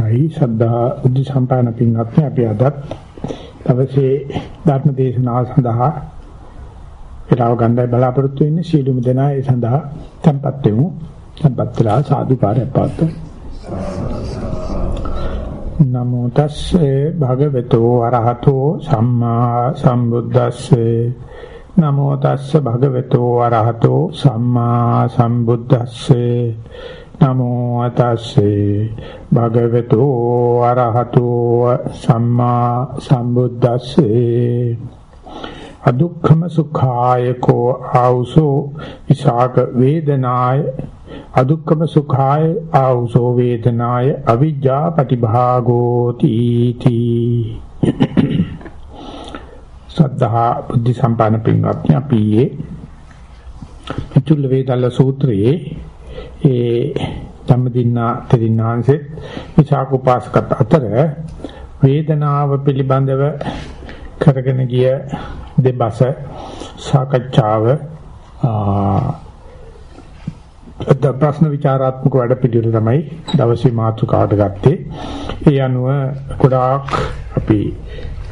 අවසරයි ශ්‍රද්ධා බුද්ධ සම්පන්න පින්වත්නි අපි අදත් දවසේ ධර්ම දේශනාව සඳහා ඒලාව ගන්නයි බලාපොරොත්තු වෙන්නේ. සීලුම දෙනා ඒ සඳහා tempත් වෙමු. tempත් වෙලා සාදු කාර්යයක් පාත්ත නමෝ තස්සේ භගවතු අරහතෝ සම්මා සම්බුද්දස්සේ. නමෝ තස්සේ භගවතු අරහතෝ සම්මා සම්බුද්දස්සේ. නමෝ තස්සේ භගවතු අරහතෝ සම්මා සම්බුද්දස්සේ. අදුක්ඛම සුඛායකෝ ආවසෝ විසාක වේදනාය. අදුක්ඛම සුඛාය ආවසෝ වේදනාය අවිජ්ජා පටිභාගෝ තීති සද්ධා බුද්ධ සම්පන්න පින්වත්නි අපි මේ පිටුල් වේදල්ල සූත්‍රයේ ඒ ධම්මදින්නා තෙරින්නාංශෙත් විචාක උපාසකත් අතර වේදනාව පිළිබඳව කරගෙන ගිය දෙබස සාකච්ඡාව අද ප්‍රශ්න විචාරාත්මක වැඩ පිළිවෙල තමයි දවසේ මාතෘකාවට ගත්තේ. ඒ අනුව ගොඩාක් අපි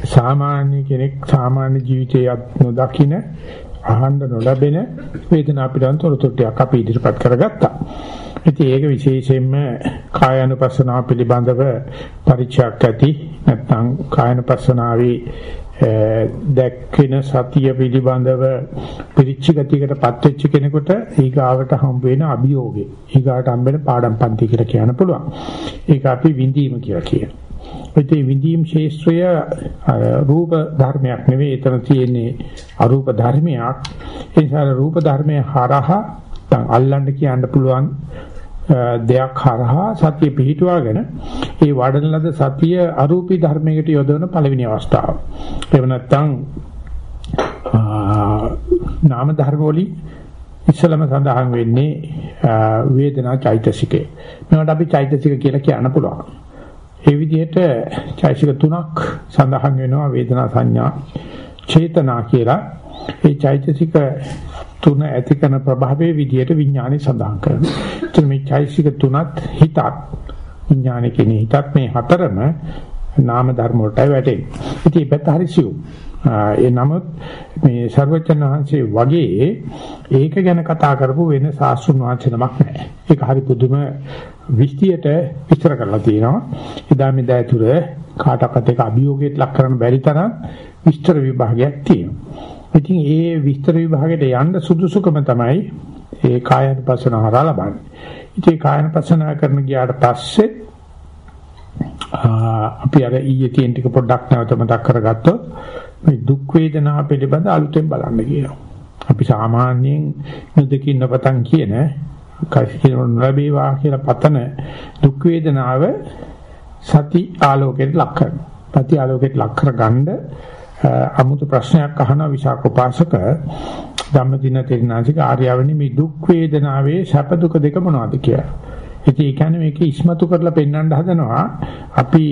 සාමාන්‍ය කෙනෙක් සාමාන්‍ය ජීවිතයේ නොදකින අහන්න නොලැබෙන වේදනා පිළිබඳ තොරතුරු ටිකක් අපි ඉදිරිපත් කරගත්තා. ඉතින් ඒක විශේෂයෙන්ම කායानुපස්සනාව පිළිබඳව පරිචයක් ඇති නැත්නම් කායानुපස්සනාවේ දැක්කින සතිය පිළිබඳව පිරිච්ච ගතියකටපත් වෙච්ච කෙනෙකුට ඊගාවට හම්බ වෙන අභියෝගේ ඊගාට හම්බ වෙන පාඩම් පන්ති කියලා කියන්න පුළුවන්. ඒක අපි විඳීම කියලා කියනවා. ඒ විඳීම් ශේෂ්ත්‍රය රූප ධර්මයක් නෙවෙයි එතන තියෙන්නේ අරූප ධර්මයක්. ඒ නිසා රූප ධර්මයේ හරහා දැන් අල්ලන්න කියන්න පුළුවන් දෙයක් හරහා සතිය පිහිටුවාගෙන ඒ වඩන ලද සතිය අරූපී ධර්මයකට යොදවන පළවෙනි අවස්ථාව. එහෙම නැත්නම් නාම ධර්ම වලින් ඉස්සලම සඳහන් වෙන්නේ වේදනා චෛතසිකේ. මේවට අපි චෛතසික කියලා කියන්න පුළුවන්. ඒ විදිහට චෛතසික තුනක් සඳහන් වෙනවා වේදනා සංඥා චේතනා කියලා. ඒ චෛතසික තුන ඇති කරන ප්‍රභාවයේ විදිහට විඥානි සඳහන් කරනවා. එතන මේ චෛතසික තුනත් හිතත් විඥානි කියන්නේ හිතත් මේ හතරම නාම ධර්ම වලටයි වැටෙන්නේ. ඉතින් මේ පැත්ත හරි සියුම්. ඒ නමුත් මේ ਸਰවචන් වහන්සේ වගේ ඒක ගැන කතා කරපු වෙන සාස්ෘණ වහන්සේ නමක් නැහැ. ඒක හරි පුදුම විස්තියට විස්තර කරලා තියෙනවා. එදා මෙදා තුර කාටවත් එක අභියෝගයට ලක් කරන්න බැරි තරම් විස්තර විභාගයක් තියෙනවා. ඉතින් ඒ විස්තර විභාගයට යන්න සුදුසුකම තමයි ඒ කායනුපස්සන හරහා ලබන්නේ. ඉතින් කායනුපස්සන කරන ගියාට පස්සේ අපි අර ඊයේ තියෙන ටික පොඩ්ඩක් නැවත මතක් කරගත්තොත් මේ දුක් වේදනා පිළිබඳ අලුතෙන් බලන්න කියනවා. අපි සාමාන්‍යයෙන් නොදකින්න පතන් කියන කසිකින නොලැබේවා කියලා පතන දුක් වේදනාව සති ආලෝකයට ලක් කරනවා. සති ආලෝකයට ලක් කරගන්න අමුතු ප්‍රශ්නයක් අහන විශාක උපාසක ධම්මදින තෙරණාසික ආර්යවනි මේ දුක් වේදනාවේ සැප දුක දෙක මොනවද කියලා. ඉතින් ඒ කියන්නේ මේක ඉස්මතු කරලා පෙන්වන්න හදනවා අපි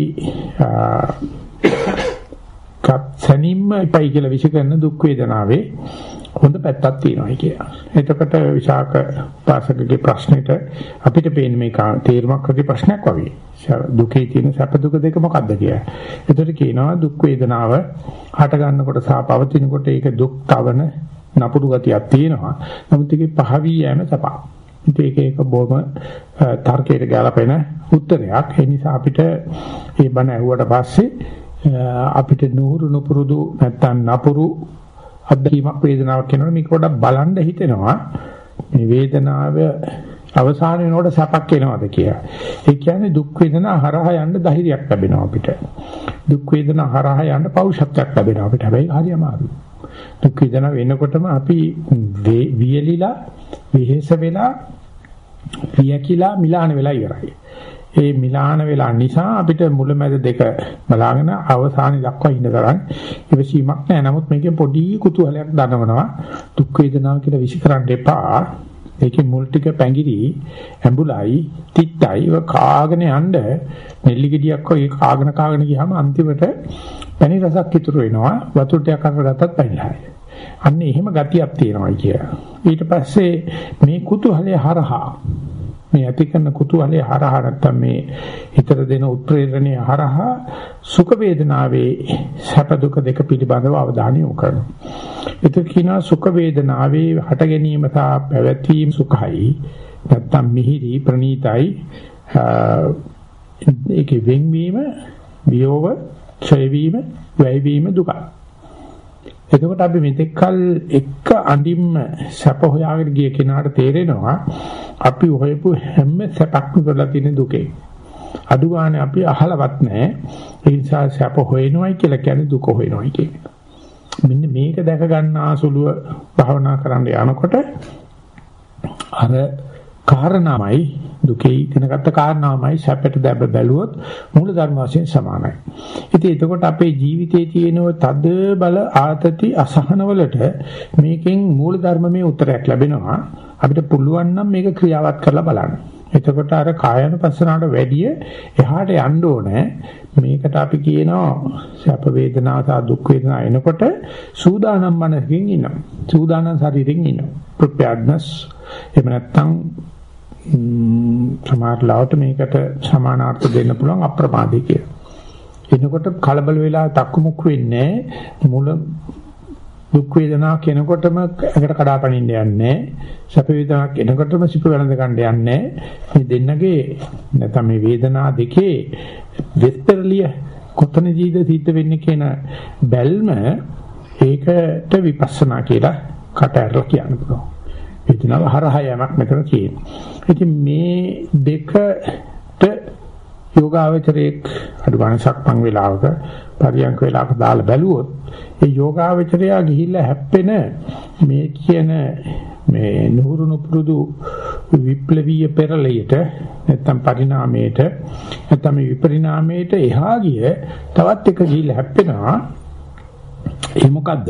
සැනින්ම ඉපයි කියලා විශ්කරන දුක් වේදනාවේ හොඳ පැත්තක් තියෙනවා කියලා. එතකොට විශාක පාසකගේ ප්‍රශ්නෙට අපිට පේන්නේ මේක තේරුමක් වගේ ප්‍රශ්නයක් වගේ. දුකේ තියෙන සැප දුක දෙක මොකක්ද කියලා. එතකොට කියනවා දුක් වේදනාව හට ගන්නකොට සහ පවතිනකොට ඒක දුක් තවන නපුරු ගතියක් තියෙනවා. නමුත් ඒකේ පහවී යෑම සපා. ඒක ඒක බොහොම තර්කයට ගැලපෙන උත්තරයක්. ඒ නිසා අපිට මේ බණ ඇහුවට පස්සේ අපිට නුහුරු නුපුරුදු නැත්තම් නපුරු අත්දැකීමක් වේදනාවක් කියනකොට මේක පොඩ්ඩක් බලන්න හිතෙනවා මේ වේදනාව අවසාන වෙනකොට සැපක් එනවද කියලා. ඒ කියන්නේ දුක් වේදනා හරහා යන්න ධෛර්යයක් ලැබෙනවා අපිට. දුක් වේදනා හරහා යන්න පෞෂත්වයක් ලැබෙනවා අපිට. හැබැයි හරි අමාරුයි. දුක් වේදනා වෙනකොටම අපි වියලිලා විහෙස වෙලා වියකිලා මිලාන වෙලා ඉවරයි. ඒ මිලාන වෙලා නිසා අපිට මුලමැද දෙක බලාගෙන අවසානයේ දක්වා ඉන්න තරම් ඉවසීමක් නැහැ. නමුත් මේකේ පොඩි කුතුහලයක් දනවනවා. දුක් වේදනාව කියලා විසිකරන්න එපා. ඒකේ මුල් ටික පැංගිරි ඇඹුලයි තිත්තයි ඔය කාගෙන යන්න නෙල්ලි ගෙඩියක් වගේ කාගෙන කාගෙන ගියාම අන්තිමට පැණි රසක් ඉතුරු වෙනවා. වතුර ටිකක් අරගත්තත් පැණිලායි. අන්න එහෙම ගතියක් තියෙනවා කිය. ඊට පස්සේ මේ කුතුහලය හරහා මේ ඇති කරන කුතුහලයේ හරහා නැත්තම් මේ හිතට දෙන උත්ප්‍රේරණය හරහා සුඛ වේදනාවේ සැප දුක දෙක පිළිබඳව අවධානය යොමු කරනවා. ඒක කියනවා සුඛ වේදනාවේ හට ගැනීම සහ පැවැත්වීම සුඛයි. නැත්තම් මිහිරි ප්‍රණීතයි. ඒකේ වෙන්වීම වියෝව ඡය වීම වැය වීම දුකයි. එතකොට අපි මෙතෙක්කල් එක අඳින්න සැප හොයාගෙන ගිය කෙනාට තේරෙනවා අපි හොයපු හැම සැපක්ම කරලා තියෙන දුකේ. අඩු ගානේ අපි අහලවත් නැහැ. ඒ නිසා සැප හොයනවයි කියලා කියන්නේ දුක හොයනවයි කියන්නේ. මෙන්න මේක දැක ගන්න ආසුලුව භාවනා කරන්න යනකොට අර කාරණාමයි දුකේ ඉගෙනගත්ත කාරණාමයි සැපට දැබ බැලුවොත් මූල ධර්ම වශයෙන් සමානයි. ඉතින් එතකොට අපේ ජීවිතයේ තියෙන තද බල ආතති අසහන වලට මේකෙන් මූල ධර්මමේ උත්තරයක් ලැබෙනවා. අපිට පුළුවන් නම් මේක ක්‍රියාවත් කරලා බලන්න. එතකොට අර කායानुපස්සනාවට වැඩිය එහාට යන්න ඕනේ. මේකට අපි කියනවා සැප වේදනා සහ දුක් වේදනා එනකොට සූදානම් මනසකින් ඉන්නවා. සූදානම් ශරීරයෙන් ඉන්නවා. preparedness එහෙම නැත්නම් සමහර ලාවට මේකට සමානාර්ථ දෙන්න පුළුවන් අප්‍රමාදී කියලා. එනකොට කලබල වෙලා තක්කමුක් වෙන්නේ මුල දුක් වේදනා කෙනකොටම ඇඟට කඩාපනින්න යන්නේ සැප වේදනාවක් එනකොටම සිප වෙනඳ ගන්න යන්නේ මේ දෙන්නගේ නැත්නම් මේ වේදනා දෙකේ විස්තරලිය කොතනදීද සිද්ධ වෙන්නේ කියන බැල්ම ඒකට විපස්සනා කියලා කට ඇරලා කියන්න පුළුවන් වේදනාව හරහා යamak මෙතන තියෙනවා. ඉතින් මේ දෙකට යෝගාවචරයේ අඩුවන සක්මන් වේලාවක පරියන්ක වේලාවක දාලා බැලුවොත් ඒ යෝගාවචරය ගිහිල්ලා හැප්පෙන මේ කියන මේ නුහුරු නුපුරුදු විප්ලවීය පෙරලියට නැත්තම් පරිණාමයට නැත්තම් විපරිණාමයට එහා ගිය තවත් එක ගිහිල්ලා හැප්පෙනවා. ඒ මොකද්ද?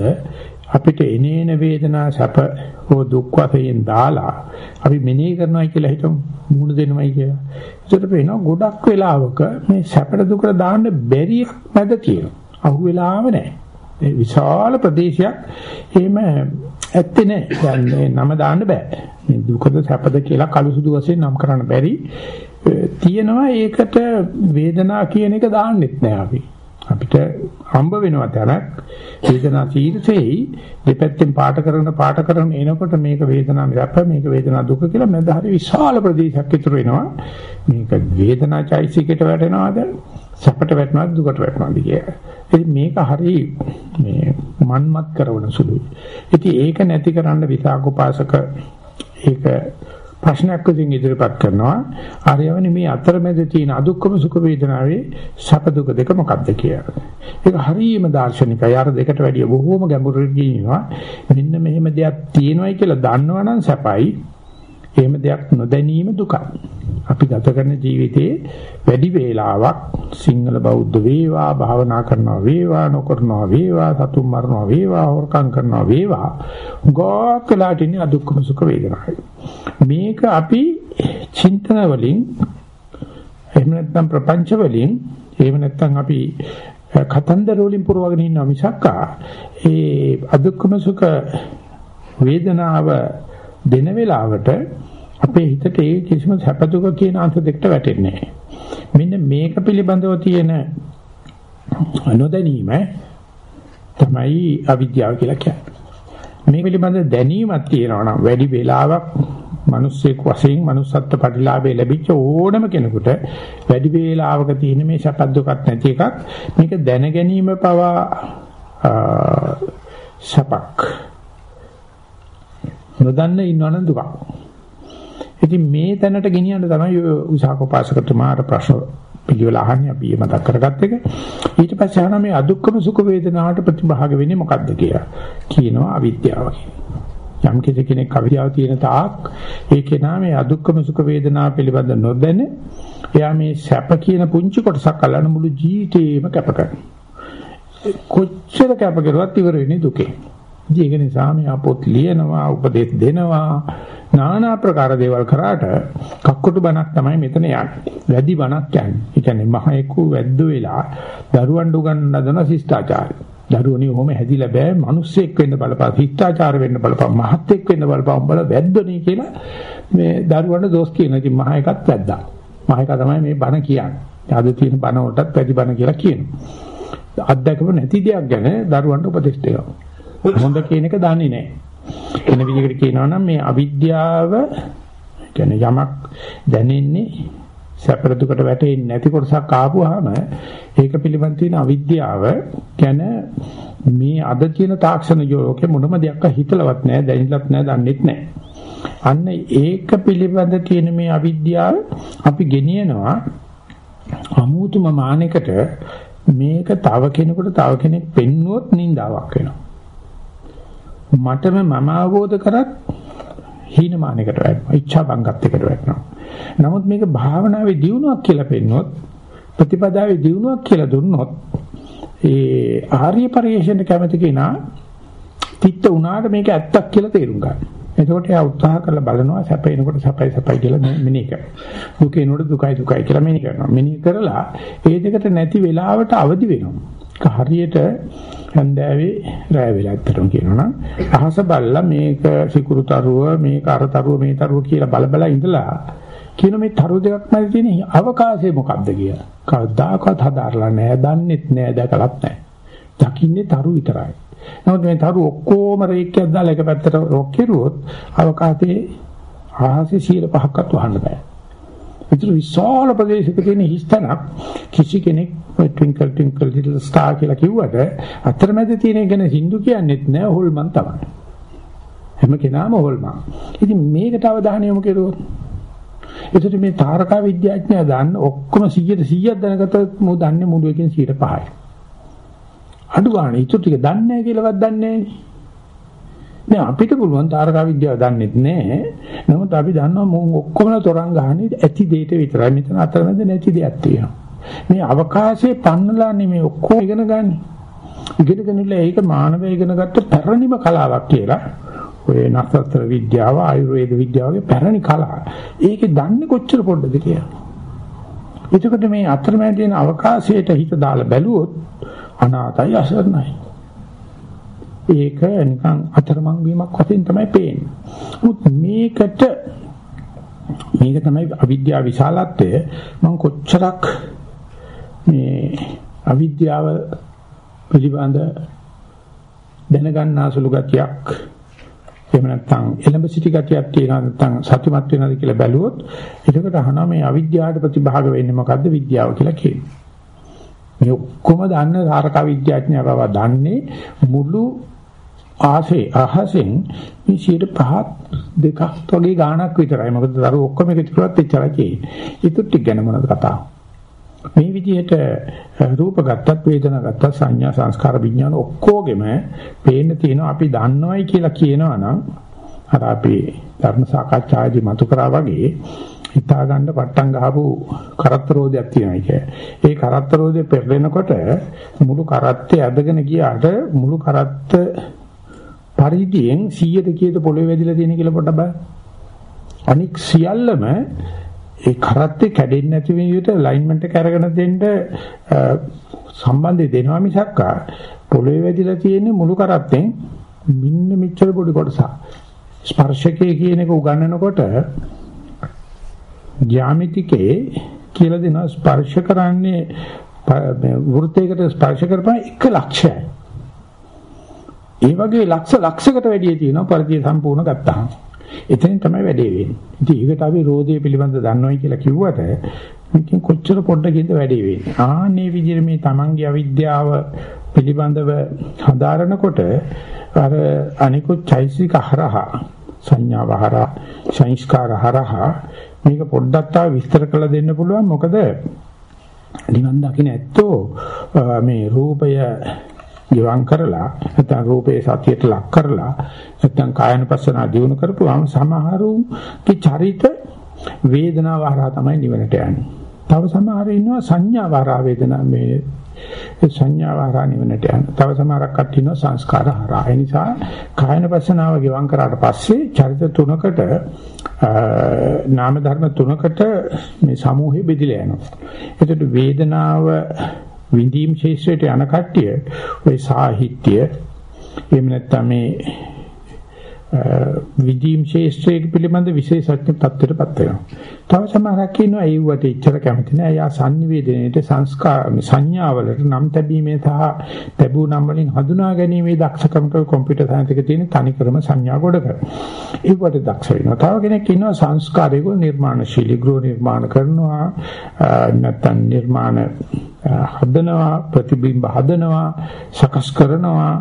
අපිට එනේන වේදනා සැප හෝ දුක් වශයෙන් දාලා අපි මෙනෙහි කරනවා කියලා හිතමු මූණ දෙනවයි කියලා. ඒකට පේනවා ගොඩක් වෙලාවක මේ සැපට දුකට දාන්න බැරි මැද තියෙනවා. අහු වෙලාව නැහැ. ඒ විශාල ප්‍රදේශයක් එහෙම ඇත්තේ නැහැ. දැන් නම දාන්න බෑ. මේ දුකද සැපද කියලා කළු සුදු වශයෙන් නම් කරන්න බැරි. තියෙනවා ඒකට වේදනා කියන එක දාන්නෙත් නෑ අපි. අපිට හම්බ වෙනවා තැනක් වේදනා තීරසෙයි. දෙපැත්තෙන් පාට කරන පාට කරන එනකොට මේක වේදනා මිසප්ප මේක වේදනා දුක කියලා මැද හරි විශාල ප්‍රදේශයක් ඉතුරු වෙනවා. මේක වේදනා චෛසිකයට වැටෙනවද? සැපට වැටෙනවද? දුකට වැටෙනවද කියලා. ඉතින් මේක හරි මේ මන්මත් කරන සුළුයි. ඉතින් ඒක නැති කරන්න විසාකෝපාසක ඒක ප්‍රශ්නයක් විසින් ඉදිරිපත් කරනවා ආර්යවනි මේ අතරමැද තියෙන අදුක්කම සුඛ වේදනාවේ සැප දුක දෙක මොකක්ද කියලා. ඒක හරියම දාර්ශනිකයි. අර දෙකට වැඩිය බොහෝම ගැඹුරින් කියනවා. මෙන්න මෙහෙම දෙයක් තියෙනවයි කියලා දන්නවනම් සැපයි. එහෙම දෙයක් නොදැනීම දුකයි. අපි ගත කරන ජීවිතේ වැඩි වේලාවක් සිංහල බෞද්ධ වේවා භාවනා කරනවා වේවා නොකරනවා වේවා සතුම් මරනවා වේවා හොරකම් කරනවා වේවා ගෝකලාට ඉන්නේ අදුක්කම සුඛ වේදනාවයි මේක අපි චින්තන වලින් එහෙම නැත්නම් ප්‍රපංච වලින් එහෙම නැත්නම් අපි කතන්දර වලින් පුරවගෙන ඉන්නවා මිසක්කා ඒ අදුක්කම සුඛ වේදනාව දෙන වෙලාවට අපේ හිතට ඒ කිසිම සැප දුක කියන අංශ දෙකට වැටෙන්නේ නැහැ. මෙන්න මේක පිළිබඳව තියෙන නොදැනීම තමයි අවිද්‍යාව කියලා කියන්නේ. මේ පිළිබඳ දැනීමක් තියෙනවා නම් වැඩි වෙලාවක් මිනිස්සෙක් වශයෙන් manussත්ත්ව ප්‍රතිලාභය ලැබිච්ච ඕනම කෙනෙකුට වැඩි වේලාවක තියෙන මේ සැප දුකක් නැති එකක් මේක දැන ගැනීම පවා සපක් නොදන්න ඉන්නවනම් දුකක් ඉතින් මේ තැනට ගෙනියන්න තමයි උසාකෝපාසකතුමා අර ප්‍රශ්න පිළිවෙල අහන්නේ අපි මතක් කරගත්ත එක. ඊට පස්සේ අහනවා මේ අදුක්කම සුඛ වේදනාවට ප්‍රතිභාග වෙන්නේ මොකද්ද කියලා. කියනවා අවිද්‍යාව කියලා. යම් කෙනෙක් අවිද්‍යාව තියෙන තාක් ඒ කෙනා මේ අදුක්කම සුඛ වේදනාව පිළිබඳ නොදැන එයා මේ සැප කියන පුංචි කොටසක් අල්ලන මුළු ජීවිතේම කැප කරනවා. කොච්චර කැප කරුවත් ඉවර වෙන්නේ දුකේ. ඒක නිසා මෙයා පොත් ලියනවා, උපදෙස් දෙනවා, নানা ආකාර දේවල් කරාට කක්කොටු බණක් තමයි මෙතන යන්නේ. වැඩි බණක් යන්නේ. ඒ කියන්නේ මහේකු වැද්ද වෙලා දරුවන් උගන්වන දන ශිෂ්ටාචාරය. දරුවනි ඔහොම හැදිලා බෑ මිනිස්සෙක් වෙන්න බලපන් ශිෂ්ටාචාර වෙන්න බලපන් මහත්ෙක් වෙන්න බලපන් බල වැද්දනේ කියලා මේ දරුවන්ට දොස් කියන ඉතින් මහ එකත් වැද්දා. මහ එක තමයි මේ බණ කියන්නේ. අද තියෙන බණ වලටත් වැඩි බණ කියලා කියනවා. අත්දැකපු නැති දෙයක් ගැන දරුවන්ට උපදෙස් දෙනවා. හොඳ කියන එක දන්නේ නැහැ. එන විදිහකට කියනවා නම් මේ අවිද්‍යාව කියන්නේ යමක් දැනෙන්නේ සැප දුකට වැටෙන්නේ නැති කොටසක් ආපුවාම ඒක පිළිබඳ තියෙන අවිද්‍යාව ගැන මේ අද තියෙන තාක්ෂණ යෝගේ මොනම දෙයක් හිතලවත් නැහැ දැනෙලත් නැහැ දන්නෙත් නැහැ. අන්න ඒක පිළිබඳ තියෙන මේ අවිද්‍යාව අපි ගෙනියනවා අමුතුම මානයකට මේක තව කෙනෙකුට තව කෙනෙක් පෙන්නුවොත් නින්දාවක් වෙනවා. මටම මම අවබෝධ කරත් හීනමානයකට වැටෙනවා. ඉච්ඡා බංගත්වයකට වැටෙනවා. නමුත් මේක භාවනාවේ දියුණුවක් කියලා පෙන්වොත් ප්‍රතිපදාවේ දියුණුවක් කියලා දුන්නොත් ඒ ආර්ය පරිශ්‍රණ කැමති කෙනා තිත්ත උනාට මේක ඇත්තක් කියලා තේරුම් ගන්න. එතකොට එයා උත්සාහ කරලා බලනවා සැපේනකොට සැපයි සැපයි කියලා මෙනෙහි කරනවා. දුකේනකොට දුකයි දුකයි කියලා මෙනෙහි කරනවා. මෙනෙහි කරලා ඒ දෙකට නැති වෙලාවට අවදි වෙනවා. හරියට හන්දෑවේ රැය වෙලා ඇත්තටම කියනවා නම් අහස බල්ලා මේක සිකුරුතරුව මේක අරතරුව මේ තරුව කියලා බල බල ඉඳලා කියන මේ තරු දෙකක් මැද තියෙන අවකාශය මොකක්ද කියලා. කවදාකවත් හදාarලා නැහැ, දන්නෙත් නැහැ, දැකලත් නැහැ. දකින්නේ තරු විතරයි. නමුත් මේ තරු ඔක්කොම රේඛයක් දාලා එක පැත්තට රොක් කෙරුවොත් අවකාශයේ ආහසේ 105ක්වත් වහන්න බෑ. ඒතර විශාල ප්‍රදේශයක තියෙන හිස්තනක් කිසි කෙනෙක් twinkle twinkle little star කියලා කිව්වට අතරමැද තියෙන ගැන සින්දු කියන්නේත් නෑ හොල්මන් තමයි. හැම කෙනාම හොල්මන්. ඉතින් මේකට අවධානය යොමු කෙරුවොත් ඒකට මේ තාරකා විද්‍යාඥයා දන්න ඔක්කොම 100ට 100ක් දැනගත්තොත් මොකද දන්නේ මුළු එකෙන් 105යි. අඩු ගන්න ඊටු ටික දන්නේ නැහැ කියලාවත් දන්නේ නැහැ. අපිට පුළුවන් තාරකා විද්‍යාව දන්නෙත් නැහැ. නමුත් අපි දන්නවා මොන් ඔක්කොමලා තරංග ගහන්නේ ඇති දෙයට විතරයි. මෙතන අතරමැද නැති දෙයක් තියෙනවා. මේ අවකාශයේ පන්නලා නෙමෙයි ඔක්කොම ඉගෙන ගන්න. ඉගෙනගෙන ඉල්ල ඒක මානවය ඉගෙන ගත්ත පැරණිම කලාවක් කියලා. ඔය නක්ෂත්‍ර විද්‍යාව, ආයුර්වේද විද්‍යාවගේ පැරණි කලාව. ඒකේ දන්නේ කොච්චර පොඩ්ඩද කියලා. එතකොට මේ අතරමැද තියෙන අවකාශයට හිත දාලා බැලුවොත් අනාතයි අසරණයි. ඒක නිකන් අතරමං වීමක් වශයෙන් තමයි පේන්නේ. මුත් මේකට මේක තමයි අවිද්‍යාව විශාලත්වය මම කොච්චරක් මේ අවිද්‍යාව පිළිබඳ දැනගන්නාසුළු ගතියක් එහෙම නැත්නම් එළඹ සිටි ගතියක් තියෙනවා නැත්නම් සතුටුමත් වෙනවද කියලා බැලුවොත් එතකොට අහනවා මේ අවිද්‍යාවට ප්‍රතිභාග වෙන්නේ මොකද්ද විද්‍යාව කියලා කියනවා. මේ ඔක්කොම දන්න තාරක විද්‍යාඥයා බව දන්නේ මුළු ආසේ අහසෙන් මේ 5 දෙකක් වගේ ගාණක් විතරයි. මොකද දරු ඔක්කොම එකතු කරත් එච්චරයි තියෙන්නේ. ඊටු ටික ගැන මොනවද කතාව? මේ විදිහට රූප ගත්තත් වේදනා ගත්තත් සංඥා සංස්කාර විඥාන ඔක්කොගෙම පේන්න තියෙනවා අපි දන්නවයි කියලා කියනවා නම් අර අපි ධර්ම සාකච්ඡාදී මතු කරා වගේ හිතා ගන්න පට්ටම් ගහපු කරත්ත රෝදයක් තියෙනවා කිය. ඒ කරත්ත රෝදේ පෙරලෙනකොට මුළු කරත්තේ ඇදගෙන ගියාට මුළු කරත්ත පරිදියෙන් 100ට කීයද පොළවේ වැදිලා තියෙන කියලා පොඩ්ඩක් බලන්න. අනික් සියල්ලම ඒ කරත්තේ කැඩෙන්නේ නැති විදිහට ලයින්මන්ට් එක අරගෙන දෙන්න සම්බන්ධය දෙනවා මිසක් පොළවේ වැදිලා තියෙන මුළු කරත්තෙන් මින්න මෙච්චර පොඩි කොටසක්. ස්පර්ශකයේ කියන එක උගන්වනකොට ජ්‍යාමිතිකේ කියලා දෙනවා ස්පර්ශ කරන්නේ වෘත්තයකට ස්පර්ශ කරපුවා එක ලක්ෂයයි. ඒ වගේ ලක්ෂ ලක්ෂයකට වැඩිය තියෙනවා පරිදි සම්පූර්ණ ගත්තාම. එතනින් තමයි වැඩේ වෙන්නේ. ඉතින් ඒකට අපි රෝදේ පිළිබඳ දන්නවයි කියලා කිව්වට මේකෙන් කොච්චර පොඩ්ඩකින්ද වැඩේ වෙන්නේ. ආන්නේ විදිහට මේ Tamange අවිද්‍යාව පිළිබඳව හදාරනකොට අර අනිකුත් චෛසික හරහා සංඥාව හරහා සංස්කාර හරහා මේක පොඩ්ඩක් තා විස්තර කරලා දෙන්න පුළුවන් මොකද නිවන් දකින්න ඇත්තෝ මේ රූපය ගිවං කරලා නැත්නම් රූපේ සතියට ලක් කරලා නැත්නම් කායනපස්සනා දිනු කරපුවාම සමහරුගේ චරිත වේදනාව හරහා තමයි නිවනට යන්නේ. තව සමහර ඉන්නවා සංඥා වහරා වේදනා මේ සංඥාව හරහා නිවනට යන. තව සමහරක් කට්ටිය ඉන්නවා සංස්කාර හරහා. ඒ නිසා කායනපස්සනාව ගිවං කරාට පස්සේ චරිත තුනකට නාම ධර්ම තුනකට මේ සමූහෙ බෙදිලා යනවා. එතකොට වේදනාව විඳීම් ශේෂ්ත්‍රයට යන කට්ටිය ওই සාහිත්‍ය එහෙම නැත්නම් මේ විදීම් ශේෂ්ත්‍රයේ පිළිබඳ විශේෂඥ තත්ත්වයටපත් වෙනවා. තව සමහරක් ඉන්නවා ඒ වට ඉච්චර කැමති නෑ. යා sannivedanayට සංස්කාර සංඥාවලට නම් තැබීමේ සහ තැබූ නම් වලින් හඳුනා ගැනීමේ දක්ෂකමට කම්පියුටර් සායන්ස් එකේ තියෙන තනිකරම සංඥා ගොඩක. ඒකට දක්ෂ වෙනවා. තව කෙනෙක් ඉන්නවා සංස්කාරයක නිර්මාණශීලී ගෘහ නිර්මාණ කරනවා නැත්නම් නිර්මාණ හදනවා ප්‍රතිබිම්බ හදනවා සකස් කරනවා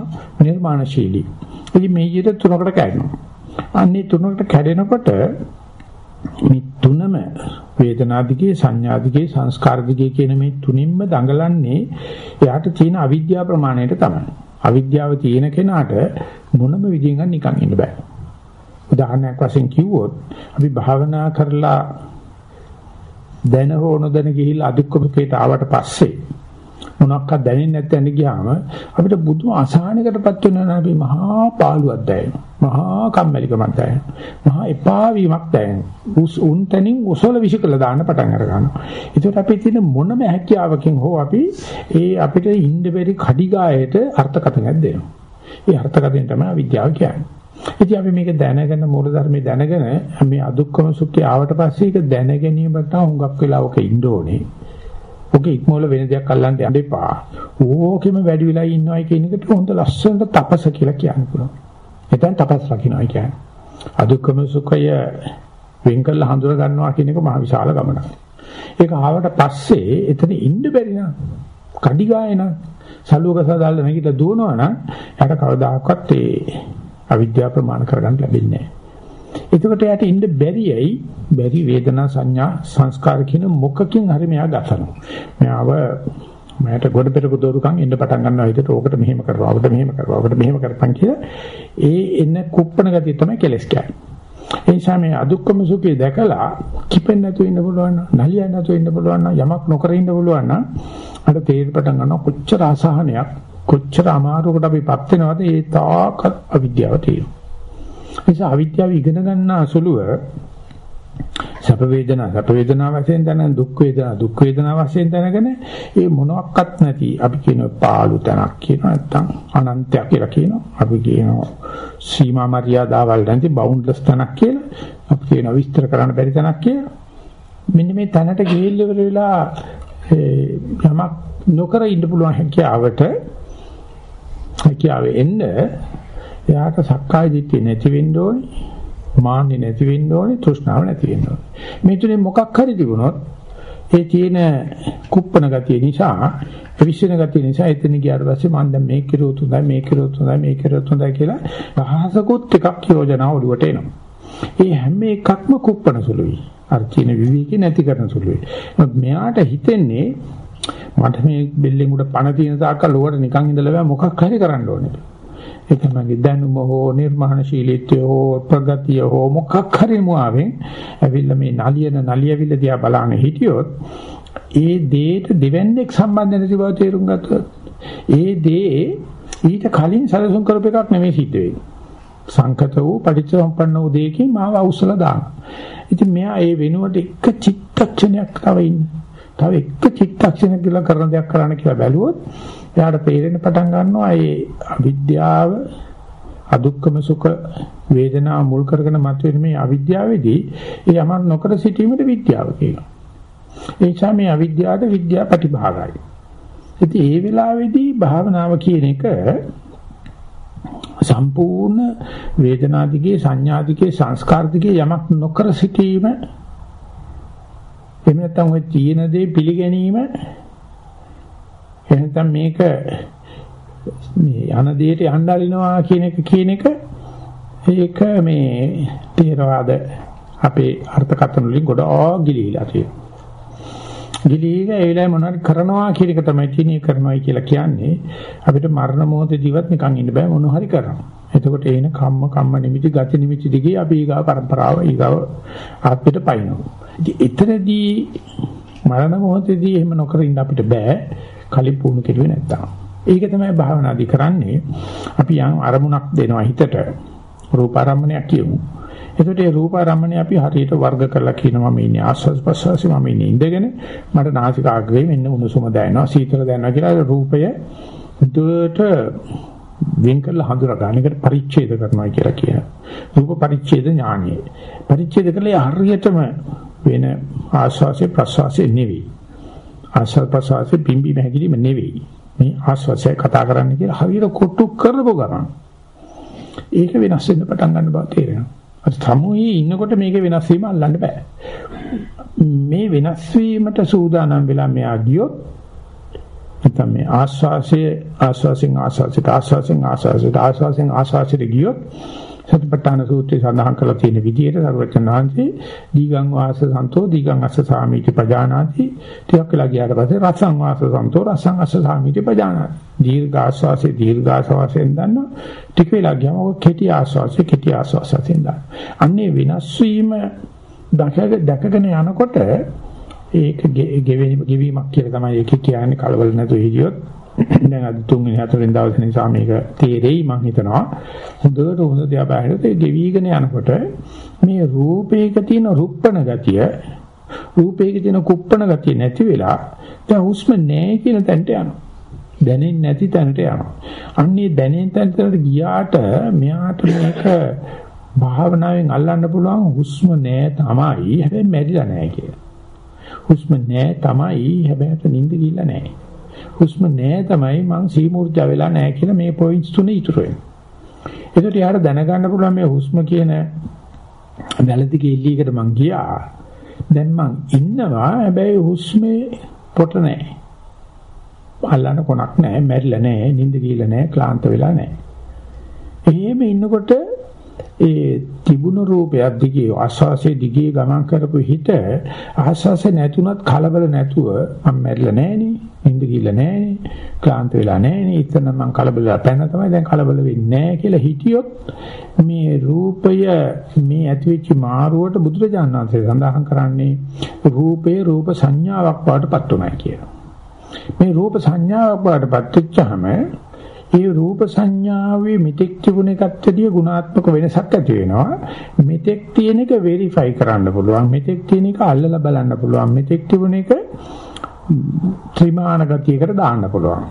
නිර්මාණශීලී ඉතින් මේ විදිහට තුනකට කැඩෙනවා. අන්නේ තුනකට කැඩෙනකොට මේ තුනම වේදනාදිගේ සංඥාදිගේ සංස්කාරදිගේ කියන මේ තුනින්ම දඟලන්නේ එයාට තියෙන අවිද්‍යාව ප්‍රමාණයට තමයි. අවිද්‍යාව තියෙන කෙනාට මොනම විදිහෙන් නිකන් ඉන්න බෑ. උදාහරණයක් වශයෙන් කිව්වොත් අපි භාවනා කරලා දැන හෝ නොදැන ගිහිල්ලා අදුක්කමකේට ආවට පස්සේ මොනක්වත් දැනෙන්නේ නැත්නම් ගියාම අපිට බුදු අසහනයකටපත් වෙනවා අපි මහා පාළුවක් දැනෙනවා. මහා කම්මැලිකමක් දැනෙනවා. මහා එපා වීමක් දැනෙනවා. උස් උන් තනින් උසල විශ්කල දාන්න පටන් අර ගන්නවා. ඒකට අපි තියෙන මොනම හැකියාවකින් හෝ අපි ඒ අපිට ඉන්න බැරි කඩිගායට අර්ථකථනයක් දෙනවා. ඒ අර්ථකථනය තමයි විද්‍යාව කියන්නේ. ඉතින් අපි මේක දැනගෙන මූලධර්මයේ දැනගෙන මේ අදුක්කම සුඛය ආවට පස්සේ ඒක දැන ගැනීමට හුඟක් වෙලාවක ඉන්න ඕනේ. ඔගේ ඉක්මවල වෙන දෙයක් අල්ලන්න යන්න එපා. ඕකෙම වැඩි වෙලා ඉන්නවයි කියන එකට හොඳ ලස්සනට තපස කියලා කියන්න පුළුවන්. එතෙන් තපස් රකින්නයි කියන්නේ. අදුක්කම සුඛය වෙන් කරලා හඳුනා ගන්නවා කියන එක මහ විශාල ගමනක්. ඒක ආවට පස්සේ එතන ඉන්න බැරි නම් කඩිගාය නම් සලුවක සදාල්ලා නැගිටලා දුවනවා නම් එයාට කවදාකවත් ඒ අවිද්‍යාව ප්‍රමාණ කරගන්න ලැබෙන්නේ නැහැ. එතකොට යාට ඉන්න බැරියයි බැරි වේදනා සංඥා සංස්කාර කියන මොකකින් හරි මෙයා ගතනවා. මෙයාව මට ගොඩ පෙරක දෝරුකම් එන්න පටන් ගන්නවා විදිහට ඕකට මෙහෙම කරනවා. ඔකට මෙහෙම කරනවා. ඔකට මෙහෙම කරපන් කියලා ඒ එන්න කුප්පණ ගතිය තමයි කෙලස් කියන්නේ. ඒ නිසා මේ අදුක්කම සුඛය දැකලා කිපෙන්න නැතුව ඉන්න පුළුවන් නම් නලියන්න නැතුව ඉන්න පුළුවන් නම් යමක් නොකර ඉන්න පුළුවන් නම් අර තේරෙ පටන් ගන්නවා කොච්චර අසහනයක් කොච්චර අමාරුවකට අපිපත් වෙනවද ඒ තාකත් අවිද්‍යාව තියෙනවා. නිසා අවිද්‍යාව ඉගෙන ගන්න අසුලුව සැප වේදනා සැප වේදනා වශයෙන් දැන දුක් වේදනා දුක් වේදනා වශයෙන් දැනගෙන ඒ මොනවත් නැති අපි කියන පාළු තැනක් කියන නැත්තම් අනන්තයක් කියලා කියනවා. අපි කියනවා සීමා මර්යාදාවල් නැති බවුන්ඩ්ලස් තැනක් කියලා. අපි කියනවා විස්තර කරන්න බැරි තැනක් කියලා. මෙන්න මේ තැනට ගිහිල්ලා වෙලා යමක් නොකර ඉන්න පුළුවන් හැකියාවට හැකියාවෙ එන්න එයාට සක්කාය දිට්ඨිය නැති වෙන්න ඕනේ. මාන්නේ නැති වෙන්න ඕනේ. තෘෂ්ණාව නැති වෙන්න ඕනේ. මේ තුනේ මොකක් හරි තිබුණොත් ඒ තියෙන කුප්පන ගතිය නිසා විශ්ින ගතිය නිසා එතන ගියාට පස්සේ මම දැන් මේක කිරුවොත් හොඳයි මේක කිරුවොත් හොඳයි මේක කිරුවොත් හොඳයි කියලා රහසකුත් එකක් යෝජනා ඔළුවට එනවා. ඒ හැම එකක්ම කුප්පන සුළුයි. අර කියන විවිධකේ නැති කරන සුළුයි. මෙයාට හිතෙන්නේ මට මේ බෙල්ලෙන් උඩ පණ තියෙන තාක්කල් ලෝකට නිකන් ඉඳලා බෑ මොකක් හරි කරන්න ඕනේ. ඒ තමයි දැනුම හෝ නිර්මාණශීලීත්වය හෝ ප්‍රගතිය හෝ මොකක් හරි මුවාවෙන් ඇවිල්ලා මේ නලියන නලියවිල්ල දිහා බලන්න හිටියොත් ඒ දේට දෙවන්නේක් සම්බන්ධ නැති බව තේරුම් ගත්තොත් ඒ දේ ඊට කලින් සැලසුම් කරපු එකක් නෙමෙයි සිද්ධ වෙන්නේ. සංකත වූ පටිච්චසමුප්පන්න වූ දෙයකින් මාව අවුස්සලා දානවා. ඉතින් මෙයා ඒ වෙනුවට එක චිත්තක්ෂණයක් තව ඉන්න. තව එක චිත්තක්ෂණයක් කියලා කරන දෙයක් කරන්න කියලා බැලුවොත් එයාට තේරෙන්න පටන් ගන්නවා ඒ අවිද්‍යාව අදුක්කම සුඛ වේදනා මුල් කරගෙන මතුවෙන මේ අවිද්‍යාවේදී ඒ යමක් නොකර සිටීමට විද්‍යාව කියනවා. ඒ නිසා මේ අවිද්‍යාවට විද්‍යා ප්‍රතිභාගයි. ඉතින් ඒ වෙලාවේදී භාවනාව කියන එක සම්පූර්ණ වේදනාදිගේ සංඥාදිගේ සංස්කාරදිගේ යමක් නොකර සිටීම එහෙම නැත්නම් ඔය තියෙන දේ පිළිගැනීම එහෙනම් මේක මේ යන දෙයට යන්න අරිනවා කියන එක කියන එක ඒක මේ තේරවාද අපේ අර්ථකථන වලින් ගොඩාක් ගිලිහිලා තියෙනවා. ගිලිහිලා ඒ වෙලාවේ මොනවද කරනවා කියන එක තමයි තියෙන්නේ කරනවායි කියලා කියන්නේ අපිට මරණ මොහොතේදීවත් නිකන් ඉන්න බෑ මොන හරි කරනවා. එතකොට එන කම්ම කම්ම නිමිති ගති නිමිති දිගේ අපි ඊගා પરම්පරාව ඊගාව ආත්මයට පයින්නවා. ඉතින් එතනදී මරණ මොහොතේදී එහෙම නොකර ඉන්න අපිට බෑ. කලින් පුහුණු කෙරුවේ නැත්තම්. ඒක තමයි භාවනාදී කරන්නේ. අපි යම් අරමුණක් දෙනවා හිතට. රූපාරම්මණයක් කියමු. එතකොට ඒ රූපාරම්මණය අපි හරියට වර්ග කරලා කියනවා මේ ඉන්නේ ආස්වාද ප්‍රසවාසී මම ඉන්නේ ඉඳගෙන මට නාසිකාග්‍රේ මෙන්න උණුසුම දැනෙනවා සීතල දැනෙනවා කියලා රූපය දුවට වෙන් කරලා හඳුනා ගන්න එකට පරිච්ඡේද කරනවා කියලා කියනවා. රූප පරිච්ඡේද ඥානය. පරිච්ඡේද කළේ හරියටම වෙන ආස්වාසේ ප්‍රසවාසේ නෙවෙයි. ආස්වාද ප්‍රසවාසේ පිම්බි මහැකිලිම නෙවෙයි. මේ ආස්වාසය කතා කරන්න කියලා හරියට කොටු කරපො ගමන්. ඒක වෙනස් වෙන්න පටන් ගන්න බව තේරෙනවා. අර සමුහේ ඉන්නකොට මේක වෙනස් වීම අල්ලන්න බෑ. මේ වෙනස් වීමට සූදානම් වෙලා මෙයා ගියොත් නැත්නම් මේ ආස්වාසයේ ආස්වාසෙන් ආස්වාසයට ආස්වාසෙන් ආස්වාසයට ආස්වාසෙන් ආස්වාසයට ගියොත් සතිපට්ඨාන සූත්‍රයේ සඳහන් කරලා තියෙන විදිහට සර්වචන් වහන්සේ දීගං වාස සන්තෝ දීගං අස්ස සාමීති පජානාති. ටිකක් වෙලා ගියාට පස්සේ රසං වාස සන්තෝ රසං අස්ස සාමීති පජානාති. දීර්ඝ ආස්වාසේ දීර්ඝ ආස්වාසයෙන් දන්නවා. ටික වෙලා ගියාම ඔය කෙටි ආස්වාසේ කෙටි ආස්වාසයෙන් දන්නවා. අන්නේ වෙනස් වීම දැකගෙන යනකොට ඒක ගෙවීමක් කියලා තමයි ඒක කියන්නේ. කලබල නැතුව හිටියොත් දැන් අද තුන්වෙනි හතරවෙනි දවසේ නිසා මේක තේරෙයි මම හිතනවා. හොඳට හොඳ දිහා බාහිරට ගෙවිගෙන යනකොට මේ රූපේක තියෙන රුප්පණ ගතිය රූපේක තියෙන කුප්පණ ගතිය නැති වෙලා දැන් හුස්ම නැහැ කියන තැනට යනවා. දැනෙන්නේ නැති තැනට යනවා. අන්නේ දැනෙන තැනට ගියාට මෙයාට මේක භාවනාවෙන් අල්ලන්න පුළුවන් හුස්ම නැහැ තමයි. හැබැයි මැරිලා නැහැ කියලා. හුස්ම නැහැ තමයි. හැබැයි නිින්ද ගිල්ල නැහැ. හුස්ම නෑ තමයි මං සීමුර්ජා වෙලා නෑ කියලා මේ පොයින්ට්ස් තුන ඉතුරු වෙනවා. ඒකට යාර දැනගන්න පුළුවන් මේ හුස්ම කියන වැලදි කෙල්ලීකට මං ගියා. දැන් මං ඉන්නවා හැබැයි හුස්මේ පොට නෑ. අල්ලන්න කොනක් නෑ, මැරිලා නෑ, නිින්ද ගිහලා නෑ, ක්ලාන්ත වෙලා නෑ. එහෙම ඉන්නකොට ඒ තිබුණු රූපයක් දිගේ ආස්වාසේ දිගේ ගමන් කරපු හිත ආස්වාසේ නැතුණත් කලබල නැතුව මම මැරිලා නෑනේ නින්ද ගිල්ල නෑනේ ක්ලාන්ත වෙලා නෑනේ ඉතන මම කලබල පැන තමයි දැන් කලබල වෙන්නේ නෑ කියලා හිටියොත් මේ රූපය මේ ඇතිවෙච්ච මාරුවට බුදුරජාණන් වහන්සේ සඳහන් කරන්නේ රූපේ රූප සංඥාවක් වඩටපත් උනායි කියලා. මේ රූප සංඥාවක් වඩටපත් වෙච්චාම ඒ රූප සංඥාවේ මෙතෙක් තිබුණ එකත් ඇදී ගුණාත්මක වෙනසක් ඇති වෙනවා. මෙතෙක් තියෙන එක වෙරිෆයි කරන්න පුළුවන්. මෙතෙක් තියෙන එක අල්ලලා බලන්න පුළුවන්. මෙතෙක් තිබුණ එක ත්‍රිමාන ගතියකට දාන්න පුළුවන්.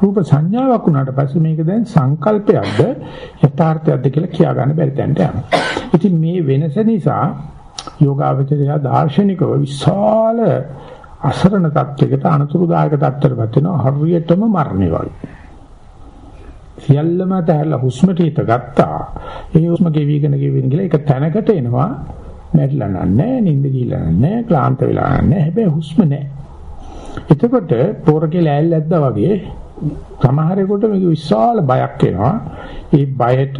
රූප සංඥාවක් වුණාට පස්සේ මේක දැන් සංකල්පයක්ද යථාර්ථයක්ද කියලා කියා ගන්න බැරි තැනට යනවා. ඉතින් මේ වෙනස නිසා යෝගාවචරය දාර්ශනිකව විශාල අසරණ තත්යකට අනතුරුදායක තත්ත්වයකට වෙනවා හරියටම මරණය වගේ. සියල්ලම තැහැරලා හුස්මට හිත ගත්තා. ඒ හුස්ම ගෙවිගෙන ගෙවිගෙන ගිහලා ඒක තැනකට එනවා. නැట్లా නෑ, නිින්ද ගිහලා නෑ, ක්ලාන්ත වෙලා නෑ. හැබැයි හුස්ම නෑ. එතකොට පොරකේ ලෑල්ල ඇද්දා වගේ සමහරෙකුට මේක විශාල බයක් එනවා. ඒ බයට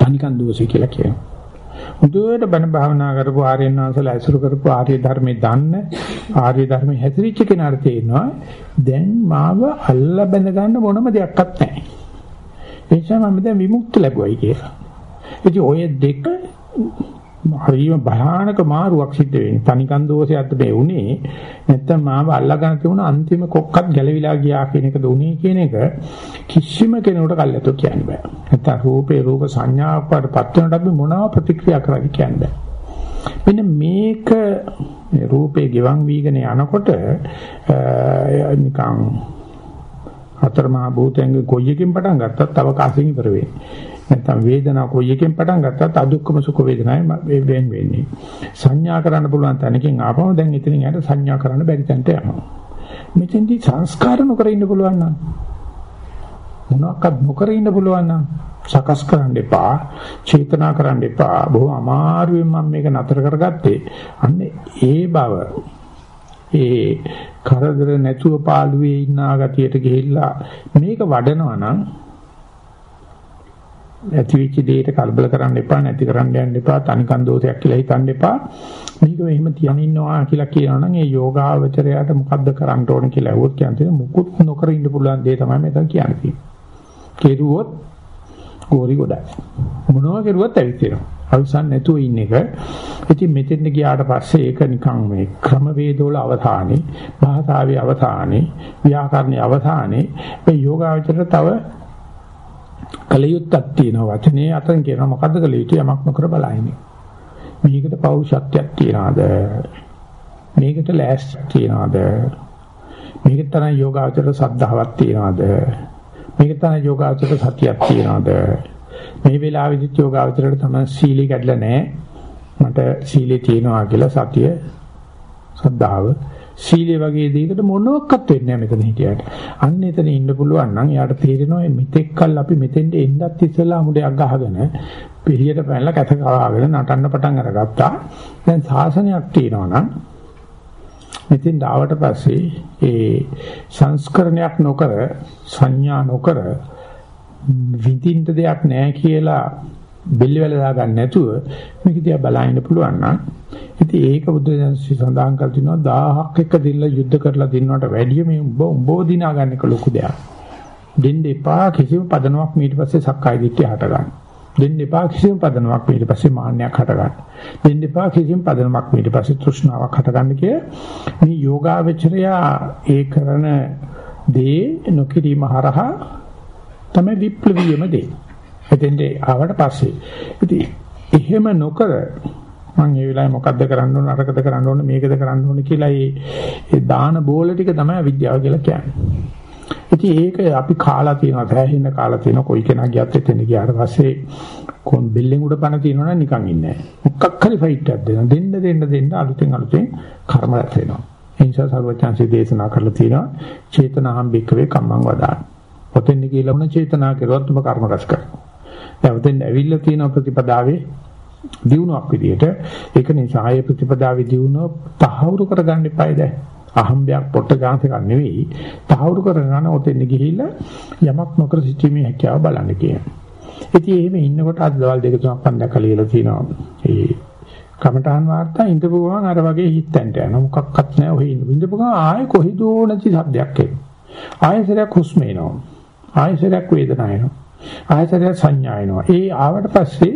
තනිකන් දෝෂය කියලා කියනවා. හොඳට බණ භාවනා කරපු ආර්යයන් වහන්සේලා ඇසුරු කරපු ආර්ය ධර්මයේ දන්න ආර්ය ධර්මයේ හැසිරිච්ච කෙනාට තේරෙනවා දැන් මාව අල්ල බැඳ ගන්න මොනම දෙයක්වත් නැහැ. ඒ නිසා මම දැන් විමුක්ති ලැබුවයි කියලා. ඉතින් ඔය දෙක හරිම භයානක මාරුවක් සිද්ධ වෙන්නේ. තනිකන් දෝෂයක්ද මේ උනේ. නැත්තම් මාව අල්ලගන්න තිබුණ අන්තිම කොක්කත් ගැලවිලා ගියා කියන එකද උනේ කියන එක කිසිම කෙනෙකුට කල්ලාතෝ කියන්න බෑ. නැත්තම් රූපේ රූප සංඥාවක් වඩපත් වෙනට අපි මොනවා ප්‍රතික්‍රියා කරන්නේ කියන්න බෑ. මෙන්න මේක රූපේ ගෙවන් වීගෙන යනකොට නිකන් හතර මහා භූතයන්ගේ කොයි එකකින් පටන් ගත්තත් අවකාශයෙන් ඉවර වෙන්නේ. නැත්නම් වේදනාව කොයි එකෙන් පටන් ගත්තත් අදුක්කම සුඛ වේදනාවයි වෙන් වෙන්නේ. සංඥා කරන්න පුළුවන් තැනකින් ආපම දැන් එතනින් යට සංඥා කරන්න බැරි තැනට යනවා. මෙතෙන්දී සංස්කාර නොකර ඉන්න පුළුවන් නම් මොනවාක්වත් නොකර ඉන්න පුළුවන් නම් සකස් කරන්න එපා, චේතනා කරන්න එපා. බොහොම අමාරුවෙන් මම මේක නතර කරගත්තේ. අන්න ඒ බව ඒ කරදර නැතුව පාළුවේ ඉන්න ආගතියට ගිහිල්ලා මේක වඩනවා නම් ඇති වෙච්ච දෙයට කලබල කරන්න එපා නැති කරන්න යන්න එපා තනිකන් දෝෂයක් කියලා හිතන්න එපා. මේක මෙහෙම තියන් ඉන්නවා කියලා කියනවනම් ඒ යෝගාවචරයට මොකද්ද කරන්න ඕන කියලා අහුවොත් කියන්නේ මුකුත් නොකර ඉන්න පුළුවන් දේ තමයි මෙතන කියන්නේ. කෙරුවොත් ගෝරි ගොඩයි. මොනවා කෙරුවත් ඇවිත් අවසන් නැතුව ඉන්න එක. ඉතින් මෙතෙන්ට ගියාට පස්සේ ඒක නිකන් මේ ක්‍රමවේදවල අවධානයේ භාෂාවේ අවධානයේ ව්‍යාකරණයේ අවධානයේ මේ යෝගාවචරයට තව කලියුත්තක් තියෙනවා වචනේ අතෙන් කියනවා මොකද්ද කළ යුතු යමක් නොකර බලයිනේ. මේකට පෞරුෂත්වයක් තියනවාද? මේකට ලෑස්තියක් තියනවාද? මේකට තරම් යෝගාචර සද්ධාවක් තියනවාද? මේක තමයි යෝගාචරයට සතියක් තියනවාද? මේ වෙලාවෙදිත් යෝගාචරයට තමයි සීලී කැඩලා නැහැ. මට සීලේ තියනවා කියලා සතිය සද්ධාව සීලේ වගේ දෙයකට මොනවත් වෙන්නේ නැහැ මෙතන හිටියට. අන්න එතන ඉන්න පුළුවන් නම් එයාට තේරෙනවා මෙතෙක්කල් අපි මෙතෙන්ට එන්නත් ඉස්සෙල්ලා මුඩයක් ගහගෙන පිළියට පැනලා කැත කවාගෙන නටන්න පටන් අරගත්තා. දැන් සාසනයක් තියෙනවා නම් මෙතෙන් ආවට පස්සේ ඒ සංස්කරණයක් නොකර සංඥා නොකර විඳින්න දෙයක් නැහැ කියලා බෙල්ල වල දාගන්න නැතුව මේක දිහා බලන්න පුළුවන් නම් ඉතින් ඒක බුද්ධ දර්ශනය සඳහන් කර තිනවා 1000ක් එක දිල්ල යුද්ධ කරලා දිනනවට වැඩිය මේ උඹ උඹව දිනා ගන්න එක ලොකු දෙයක්. දෙන්න එපා කිසිම පදනමක් ඊට පස්සේ සක්කාය දිට්ඨිය හට ගන්න. දෙන්න එපා කිසිම පදනමක් ඊට පස්සේ මාන්නයක් හට ගන්න. දෙන්න එපා කිසිම පදනමක් ඊට පස්සේ තෘෂ්ණාවක් හට ගන්න කිය මේ යෝගාවචරයා ඒ කරන දේ නොකිරීම හරහා තමයි විප්ලවීයම දේ. එතෙන්ට ආවට පස්සේ ඉතින් එහෙම නොකර මම ඒ වෙලාවේ මොකද්ද කරන්න ඕන අරකද කරන්න ඕන මේකද කරන්න ඕන කියලා ඒ දාන බෝල ටික තමයි අවිද්‍යාව කියලා කියන්නේ. ඉතින් ඒක අපි කාලා තියෙනවා සෑහෙන කාලා තියෙනවා කොයි කෙනා ගියත් එතන ගියාට පස්සේ කොන් බිල්ලෙන් උඩ පණ තියෙනවනම් නිකන් ඉන්නේ නැහැ. මොකක් හරි ෆයිට් එකක් දෙනවා. දෙන්න දෙන්න දෙන්න අලුතෙන් අලුතෙන් කර්ම රැස් වෙනවා. ඒ නිසා සර්වචන්සි දේශනා කරලා තියෙනවා චේතනාහම් බික්කවේ කම්මං වදාන. ඔතෙන් කියලා වුණ චේතනා කරුවත් ඔබ කර්ම රැස් කරනවා. දැන් ඔතෙන් ඇවිල්ලා තියෙන ප්‍රතිපදාවේ දියුණුවක් විදියට ඒක නිසා ආය ප්‍රතිපදාවේ දියුණුව තහවුරු කරගන්න එපායි දැන් අහම්බයක් පොට්ට ගාන්ස් එකක් නෙවෙයි තහවුරු කරගෙන ඔතෙන් ගිහිල්ලා යමක් නොකර සිටීමේ හැකියාව බලන්න කියන. ඉතින් එහෙම ඉන්නකොට අද දවල් දෙක තුනක් මම දැකලා ඉල තියෙනවා. ඒ කමඨාන් වාර්තා ඉඳපු ගමන් අර වගේ හිටෙන්ට යනවා. මොකක්වත් නැහැ ඔහි ඉඳපු ගමන් ආයේ කොහිදෝ නැති શબ્දයක් එනවා. ආයෙසරයක් හුස්ම එනවා. ආයෙසරයක් වේදනාව එනවා. ආයෙසරයක් සංඥා එනවා. ඒ ආවට පස්සේ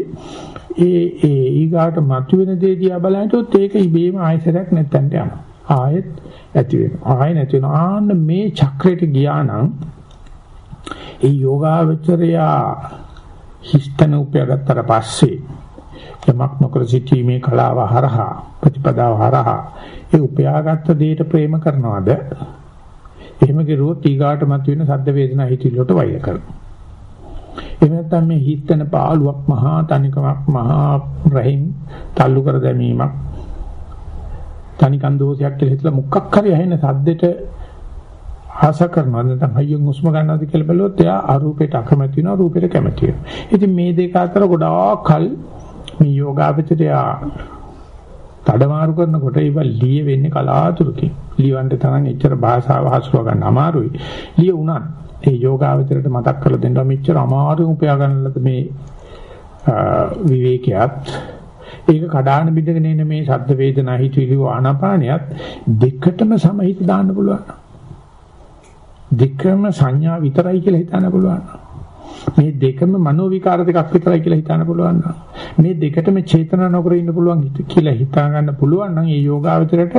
ඒ ඒ ඊගාට මතුවෙන දේ දිහා බලනකොට ඒක ඉබේම ආයසරයක් නැත්තන්ට යනවා. ආයෙත් ඇති වෙනවා. ආයෙ නැති වෙනවා. ආන්න මේ චක්‍රයට ගියා නම් ඒ යෝගාවචරයා හිස්තන උපයගත්තට පස්සේ යමක් නොකර සිටීමේ කලාව හරහා ප්‍රතිපදාව හරහා ඒ උපයාගත්ත දෙයට ප්‍රේම කරනවද? එහෙම කිරුවොත් ඊගාට මතුවෙන සද්ද වේදනා හිතිලට වෛර කරනවා. එහෙම නැත්නම් මේ හිතන පාළුවක් මහා තනිකමක් මහා රහින් තල්ලු කර දැමීමක් තනිකන් දෝෂයක් කියලා හිතලා මුක්කක් හරි ඇහෙන සද්දෙට ආස කරනවා නැත්නම් හයියෙන් හුස්ම ගන්නවාද කියලා බැලුවොත් එයා අරූපයට අකමැති වෙනවා රූපයට කැමති වෙනවා. ඉතින් මේ දෙක අතර ගොඩාක් කල් මේ යෝගාවචරය තඩමාරු කරනකොට ඒව ලිය වෙන්නේ කලාතුරකින්. ලියවන්න තරම් එච්චර භාෂාව හසුරව ගන්න අමාරුයි. ලිය උනත් ඒ යෝගාවචරයට මතක් කරලා දෙන්නවා මෙච්චර අමාරුම උපයා ගන්නලද මේ විවේකයක් ඒක කඩාන බිඳගෙන එන මේ ශබ්ද වේදනා හිතවිලි ආනාපානියත් දෙකටම සමහිත දාන්න පුළුවන්. දෙකම සංඥා විතරයි කියලා හිතන්න පුළුවන්. මේ දෙකම මනෝ විකාර දෙකක් විතරයි කියලා හිතන්න පුළුවන්. මේ දෙකටම චේතනා නොකර ඉන්න පුළුවන් කියලා හිතා ගන්න පුළුවන් නම් ඒ යෝගාවචරයට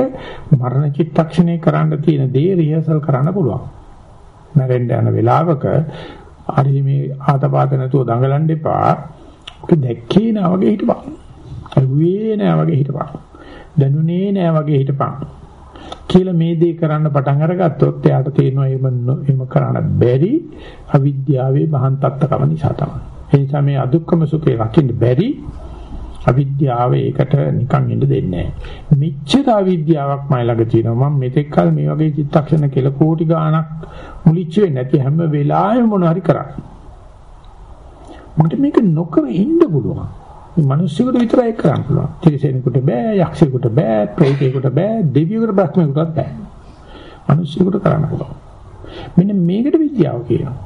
මරණ චිත්තක්ෂණේ කරන්න තියෙන දේ රිහර්සල් කරන්න පුළුවන්. මැරෙන්න යන වෙලාවක හරි මේ ආතපාත නැතුව දඟලන්න එපා. ඔක දැක්කේ නෑ වගේ හිටපන්. අරුවේ නෑ වගේ හිටපන්. දැනුනේ නෑ වගේ හිටපන්. කියලා මේ දේ කරන්න පටන් අරගත්තොත් එයාට තේරෙනවා එහෙම එහෙම කරන්න බැරි අවිද්‍යාවේ බහන් තත්ත්වකම නිසා තමයි. ඒ නිසා මේ අදුක්කම සුඛේ රකින්න බැරි අවිද්‍යාව ඒකට නිකන් ඉඳ දෙන්නේ නැහැ. මෙච්චර අවිද්‍යාවක් මයි ළඟ තියෙනවා. මම මෙතෙක් කල මේ වගේ චිත්තක්ෂණ කියලා කෝටි ගාණක් මුලිච්ච වෙන්නේ නැති හැම වෙලාවෙම මොන හරි කරා. මට මේක නොකර ඉන්න පුළුවන්. මේ මිනිස්සුන්ට විතරයි කරන්න පුළුවන්. තිරිසනෙකුට බෑ, යක්ෂයෙකුට බෑ, ප්‍රේතයෙකුට බෑ, දෙවියෙකුට බ්‍රහ්මයෙකුටත් බෑ. මිනිස්සුන්ට කරන්න පුළුවන්. මෙන්න මේකට විද්‍යාව කියනවා.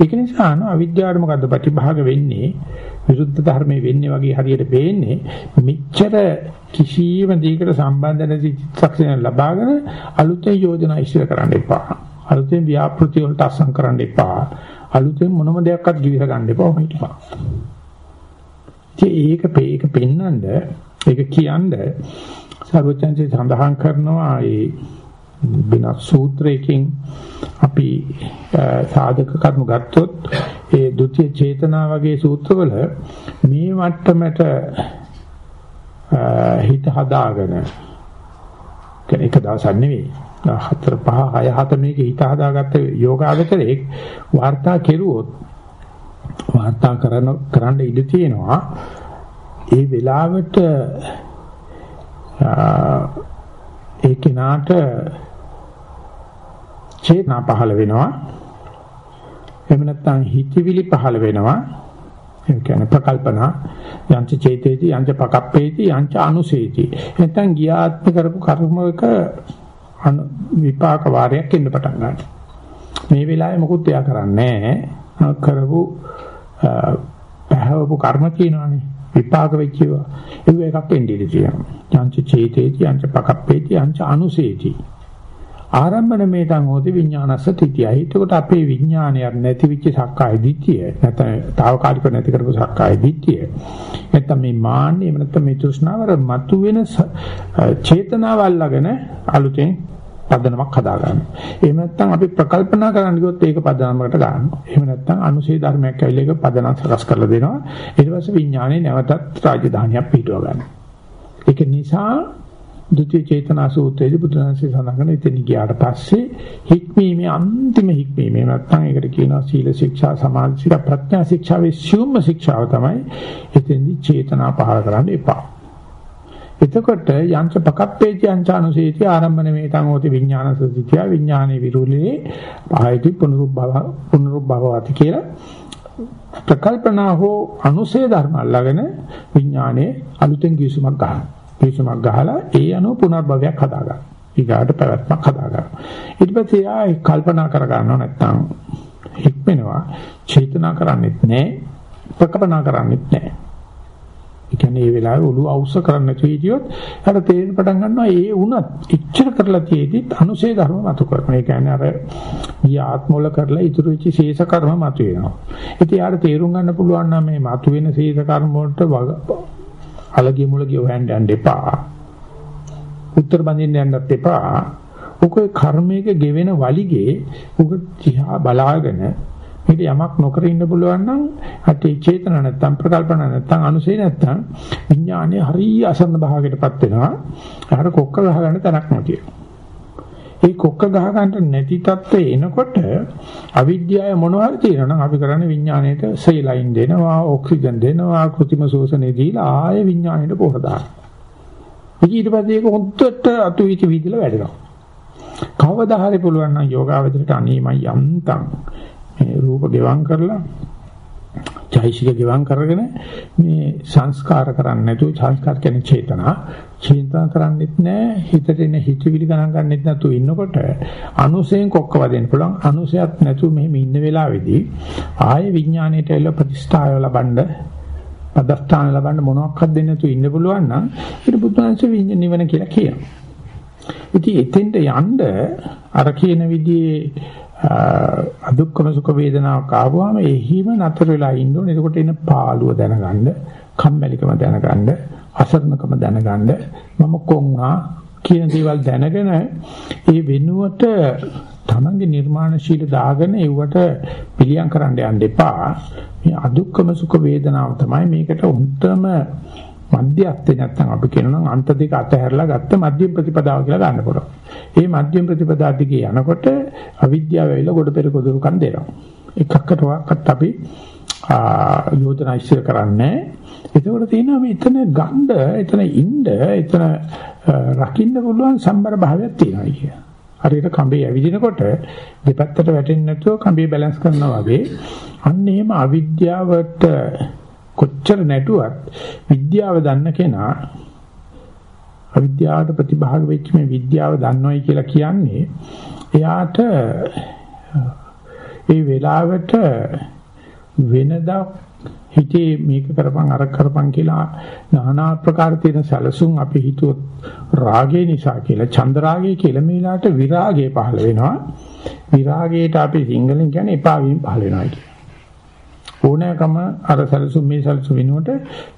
ඒක නිසා අවිද්‍යාවට මොකද්ද ප්‍රතිභාග වෙන්නේ? විරුද්ධ ධර්මයේ වෙන්නේ වගේ හරියට පේන්නේ මෙච්චර කිසියම් දෙයකට සම්බන්ධ නැති චිත්තක්ෂණ ලබාගෙන අලුතෙන් යෝජනා ඉස්සර කරන්න එපා. අලුතෙන් ව්‍යාපෘති වලට අසං කරන්න එපා. අලුතෙන් මොනම දෙයක්වත් ගිවිස ගන්න එපා හිටපන්. ඒක ඒක පෙන්නඳ ඒක කියන්න සර්වචන්සේ සඳහන් කරනවා ඒ වෙනත් සූත්‍රයකින් අපි සාධක කරුණු ගත්තොත් ඒ ဒုတိ ය චේතනා වගේ සූත්‍රවල මේ මට්ටමට හිත හදාගෙන කියන්නේ එක දවසක් නෙවෙයි. හතර පහ හය හත මේක හිත හදාගත්ත යෝගාවචරයේ වාර්තා කෙරුවොත් වාර්තා කරන කරන්න ඉඩ තියෙනවා. ඒ වෙලාවට ඒ කෙනාට චේතනා පහළ වෙනවා. එහෙම නැත්නම් හිතවිලි පහළ වෙනවා. ඒ කියන්නේ ප්‍රකල්පනා යංච චේතේති යංච පකප්පේති යංච අනුසේති. නැත්නම් ගියාත්ම කරපු කර්මයක විපාක වාරයක් එන්න පටන් ගන්නවා. මේ වෙලාවේ මොකුත් එයා කරන්නේ නැහැ. කරපු පහවපු කර්ම කියනවානේ. විපාක වෙච්ච ඒවා. ඒක එකක් එන්නේ ඉඳී තියෙනවා. යංච චේතේති යංච පකප්පේති යංච අනුසේති. ආරම්භන මේතං හෝති විඥානස්ස තිතියයි. එතකොට අපේ විඥානයක් නැති වෙච්ච සක්කාය දිට්ඨිය නැත්නම් తాවකාලික නැති කරපු සක්කාය දිට්ඨිය. නැත්නම් මේ මාන්නේ එහෙම නැත්නම් මේ තෘෂ්ණාවර මතුවෙන චේතනාව අල්ලගෙන අලුතෙන් පදනමක් හදා ගන්නවා. එහෙම නැත්නම් අපි ප්‍රකල්පනා කරන්න ගියොත් ඒක පදනමකට ගන්නවා. එහෙම නැත්නම් අනුශේ ධර්මයක් ඇවිල්ලා ඒක පදනම් සකස් කරලා දෙනවා. ඊට පස්සේ විඥානේ නැවතත් රාජධානියක් පිටව ගන්නවා. ඒක නිසා ဒုတိ ය චේතනා සූත්‍රයේදී බුදුරජාණන්සේ සඳහන් කරන ඉතින් ගියාට පස්සේ හික්මීමේ අන්තිම හික්මීම නැත්නම් ඒකට කියනවා සීල ශික්ෂා සමාධි ශික්ෂා ප්‍රඥා ශික්ෂාවේ සියුම්ම ශික්ෂාව තමයි එතෙන්දි චේතනා පහල කරන්න එපා. එතකොට යංච පකප්පේති යංචානුසේති ආරම්භන මේතං හෝති විඥාන සුද්ධිය විඥානේ විරුලේ ආයති පුනරුබ්බව පුනරුබ්බවති කියලා ප්‍රකල්පනා හෝ අනුසේ ධර්ම අල්ලගෙන විඥානේ අලුතෙන් කිවිසුමක් ගන්නවා. පිරිසමක් ගහලා ඒ අනුව පුනර්භවයක් හදාගන්න. ඊගාට පැවැත්මක් හදාගන්න. ඊට පස්සේ ආ කල්පනා කර ගන්නව නැත්නම් හික්මෙනවා. චේතනා කරන්නේත් නැහැ. ප්‍රකපනා කරන්නේත් නැහැ. ඒ කියන්නේ මේ වෙලාවේ ඔළුව අවශ්‍ය කරන්න නැති හිටියොත් හර තේරෙන්න පටන් ගන්නවා ඒ වුණත් ඉච්ඡර කරලා තියෙදිත් අනුසේ ධර්ම මතු කරනවා. ඒ කියන්නේ අර ඊ ආත්මවල කරලා ඉතුරු වෙච්ච ශේෂ කර්ම මතු වෙනවා. ඉතින් යාට තේරුම් ගන්න පුළුවන් නම් මේ මතු වෙන ශේෂ කර්ම වලට අලගිය මුලගිය හොයන්න යන්න එපා. උත්තර බඳින්න යන්නත් එපා. ඔක කර්මයක ගෙවෙන වලිගේ ඔක දිහා බලාගෙන මේක යමක් නොකර ඉන්න පුළුවන් නම් අටේ චේතන නැත්තම් ප්‍රකල්පන නැත්තම් අනුසේ නැත්තම් විඥානයේ හරිය අසන්න භාගයටපත් වෙනවා. අර කොක්ක ගහගන්න තැනක් නැතිව. ඒ කොක්ක ගහ ගන්න නැති තත්ත්වේ එනකොට අවිද්‍යාව මොනවා හරි තියෙනවා නම් අපි කරන්නේ විඥාණයට සේලයින් දෙනවා ඔක්සිජන් දෙනවා કૃතිම ශෝෂණය දීලා ආය විඥාණයට පොර දානවා. ඊට පස්සේ ඒක හොද්දට අතුවිච විදිලා වැඩෙනවා. කවදා හරි පුළුවන් නම් යෝගාවචරයට අනීමයි යන්තම්. මේ රූප ගෙවම් කරලා චෛසික ගෙවම් කරගෙන මේ සංස්කාර කරන්නේ නැතුව සංස්කාර කියන්නේ චේතනා චේතනා කරන්නේත් නැහැ හිතට එන හිතවිලි ගණන් ගන්නෙත් නැතුව ඉන්නකොට අනුසයෙන් කොක්ක වදින්න පුළුවන් අනුසයත් නැතුව මෙහෙම ඉන්න වෙලාවේදී ආයේ විඥාණයට එළ ප්‍රතිස්ථාය ලබන්න පදස්ථාන ලබන්න මොනවාක්වත් දෙන්න නැතුව ඉන්න පුළුවන් නම් ඊට බුදුන්සේ විඤ්ඤාණ නිවන කියලා කියනවා. ඉතින් එතෙන්ට යන්න අර කියන විදිහේ අදුක්කම සුඛ වේදනාවක් ආවම එහිම නතර වෙලා ඉන්න ඕනේ. එතකොට එන පාළුව දැනගන්න, කම්මැලිකම දැනගන්න, අසරණකම දැනගන්න මම කොන්නා කියන දේවල් දැනගෙන ඒ වෙනුවට තමන්ගේ නිර්මාණශීල දාගෙන ඒවට පිළියම් කරන්න යන්න එපා. මේ අදුක්කම සුඛ වේදනාව තමයි මේකට උන්ටම මධ්‍යස්ථේ නැත්නම් අපි කියනවා අන්ත දෙක අතහැරලා ගත්ත මධ්‍යම ප්‍රතිපදාව කියලා ගන්න පුළුවන්. මේ මධ්‍යම ප්‍රතිපදා දිගේ යනකොට අවිද්‍යාව ඇවිල්ලා ගොඩ පෙර කොදුරුකම් දෙනවා. එකක්කටවත් අපි යෝජනා ඉස්සර කරන්නේ. ඒකවල තියෙනවා මේ එතන ගන්න, එතන ඉන්න, එතන රකින්න පුළුවන් සම්බර භාවයක් තියෙනවා කිය. හරියට කඹේ ඇවිදිනකොට දෙපැත්තට වැටෙන්නේ නැතුව කඹේ බැලන්ස් කරනවා වගේ අන්න එහෙම අවිද්‍යාවට කොච්චර නැටුවත් විද්‍යාව දන්න කෙනා අවිද්‍යාවට ප්‍රතිභාග වෙච්ච මේ විද්‍යාව දන්නවයි කියලා කියන්නේ එයාට ඒ වෙලාවට වෙනදා හිතේ මේක කරපන් අර කරපන් කියලා নানা ආකාර තියෙන සැලසුම් අපි හිතුවොත් රාගය නිසා කියලා චන්ද රාගය කියලා මේලාට විරාගය පහළ වෙනවා. විරාගයට අපි සිංහලෙන් කියන්නේ එපා වීම පහළ වෙනවා කියන්නේ ඕනෑකම අර සැලසුම් මේ සැලසුම් වෙනුවට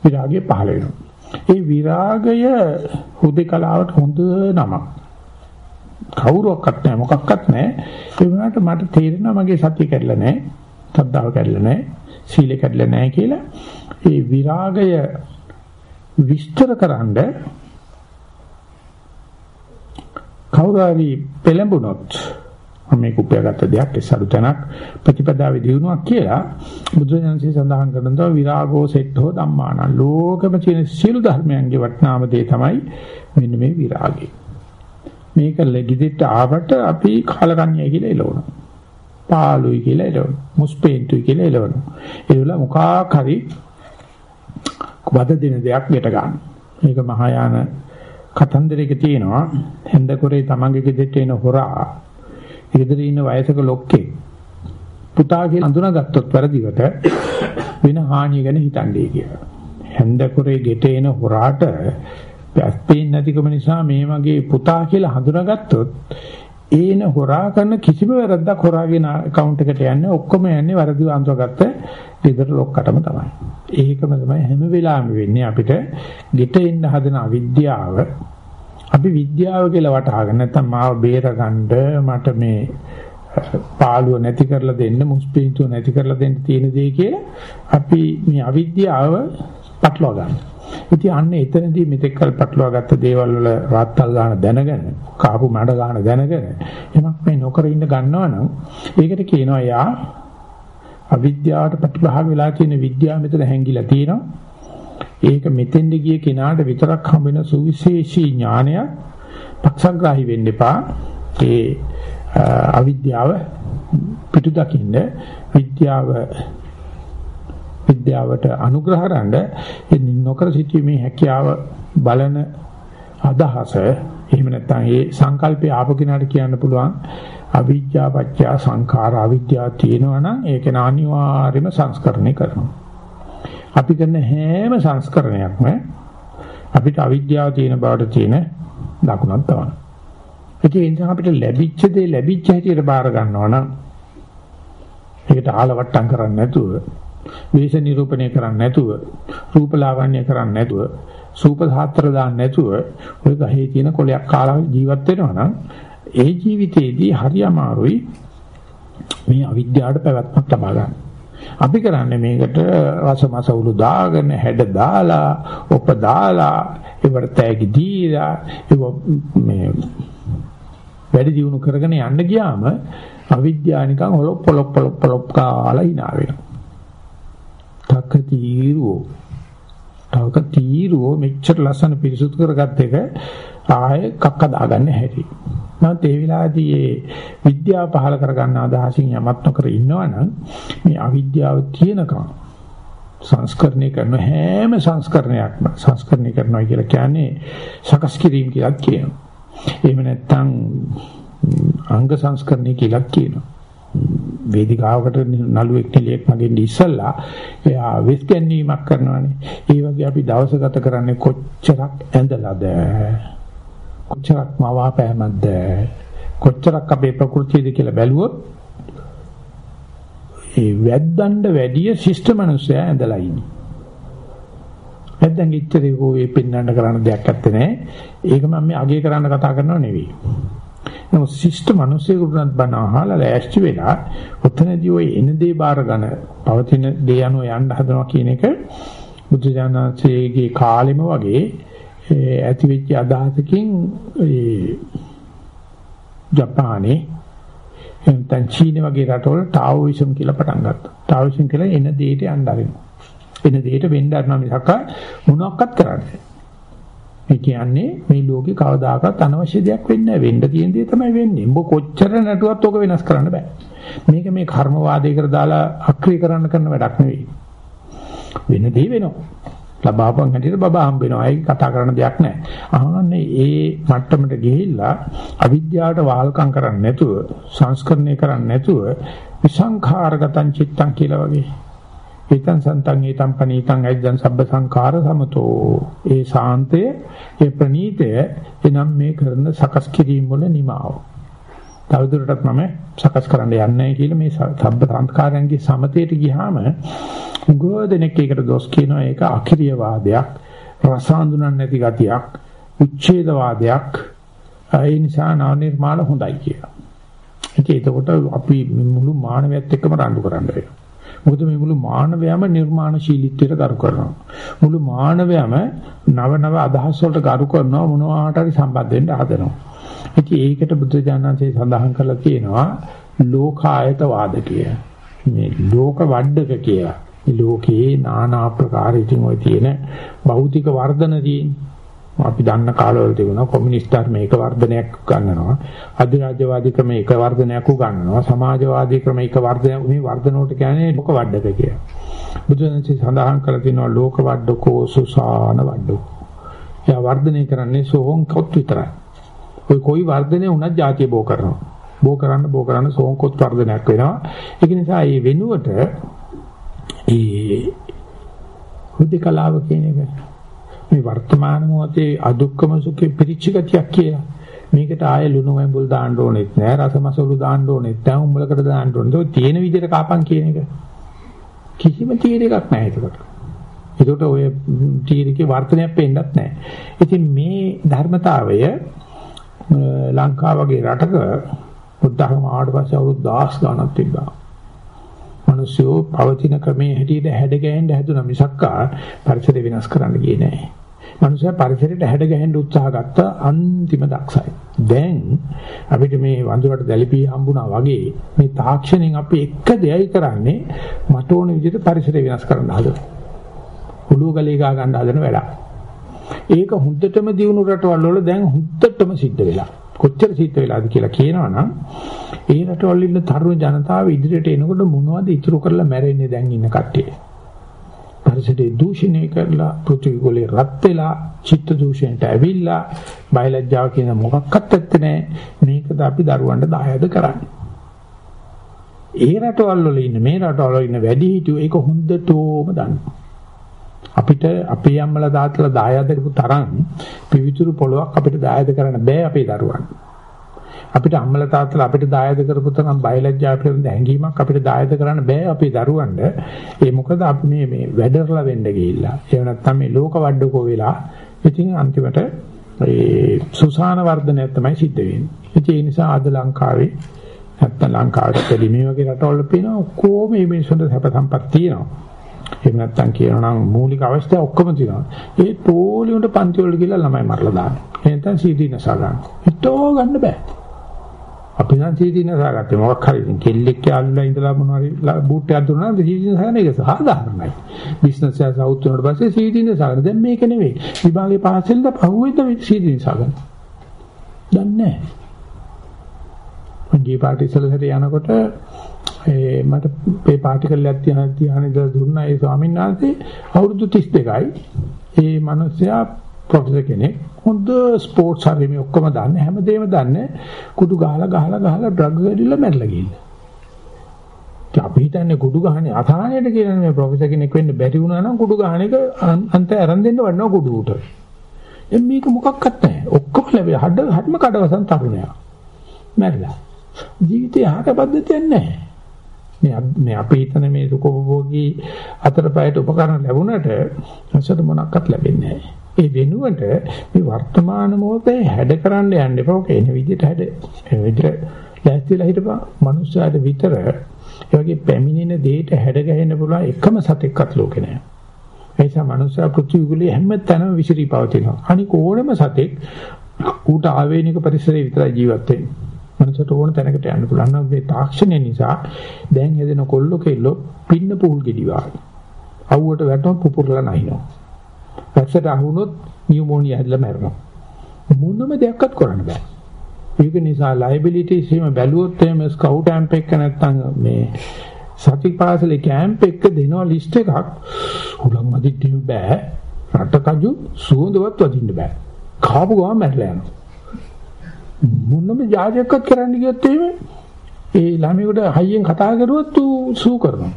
විරාගය පහළ වෙනවා. ඒ විරාගය හුදේකලාවට හොඳ නමක්. කවුරුවක්වත් නැහැ මොකක්වත් නැහැ. ඒ වුණාට මට තේරෙනවා මගේ සතිය කැඩලා නැහැ. සද්ධාව කැඩලා නැහැ. සීලය කැඩලා නැහැ කියලා. ඒ විරාගය විස්තර කරන්න කවුරු හරි පෙළඹුණොත් මේ කුප්පයගත්ත දෙයක් ඒ සරු තැනක් ප්‍රතිපදාවේ දිනුවක් කියලා බුදුරජාණන්සේ සඳහන් කරනවා විරාගෝ සෙට්ඨෝ ධම්මාන ලෝකම තියෙන සියලු ධර්මයන්ගේ වටිනාම දේ තමයි මෙන්න මේ විරාගය. මේක ලෙගිදිට ආවට අපි කාලකන්‍යයි කියලා එළවනවා. පාළුයි කියලා එළවනවා. මුස්පේන්තුයි කියලා එළවනවා. ඒ වල මොකක් හරි වද දෙන දෙයක් ගෙට ගන්න. මේක මහායාන කතන්දරයක තියෙනවා. හෙන්දකොරේ තමන්ගේ ගෙදරට එන හොරා ගෙදර ඉන්න වයසක ලොක්කේ පුතා කියලා අඳුනාගත්තොත් වැරදිවට වෙන හානිය ගැන හිතන්නේ කියලා. හෙන්දකොරේ ගෙට එන හොරාට පැස්පේන් නැතිකම නිසා මේ වගේ පුතා කියලා හඳුනාගත්තොත් ඒන හොරා කරන කිසිම වැරද්දක් හොරාගේ account එකට යන්නේ ඔක්කොම යන්නේ වැරදිව අඳුරගත්ත ගෙදර ලොක්කටම තමයි. ඒකම තමයි හැම වෙලාවෙම වෙන්නේ අපිට ගෙට එන්න හදන අවිද්‍යාව අපි විද්‍යාව කියලා වටහාගෙන නැත්නම් මාව බේරගන්න මට මේ පාළුව නැති කරලා දෙන්න මුස්පීන්තුව නැති කරලා දෙන්න තියෙන දේ කියලා අපි මේ අවිද්‍යාව පටලවා ගන්නවා. ඉතින් අන්න එතනදී මෙතෙක් කල් පටලවා ගත්ත දේවල් වල රාත්තල් ගන්න දැනගෙන කාපු මඩ ගන්න දැනගෙන එමක් මේ නොකර ඉන්න ගන්නවනම් ඒකට කියනවා යා අවිද්‍යාවට ප්‍රතිභාග වෙලා තියෙන විද්‍යාව මෙතන හැංගිලා තියෙනවා ඒක මෙතෙන්ද ගිය කෙනාට විතරක් හම්බෙන සුවිශේෂී ඥානයක් පක්ෂග්‍රාහී වෙන්න එපා ඒ අවිද්‍යාව පිටු දකින්න විද්‍යාව විද්‍යාවට අනුග්‍රහ කරන්න නොකර සිටීමේ හැකියාව බලන අදහස එහෙම නැත්නම් ඒ සංකල්පය ආපු කෙනාට කියන්න පුළුවන් අවිද්‍යාව පත්‍ය සංඛාර අවිද්‍යාව තියෙනවා නම් ඒක අනිවාර්යයෙන්ම සංස්කරණය කරනවා. අපි කරන හැම සංස්කරණයක්ම අපිට අවිද්‍යාව තියෙන බවට තියෙන ලකුණක් තමයි. ඒ නිසා අපිට ලැබිච්ච දේ ලැබිච්ච හැටියට බාර ගන්නවා නම් ඒකට ආලවට්ටම් කරන්නේ නැතුව වේශ නිරූපණය කරන්නේ නැතුව රූප ලාවන්‍ය කරන්නේ නැතුව සූප සාත්‍ර දාන්න නැතුව ඔය ගහේ තියෙන කොලයක් කාලා ජීවත් වෙනවා නම් ඒ ජීවිතේදී හරි අමාරුයි මේ අවිද්‍යාවට පැවැත්මක් ලබා ගන්න. අපි කරන්නේ මේකට රසමස උළු දාගෙන හැඩ දාලා ඔප දාලා ඒවට තෑගි දීලා ඒක මේ වැඩි දියුණු කරගෙන යන්න ගියාම අවිද්‍යාව නිකන් හොලොප් පොලොප් පොලොප් පොලොප් කාලා hina වෙනවා. තක තීරුවෝ තවක තීරුවෝ මෙච්චර ලස්සන පිරිසුදු කරගත්ත එක ආයේ කක්ක දාගන්න හැටි. නැත්නම් ඒ වෙලාවේදී මේ විද්‍යාව පහල කරගන්න අදහසින් යමත් නොකර ඉන්නවනම් මේ අවිද්‍යාව තියෙනකම් සංස්කරණය කරන හැම සංස්කරණයක්ම සංස්කරණය කරනවා කියලා කියන්නේ සකස් කිරීම කියලා කියනවා. එහෙම නැත්නම් අංග සංස්කරණය කියලා කියනවා. වේදිකාවකට නළුවෙක් නිලියෙක් මගෙන් ඉස්සල්ලා එයා වෙස් ගැනීමක් කරනවානේ. ඒ වගේ අපි දවස ගත කරන්නේ කොච්චරක් ඇඳලාද? කොච්චරක් මවාපෑමක්ද කොච්චරක් අපේ ප්‍රകൃතියද කියලා බැලුවොත් ඒ වැද්දන්ට වැඩිය ශිෂ්ට මනුස්සයා ඇඳලා ඉන්නේ. වැද්දන් ඉච්චරේ ඕවේ පින්නන්න කරන්න දෙයක් නැත්තේ නේ. ඒක මම මේ අගේ කරන්න කතා කරනව නෙවෙයි. නමුත් ශිෂ්ට මනුස්සයෙකුට බණ අහලා ලෑස්ති වෙලා ඔතනදී ওই එන දේ බාරගෙන පවතින දේ අනුව යන්න හදනවා කියන එක බුද්ධ ඥානසේගේ කාලෙම වගේ ඇති වෙච්ච අදහසකින් ඒ ජපානයේ එතන චීන වගේ රටවල ටාઓයිසම් කියලා පටන් ගත්තා. ටාઓයිසම් කියලා එන දෙයට යන්න ආරිනවා. එන දෙයට වෙන්න ආරනවා මිසක් මොනවත් කරන්නේ ඒ කියන්නේ මේ ලෝකේ කවදාකවත් අනවශ්‍ය දෙයක් වෙන්නේ නැහැ. වෙන්න තියෙන දේ තමයි වෙන්නේ. උඹ කොච්චර නටුවත් ඔක වෙනස් කරන්න බෑ. මේක මේ කර්මවාදයකට දාලා අක්‍රිය කරන්න කරන වැඩක් නෙවෙයි. වෙන දේ වෙනවා. ලබාපන් හැටියට බබා හම්බ වෙනවා. ඒක කතා කරන දෙයක් නෑ. ආන්නේ ඒ මට්ටමට ගිහිල්ලා අවිද්‍යාවට වාල්කම් කරන්නේ නැතුව, සංස්කරණය කරන්නේ නැතුව විසංඛාරගතං චිත්තං කියලා වගේ ඒතං සන්තං ඒතං පනීතං අයිද්දං සබ්බ සංඛාර සමතෝ ඒ ශාන්තය ඒ ප්‍රණීතය එනම් මේ කරන සකස් කිරීම වල නිමාව තවදුරටත් මම සකස් කරන්න යන්නේ කියලා මේ සබ්බ සංස්කාරයන්ගේ සමතේට ගියාම ගෝධනෙක් එකට දොස් කියනවා ඒක අකිරිය වාදයක් රසාඳුනන් නැති ගතියක් උච්ඡේද වාදයක් ඒ නිසා නව නිර්මාණ හොඳයි කියලා. ඉතින් එතකොට අපි මුළු මානවයත් එක්කම රණ්ඩු කරන්න වෙනවා. මොකද මේ මුළු මානවයම නිර්මාණශීලීත්වයට ගරු කරනවා. මුළු මානවයම නව නව අදහස් වලට ගරු කරනවා මොනවාට හරි සම්බන්ධ වෙන්න හදනවා. ඉතින් ඒකට බුද්ධ ඥානසේ සඳහන් කරලා තියෙනවා ලෝකායත වාදකය. මේ ලෝක වඩක කියලා. මේ ලෝකේ নানা ආකාර ඉතින් ඔය තියෙන භෞතික වර්ධන තියෙන අපි දන්න කාලවල තිබුණා කොමියුනිස්ට් ධර්ම එක වර්ධනයක් ගන්නනවා අධිරාජ්‍යවාදී ක්‍රම එක වර්ධනයක් උගන්වනවා සමාජවාදී ක්‍රම එක වර්ධනයක් මේ වර්ධන වලට කියන්නේ ලෝක වඩක කියලා. බුදුන්සේ සඳහන් කරලා තියෙනවා ලෝක වඩකෝ සුසාන වඩකෝ. යා වර්ධනය කරන්නේ සෝහන් කොත් විතරයි. ඔය කොයි වර්ධනය වුණත් જાතිය බෝ කරනවා. බෝ කරන්න බෝ කරන්න සෝහන් කොත් වර්ධනයක් වෙනවා. ඒක නිසා මේ වෙනුවට ඒ හුදේකලාව කියන එක මේ වර්තමාන මොහොතේ අදුක්කම සුඛේ පිරිච්ච ගතියක් කියලා. මේකට ආයේ ලුණු වැඹුල් දාන්න ඕනෙත් නෑ රසමසලු දාන්න ඕනෙත් නෑ උඹලකට දාන්න ඕනෙත්. ඔය තියෙන විදිහට කාපන් කියන එක. කිසිම තීර එකක් නෑ ඒකට. ඒකට ඔය තීරකේ වර්තනයක් පේන්නත් නෑ. ඉතින් මේ ධර්මතාවය ලංකාව වගේ රටක බුද්ධහම ආවට පස්සේ අවුරුදු 10 ගණන් තිබ්බා. මිනිස්සු පවතින ක්‍රමයේ හැටියට හැඩ ගැහෙන්න හැදුනා මිසක්කා පරිසරය වෙනස් කරන්න ගියේ නෑ. මිනිස්සු පරිසරයට හැඩ ගැහෙන්න උත්සාහ ගත්ත අන්තිම දක්ෂයි. දැන් අපිට මේ වඳුරට දැලිපි හම්බුණා වගේ මේ තාක්ෂණයෙන් අපි එක දෙයයි කරන්නේ මට ඕන විදිහට පරිසරය වෙනස් කරන්න හදනවා. හුළු ගලේ ගා ගන්න හදන වැඩක්. ඒක හුද්දටම දිනු රටවල් වල දැන් හුද්දටම සිද්ධ වෙලා. කොච්චර සිද්ධ වෙලාද කියලා කියනවනම් ඒ රටවල ඉන්න තරුණ ජනතාව ඉදිරියට එනකොට මොනවද ඉතුරු කරලා මැරෙන්නේ දැන් ඉන්න කට්ටිය. පරිසරය දූෂණය කරලා පෘථිවි ගෝලේ රත් වෙලා චිත්ත දූෂණයට ඇවිල්ලා බයලජ්ජාව කියන මොකක්වත් ඇත්තේ නැහැ. මේකද අපි දරුවන්ට දායද කරන්නේ. ඒ රටවල් වල ඉන්න මේ රටවල් වල ඉන්න වැඩි හිටියෝ ඒක හොඳටම දන්නවා. අපිට අපේ අම්මලා තාත්තලා දායාද කරපු තරම් පිවිතුරු පොලොක් අපිට දායාද කරන්න බෑ අපේ දරුවන්. අපිට අම්මලා තාත්තලා අපිට දායාද කරපු තරම් බයලජ්ජා පිළිබඳ හැඟීමක් අපිට දායාද කරන්න බෑ අපේ දරුවන්ට. ඒ මොකද අපි මේ මේ වැඩරලා වෙන්න ගිහිල්ලා. ඒ නැත්තම් මේ ලෝක වඩකෝ වෙලා ඉතින් අන්තිමට ඒ සුසාන වර්ධනය තමයි සිද්ධ වෙන්නේ. ඒ නිසා අද ලංකාවේ නැත්තම් ලංකාවට දෙලිමේ වගේ රටවල පේනවා කොහොම මේ මිනිස්සුන්ට සැප සම්පත් තියෙනවා. එහෙම නැත්නම් කියනවා නම් මූලික අවශ්‍යතා ඔක්කොම තියෙනවා. ඒ පොලි උන්ට පන්ති වලට ගිහලා ළමයි මරලා දානවා. එහෙනම් සීදී නසා ගන්න. හිතෝ ගන්න බෑ. අපි නම් සීදී නසා ගත්තේ මොකක් හරි ඉතින් කෙල්ලෙක් යාළුලා ඉඳලා මොනවාරි බූට් එකක් දුන්නා නම් සීදී නසා ගන්න එක සාධාරණයි. බිස්නස් එක සවුත් වුණාට පස්සේ සීදී නසා ගන්න. දැන් මේක නෙවෙයි. විභාගේ පාස් වෙලා පහුවෙන්ද සීදී නසා ගන්න. දන්නේ නැහැ. මගේ පාටි ඉස්සලසට යනකොට ඒ මට මේ පාටිකල්යක් තියන තියන ඉඳලා දුන්නා ඒ ස්වාමීන් වහන්සේ අවුරුදු 32යි. ඒ මිනිස්සයා ප්‍රොෆෙසර් කෙනෙක්. හොඳ ස්පෝර්ට්ස් හරි මේ ඔක්කොම දන්නේ හැමදේම දන්නේ කුඩු ගහලා ගහලා ගහලා ඩ්‍රග්ස් වැඩිලා මැරලා ගිහිල්ලා. අපි හිතන්නේ කුඩු ගහන්නේ අසහනයට කියලා මේ ප්‍රොෆෙසර් කෙනෙක් වෙන්න බැරි වුණා නම් කුඩු ගහන එක අන්ත ආරම්භ දෙන්න වඩනවා කුඩු උට. එම් මේක මොකක්වත් නැහැ. ඔක්කොම ලැබෙයි. හඩ හඩම කඩවසන් තරුණයා. මැරිලා. ජීවිතේ ආක පද්ධතියක් නැහැ. මේ මේ අපි හිතන මේ සුඛෝපභෝගී අතරපයට උපකරණ ලැබුණට අසත මොනක්වත් ලැබෙන්නේ නැහැ. ඒ වෙනුවට මේ වර්තමාන මොහොතේ හැඩ කරන්න යන්න එපා. ඔක එන විදිහට හැඩ එන විදිහට ලෑස්තිලා හිටපන්. මනුස්සයාට විතර ඒ වගේ පැමිණෙන දෙයට හැඩ ගැහෙන්න පුළුවන් එකම සතෙක්වත් ලෝකේ නැහැ. ඒ නිසා මනුස්සයා පෘථිවිගුලේ හැම තැනම විසිරී පවතිනවා. අනික ඕනම සතෙක් ඌට ආවේනික පරිසරයේ විතරයි ජීවත් වෙන්නේ. මනසට ඕන තැනකට යන්න පුළුවන්. නම් මේ තාක්ෂණය නිසා දැන් හැදෙන කොල්ලෝ කෙල්ලෝ පින්න පුහුල් ගෙඩි වාගේ. අවුවට වැටුනොත් පුපුරලා නැහිනවා. වැක්සට අහුනොත් නියුමෝනියා හැදලා මැරෙනවා. මොනම දෙයක්වත් කරන්න බෑ. ඒක නිසා ලයබිලිටිස් එහෙම බැලුවොත් එහෙම ස්කවුට් කැම්ප් එක නැත්තම් මේ සති පාසලේ කැම්ප් එක දෙනවා ලිස්ට් එකක්. හුලං මදින්න බෑ. රටකජු සුවඳවත් වදින්න බෑ. කාපු ගමන් මැරලා යනවා. මොනම ජාජයක්වත් කරන්න ගියොත් එහෙම ඒ ළමයෙකුට හයියෙන් කතා කරුවොත් ඌ සූ කරනවා.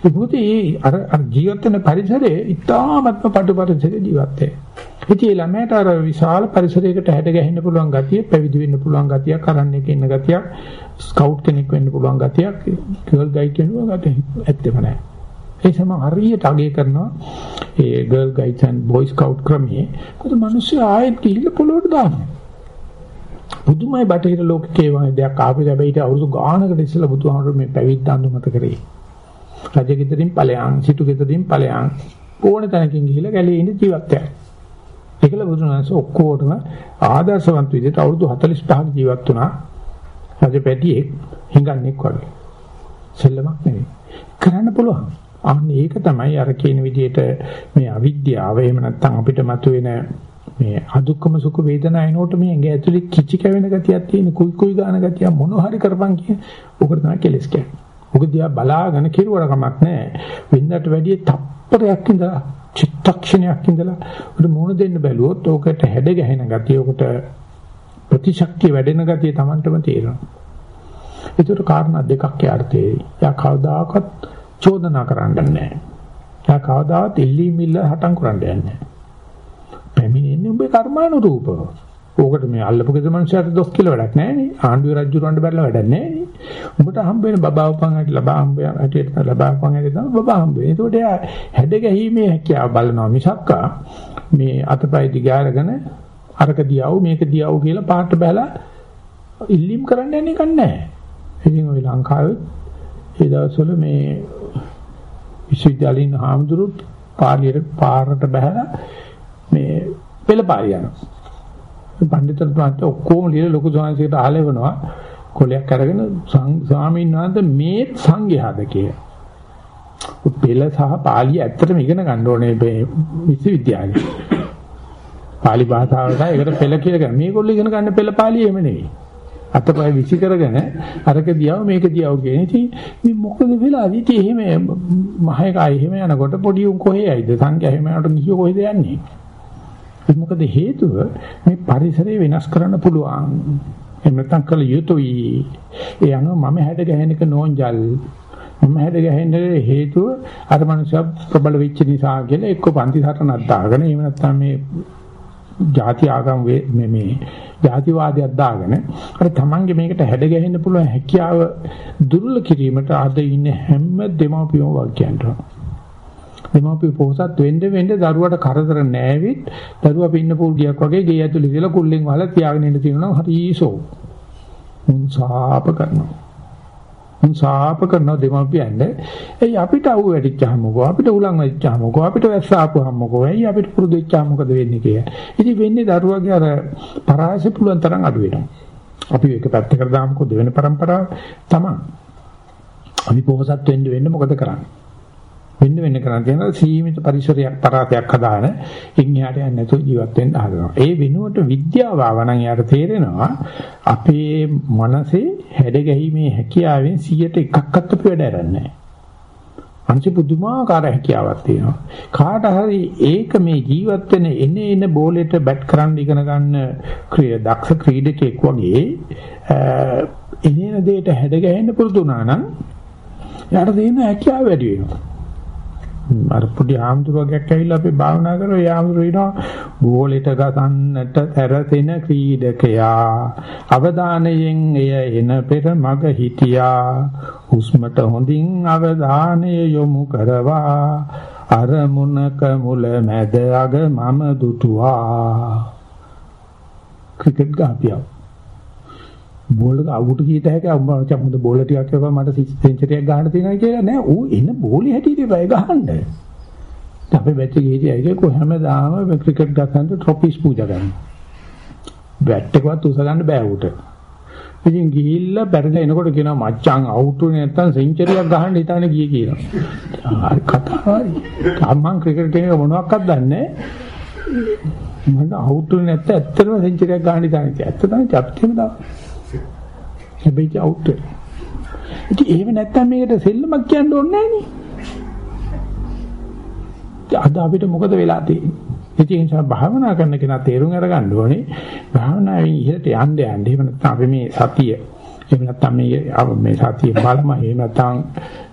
ඒකෝටි අර අර ජීවත් වෙන පරිසරයේ ඉතාමත්ම පටු පරිසරයේ ජීවත් වෙනවා. ඉතින් ළමයට අර විශාල පරිසරයකට හැඩ ගැහෙන්න පුළුවන් ගතිය, පැවිදි වෙන්න පුළුවන් ගතියක්, කරන්නේක ඉන්න ගතියක්, ස්කවුට් කෙනෙක් වෙන්න පුළුවන් ගතියක්, ගර්ල් ගයිඩ් වෙන්න ගතිය ඇත්තම නැහැ. ඒ සම හරියට අගය කරනවා ඒ girl guides and boy scout ක්‍රමයේ මොකද මිනිස්සු ආයෙත් ගිහිල්ලා පොළොවට දානවා බුදුමයි බටහිර ලෝකේ වගේ දෙයක් ආපු හැබැයි අවුරුදු ගානකට ඉස්සෙල්ලා බුදුහාමුදුරු මේ පැවිද්ද අඳුමත කරේ රජගෙදරින් ඵලයන් සිටු ගෙදරින් ඵලයන් ඕන තැනකින් ගිහිල්ලා ගැලේ ඉඳ ජීවත් වෙනවා ඒකල බුදුනාස ඔක්කොටම ආදර්ශවන්ත විදිහට අවුරුදු 45ක් ජීවත් වුණා. රජපැටියෙක් හිඟන්නේක් වගේ. සෙල්ලමක් නෙවෙයි. කරන්න පුළුවන්. අන්න ඒක තමයි අර කියන විදිහට මේ අවිද්‍යාව එහෙම නැත්නම් අපිට මතුවෙන මේ අදුක්කම සුඛ වේදනා එනකොට මේ ඇඟ ඇතුලේ කිචි කැවෙන ගතියක් තියෙන කුයි කුයි ගාන ගතිය මොන හරි කරපන් කියන උකට තමයි කෙලස් කියන්නේ. උක දිහා බලාගෙන කිරුවට කමක් නැහැ. වෙනදට වැඩිය තප්පරයක් ඉඳලා චිත්තක්ෂණයක් ඉඳලා උඩ මොන දෙන්න බැලුවොත් ඕකට හැඩ ගැහෙන ගතිය ඕකට ප්‍රතිශක්තිය වැඩෙන ගතිය Tamanටම තේරෙනවා. ඒකට කාරණා දෙකක් යාර්ථේ. යා කවදාකවත් චෝදනා කරන්නේ නැහැ. යා කවදාවත් ඉල්ලී මිල්ල හටන් කරන්නේ නැහැ. පැමිණෙන්නේ උඹේ කර්මානුරූපව. ඕකට මේ අල්ලපු ගෙද මනුස්සයාට දොස් කියලා වැඩක් නැහැ නේ. ආණ්ඩුවේ රජුරවන්ට බැලලා වැඩක් නැහැ නේ. උඹට හම්බ වෙන බබාවපන් හැටි ලබා හම්බ හැටියට ලබාපන් හැටි තමයි බබා හම්බ වෙන්නේ. ඒකට එයා හැඩ ගැහිීමේ හැකියාව බලනවා මිසක්කා මේ අතපය දිගාරගෙන අරක දියව මේක දියව කියලා පාට බැලලා ඉල්ලීම් කරන්න යන්නේ කන්නේ. ඉතින් ওই ලංකාවේ ඒ දවස්වල මේ විශ්වවිද්‍යාලීන හාමුදුරුවෝ පාලියට පාරට බහැලා මේ පෙළපාරි යනවා. පඬිතුමාට ඔක්කොම ලියලා ලොකු සංහසිකට ආලෙවනවා කොලයක් අරගෙන ස්වාමීන් වහන්සේ මේ සංඝයාද කියලා. පෙළ සහ පාලිය ඇත්තටම ඉගෙන ගන්න ඕනේ මේ විශ්වවිද්‍යාලේ. පාලි භාෂාවට ඒකට පෙළ කියලා ගන්න. මේගොල්ලෝ ඉගෙන ගන්න පෙළ පාලිය එමෙ නෙවෙයි. අතපය විසි කරගෙන අරක දියව මේක දියව කියන ඉතින් මේ මොකද වෙලා ඉතින් එහෙම මහේකයි එහෙම යනකොට පොඩි උන් කොහේ යයිද සංඛ්‍යා එහෙම යනකොට ගිහිය කොහෙද යන්නේ? මොකද හේතුව මේ පරිසරය වෙනස් කරන්න පුළුවන්. එහෙම නැත්නම් කල යුතුයි. ඒ අනුව මම හැඩ ගැහෙන එක නෝන්ජල්. මම හැඩ ගැහෙන්න හේතුව අර මනුස්සයා ප්‍රබල වෙච්ච නිසා කියලා එක්ක පන්ති සටනක් දාගෙන එහෙම නැත්නම් මේ ಜಾති ආගම් මේ මේ ಜಾතිවාදයක් දාගෙන අර තමන්ගේ මේකට හැඩ ගැහෙන්න පුළුවන් හැකියාව දුර්වල කිරීමට අද ඉන්න හැම දෙමව්පියෝ වාක්‍යයන්ට දෙමව්පිය පොහසත් වෙන්න වෙන්න දරුවට කරදර නැවිත් දරුවා පින්න පූර්ගියක් වගේ ගේ ඇතුලේ ඉඳලා කුල්ලෙන් වහලා තියාගෙන ඉන්න තියෙනවා හරිසෝ මුන් සාප කරනවා. උන් සාප කරන දෙමව්පියන්ද එයි අපිට අවු වැඩිච්චාම මොකෝ අපිට උලන් වෙච්චාම මොකෝ අපිට වැස්ස ආපුවාම මොකෝ එයි අපිට පුරුදු වෙච්චාම මොකද වෙන්නේ කියලා. ඉතින් වෙන්නේ දරුවගේ අර පරාසය පුළුවන් තරම් අඩු වෙනවා. අපි එක පැත්තකට දාමුකෝ දෙවෙනි પરම්පරාව තමයි. අපි පොහසත් වෙන්න වෙන්න මොකද කරන්නේ? වෙන්න වෙන්න කරන් තියෙනවා සීමිත පරිසරයක් පරාතයක් හදාන ඉන්හියට යන්නේ නැතුව ජීවත් වෙන්න හදනවා. ඒ වෙනුවට විද්‍යාව ආවනම් යාට තේරෙනවා අපේ මනසේ හැඩ ගැහිමේ හැකියාවෙන් 100ට එකක්වත් අපි වැඩ කරන්නේ අනිත් පුදුමාකාර හැකියාවක් තියෙනවා. කාට හරි ඒක මේ ජීවත් වෙන එනේ එන බෝලෙට බැට් කරන්න ඉගෙන ගන්න ක්‍රීඩ දක්ෂ ක්‍රීඩකෙක් වගේ එනේන දෙයට හැඩ ගැහෙන්න පුරුදු වුණා නම් යාට තියෙන හැකියාව වැඩි වෙනවා. අර පොඩි ආම්තුරුවක්යක් ඇවිල්ලා අපි භාවනා කරලා ඒ ආම්තුරු වෙනවා බෝලෙට ගසන්නට තරසෙන ක්‍රීඩකයා අවධානයෙන් එය එන පෙර මග හිටියා. හුස්මට හොඳින් අවධානය යොමු කරවා. අරමුණක මුල මැද අග මම දුටුවා. ක්‍රිකට් ගහපියා බෝලක අවුට කීත හැකි අම්මා චම්මුද බෝල ටිකක් එපා මට සෙන්චරියක් ගහන්න තියෙනවා කියලා නෑ ඌ එන බෝලේ හැටියට බය ගහන්න. අපි බැච් ගිහින් ඇයිද කොහමදාම ක්‍රිකට් ගහන්න ට්‍රොෆිස් පූජා කරනවා. බැට් එකවත් උස ගන්න බෑ ඌට. ඉතින් ගිහිල්ලා බැරලා එනකොට කියනවා මච්චන් අවුට් උනේ නැත්තම් සෙන්චරියක් ගහන්න හිතාන ගියේ කියනවා. හරි කතාවයි. අම්මන් ක්‍රිකට් එක මොනවක්වත් දන්නේ නෑ. මම අවුට් උනේ නැත්නම් ඇත්තටම සෙන්චරියක් ගහන්න හිතාන ඉතින් ඇත්ත තමයි චප්තියම දානවා. හැබැයි අවුට් වෙනවා. ඉතින් එහෙම නැත්තම් මේකට සෙල්ලමක් කියන්න ඕනේ නෑනේ. අද අපිට මොකද වෙලා තියෙන්නේ? ඉතින් ඒ නිසා භාවනා කරන කෙනා තේරුම් අරගන්න ඕනේ භාවනාවෙන් ඉහළට යන්න යන්න. එහෙම නැත්නම් අපි මේ සතිය එහෙම නැත්නම් මේ මේ සතිය බලම එහෙම නැත්නම්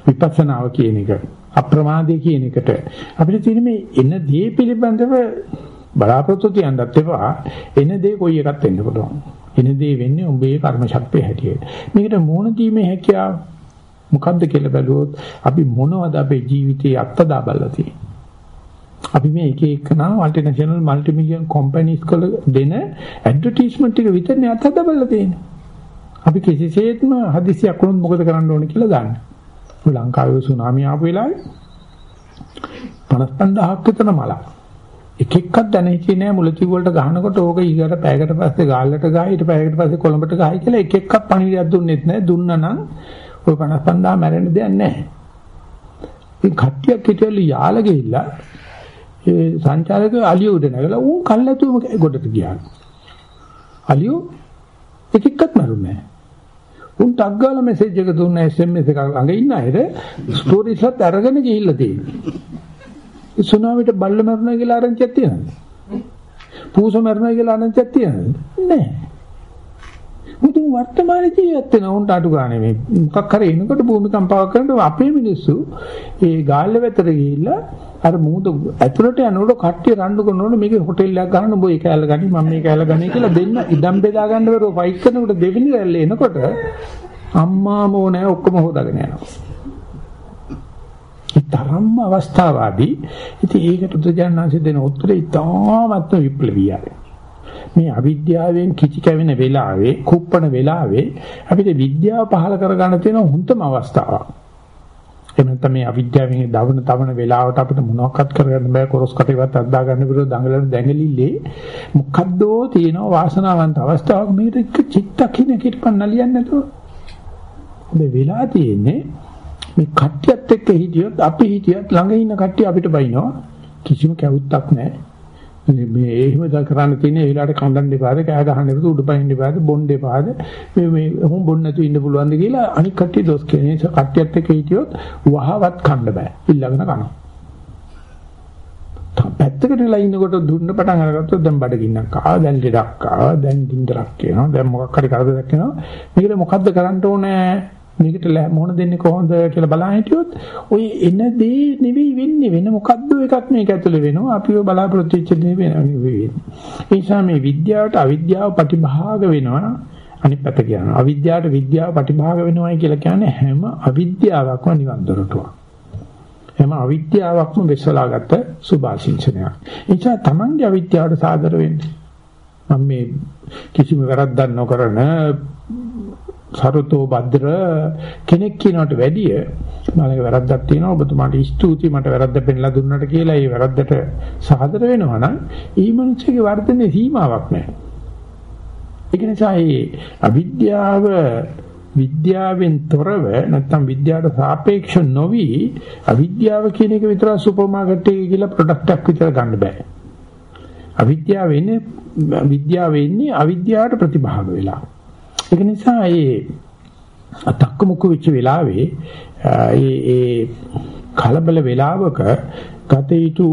විපස්සනාව කියන එක අප්‍රමාදයේ කියන එකට අපිට තියෙන මේ එන දේ පිළිබඳව බලාපොරොත්තු තියන්නත් එපා එන දේ කොයි එකක් වෙන්න පුළුවන්. එන දේ වෙන්නේ උඹේ කර්ම ශක්තිය හැටියට. මේකට මූණ දීමේ හැකියාව මොකද්ද කියලා බැලුවොත් අපි මොනවද අපේ ජීවිතයේ අත්දා බලලා තියෙන්නේ. අපි මේ එක එකනා මල්ටිනේෂනල් මල්ටි මිලියන් කම්පැනිස් වල දෙන ඇඩ්වර්ටයිස්මන්ට් ටික විතරනේ අත්දා බලලා තියෙන්නේ. අපි කිසිසේත්ම හදිසියක් වුණොත් මොකද කරන්න ඕනේ කියලා දන්නේ. ලංකාවේ සුනාමි ආපු වෙලාවේ 55000ක් විතර මලක්. එක එකක් දැනෙන්නේ නැහැ මුලති වලට ගහනකොට ඕක ඊගට පැයකට පස්සේ ගාල්ලට ගහයි ඊට පැයකට පස්සේ කොළඹට ගහයි කියලා එක එකක් පණිවිඩයක් දුන්නෙත් නැහැ දුන්නා නම් ඔය 55000 මැරෙන්න දෙයක් නැහැ. ඉතින් කට්ටියක් හිටියලු යාල ගිහිල්ලා ඒ සංචාරකයෝ අලිය උඩ නැගලා ඌ කල්ලාතුම ගොඩට ගියා. අලියෝ එක එක්කත් මරුන්නේ නැහැ. උන් ටක් ගාලා මෙසේජ් එක දුන්න SMS එකක් ළඟ ඉන්න අයද ස්ටෝරිස්ලත් අරගෙන ගිහිල්ලා තියෙනවා. ඒ සුනාමිට බල්ල මරනවා කියලා ආරංචියක් තියෙනවද? පූස මරනවා කියලා ආරංචියක් තියෙනවද? නැහැ. මුතුන් වර්තමාන ජීවිතේ වෙන උන්ට අඩු ගන්න මේ මොකක් හරි එනකොට භූමිකම්පාවක් කරනකොට අපේ මිනිස්සු ඒ ගාල්ල වෙතට ගිහිල්ලා අර මූද ඇතුළට යනකොට කට්ටිය රණ්ඩු කරනකොට මේක හොටෙල් එකක් ගන්න උඹ ඒ කෑල්ල ගනි මම මේ කෑල්ල ගනි කියලා දෙන්න ඉඩම් බෙදා ගන්න බරෝ ෆයිට් කරනකොට දෙවෙනි රැල්ල එනකොට අම්මා මොනේ ඔක්කොම හොදාගෙන යනවා තරම්ම අවස්ථාවාදී ඉතින් ඒකට දුජානනාංශ දෙන උත්තරේ ඉතාමත්ම විප්ලවීයයි. මේ අවිද්‍යාවෙන් කිචි කැවෙන වෙලාවේ කුප්පණ වෙලාවේ අපිට විද්‍යාව පහල කරගන්න තියෙන හොඳම අවස්ථාවක්. එහෙම නැත්නම් මේ අවිද්‍යාවෙන් දවන තවන වෙලාවට අපිට මොනවක්වත් කරගන්න බෑ කොරස් කටේවත් අද්දා ගන්න බිරෝ දඟලන දැඟලිල්ලේ මොකද්දෝ තියෙන වාසනාවන්ත අවස්ථාවක්. මේකට එක චිත්තකිනකිට පන්නලියන්නේ නැතුව. මේ වෙලා තියෙන්නේ මේ කට්ටියත් එක්ක හිටියොත් අපි හිටියත් ළඟ ඉන්න කට්ටිය අපිට බයිනවා. කිසිම කැවුත්තක් නැහැ. මේ එහෙම දා කරන්න තියෙන ඒ වෙලාවට කඳන් දෙපාද කෑ ගහන්න එපා උඩපයින් දෙපාද බොන් දෙපාද මේ මේ හොම් බොන්න නැතුව ඉන්න පුළුවන්ද කියලා අනික් කට්ටිය දොස් කියන නිසා කට්ටියත් එක්ක හිටියොත් වහවත් කන්න බෑ. ඊළඟන කනවා. පැත්තකට වෙලා ඉන්නකොට දුන්න පටන් අරගත්තොත් දැන් බඩගින්නක් ආවා දැන් ලෙඩක් ආවා දැන් දින්දරක් එනවා දැන් මොකක් හරි කරදරයක් එනවා. මේකට මොකද්ද කරන්න ඕනේ? මේකට මොන දෙන්නේ කොහොමද කියලා බලන්න හිටියොත් ඔය එන දේ නෙවෙයි වෙන්නේ. වෙන මොකද්ද එකක් මේක ඇතුලේ වෙනවා. අපිව බලාපොරොත්තු වෙච්ච දේ වෙන්නේ ඒ නිසා මේ විද්‍යාවට අවිද්‍යාව ප්‍රතිභාග වෙනවා. අනිත් පැත්ත කියනවා. අවිද්‍යාවට විද්‍යාව ප්‍රතිභාග වෙනවායි කියලා කියන්නේ හැම අවිද්‍යාවක්ම නිවන් දොරටුවක්. හැම අවිද්‍යාවක්ම වෙස්සලාගත්ත සුභාශිංසනයක් ඒ නිසා Tamange අවිද්‍යාවට සාදර වෙන්න. මම මේ කිසිම වැරද්දක් නොකරන සරතෝ භද්‍ර කෙනෙක් කියනකට වැඩිය මලක වැරද්දක් තියෙනවා ඔබතුමාට ස්තුතියි මට වැරද්ද පෙන්ලා දුන්නට කියලා ඒ වැරද්දට සාදර වෙනවා නම් ඊ මිනිස්සුගේ වර්ධනේ සීමාවක් නැහැ. ඒක නිසා මේ අවිද්‍යාව විද්‍යාවෙන් තොරව නැත්නම් විද්‍යාවට සාපේක්ෂ නොවි අවිද්‍යාව කියන එක විතර සුපර් මාකට් එකේ කියලා ප්‍රොඩක්ට් එකක් විතර ගන්න බෑ. අවිද්‍යාව වෙන්නේ විද්‍යාව වෙන්නේ අවිද්‍යාවට ප්‍රතිභාග වෙලා. ඒක නිසා ඒ අතක්ක මුක්ක වෙච්ච වෙලාවේ ඒ ඒ කලබල වෙලාවක ගත යුතු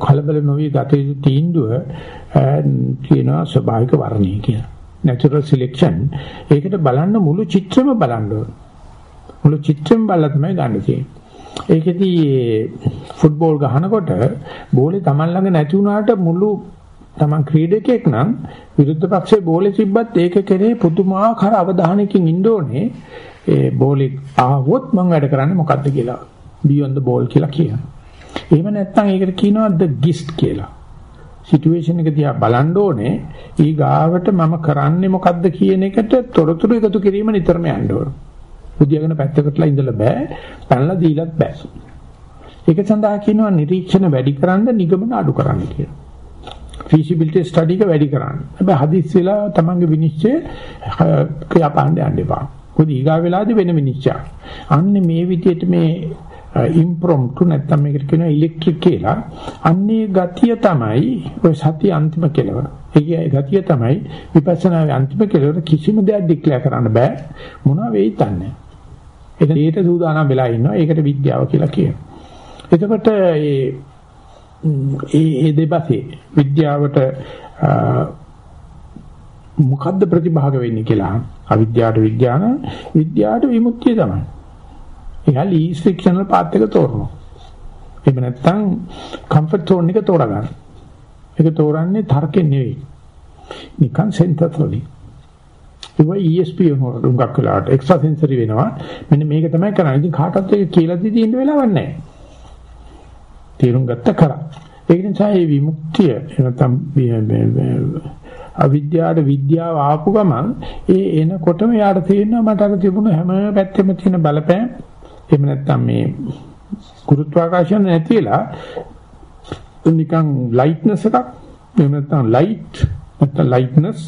කලබල නොවි ගත යුතු තීන්දුව කියනවා ස්වභාවික වර්ණය කියලා. natural selection ඒකට බලන්න මුළු චිත්‍රෙම බලන්න ඕන. මුළු චිත්‍රෙම බලලා තමයි ගන්න තියෙන්නේ. ඒකෙදී ෆුට්බෝල් ගහනකොට බෝලේ Taman ළඟ නැති වුණාට මුළු Taman ක්‍රීඩකයෙක් නම් විරුද්ධ පක්ෂයේ බෝලේ තිබ්බත් ඒක කෙරේ පුදුමාකාර අවධානයකින් ඉන්න ඕනේ. ඒ බෝලේ ආවොත් මම වැඩ කරන්නේ මොකද්ද කියලා. beyond the ball කියලා කියනවා. එහෙම නැත්නම් ඒකට කියනවා the gist කියලා. සිටුේෂන් එක දිහා බලන්න ඕනේ. ඊ ගාවට මම කරන්නේ මොකද්ද කියන එකට තොරතුරු එකතු කිරීම නිතරම යන්න ඕන. බුදියාගෙන පැත්තකටලා ඉඳලා බෑ. පැනලා දීලත් බෑ. ඒක සඳහා කියනවා නිරීක්ෂණ වැඩි කරන්න නිගමන අඩු කරන්න කියලා. Feasibility study එක වැඩි කරන්න. හැබැයි හදිස් වෙලා තමන්ගේ විනිශ්චය ක්‍රියාපාණ්ඩ යන්න එපා. මොකද ඊගා වෙලාදී වෙන විනිශ්චය. අන්නේ මේ විදිහට මේ ඉම්ප්‍රොම්ප්ටු නැත්නම් මේකට කියනවා ඉලෙක්ට්‍රික් කියලා. අන්නේ ගතිය තමයි ඔය සතිය අන්තිම කෙලවර. ඒකේ ගතිය තමයි විපස්සනාවේ අන්තිම කෙලවර කිසිම දෙයක් ඩික්ලෙයාර් කරන්න බෑ. මොනවා වෙයිද නැහැ. ඒක ඊට සූදානම් වෙලා ඉන්නවා. ඒකට විද්‍යාව කියලා කියනවා. එතකොට මේ ඒ ඒ දෙපසේ විද්‍යාවට මොකද්ද ප්‍රතිභාග වෙන්නේ කියලා අවිද්‍යාවට විද්‍යාන විද්‍යාවට විමුක්තිය තමයි. එයා ලීස් ෆික්ෂනල් පාත් එක තෝරනවා. එහෙම නැත්නම් කම්ෆර්ට් zone එක තෝරගන්න. ඒක තෝරන්නේ තර්කෙන් නෙවෙයි. නිකන් සෙන්සර් වලින්. ඒක ESP වුණා උඟක් වෙලාවට එක්ස්ට්‍රා සෙන්සරි වෙනවා. මෙන්න මේක තමයි කරන්නේ. ඉතින් කාටවත් ඒක කියලා දී දෙන්න වෙලාවක් නැහැ. තේරුම් ගත්ත කරා. ඒක නිසා මේ විමුක්තිය නැත්නම් අවිද්‍යාවට විද්‍යාව ආපු ගමන් ඒ එනකොටම යාට තේරෙනවා මට අර තිබුණු හැම පැත්තෙම තියෙන බලපෑම් එහෙම නැත්නම් මේ ගුරුත්වාකර්ෂණ නැතිලා නිකන් ලයිට්නස් එකක් එහෙම නැත්නම් ලයිට් නැත්නම් ලයිට්නස්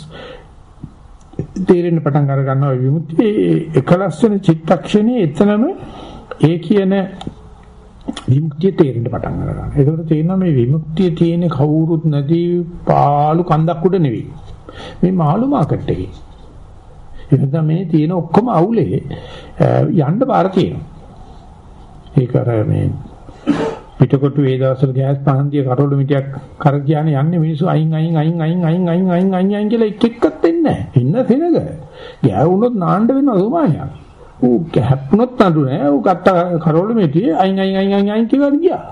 තේරෙන්න පටන් අර ගන්නවා විමුක්තිය එකලස් වෙන චිත්තක්ෂණයේ එතනම ඒ කියන විමුක්තිය තේරෙන්න පටන් ගන්නවා. ඒකට තේරෙනවා මේ විමුක්තිය තියෙන කවුරුත් නැති පාළු කන්දක් උඩ නෙවෙයි. මේ මාළු මාකට් එකේ. එතන මේ තියෙන ඔක්කොම අවුලේ යන්න බාර තියෙනවා. ඒක අර මේ පිටකොටු ඒ දවස්වල ගෑස් පහන්තිය කරවල මිටියක් කර කියන්නේ යන්නේ මිනිස්සු අයින් අයින් අයින් අයින් අයින් අයින් අයින් අයින් අයින් කියලා එක් එක්කත් එන්නේ නැහැ. ඉන්න සෙනග. ගෑවුනොත් නාන්න වෙනවා සෝමානියක්. ඌ කැප්පුනොත් නඩු නෑ. ඌ ගත්ත කරවල මිටිය අයින් අයින් අයින් අයින් අයින් කියලා ගියා.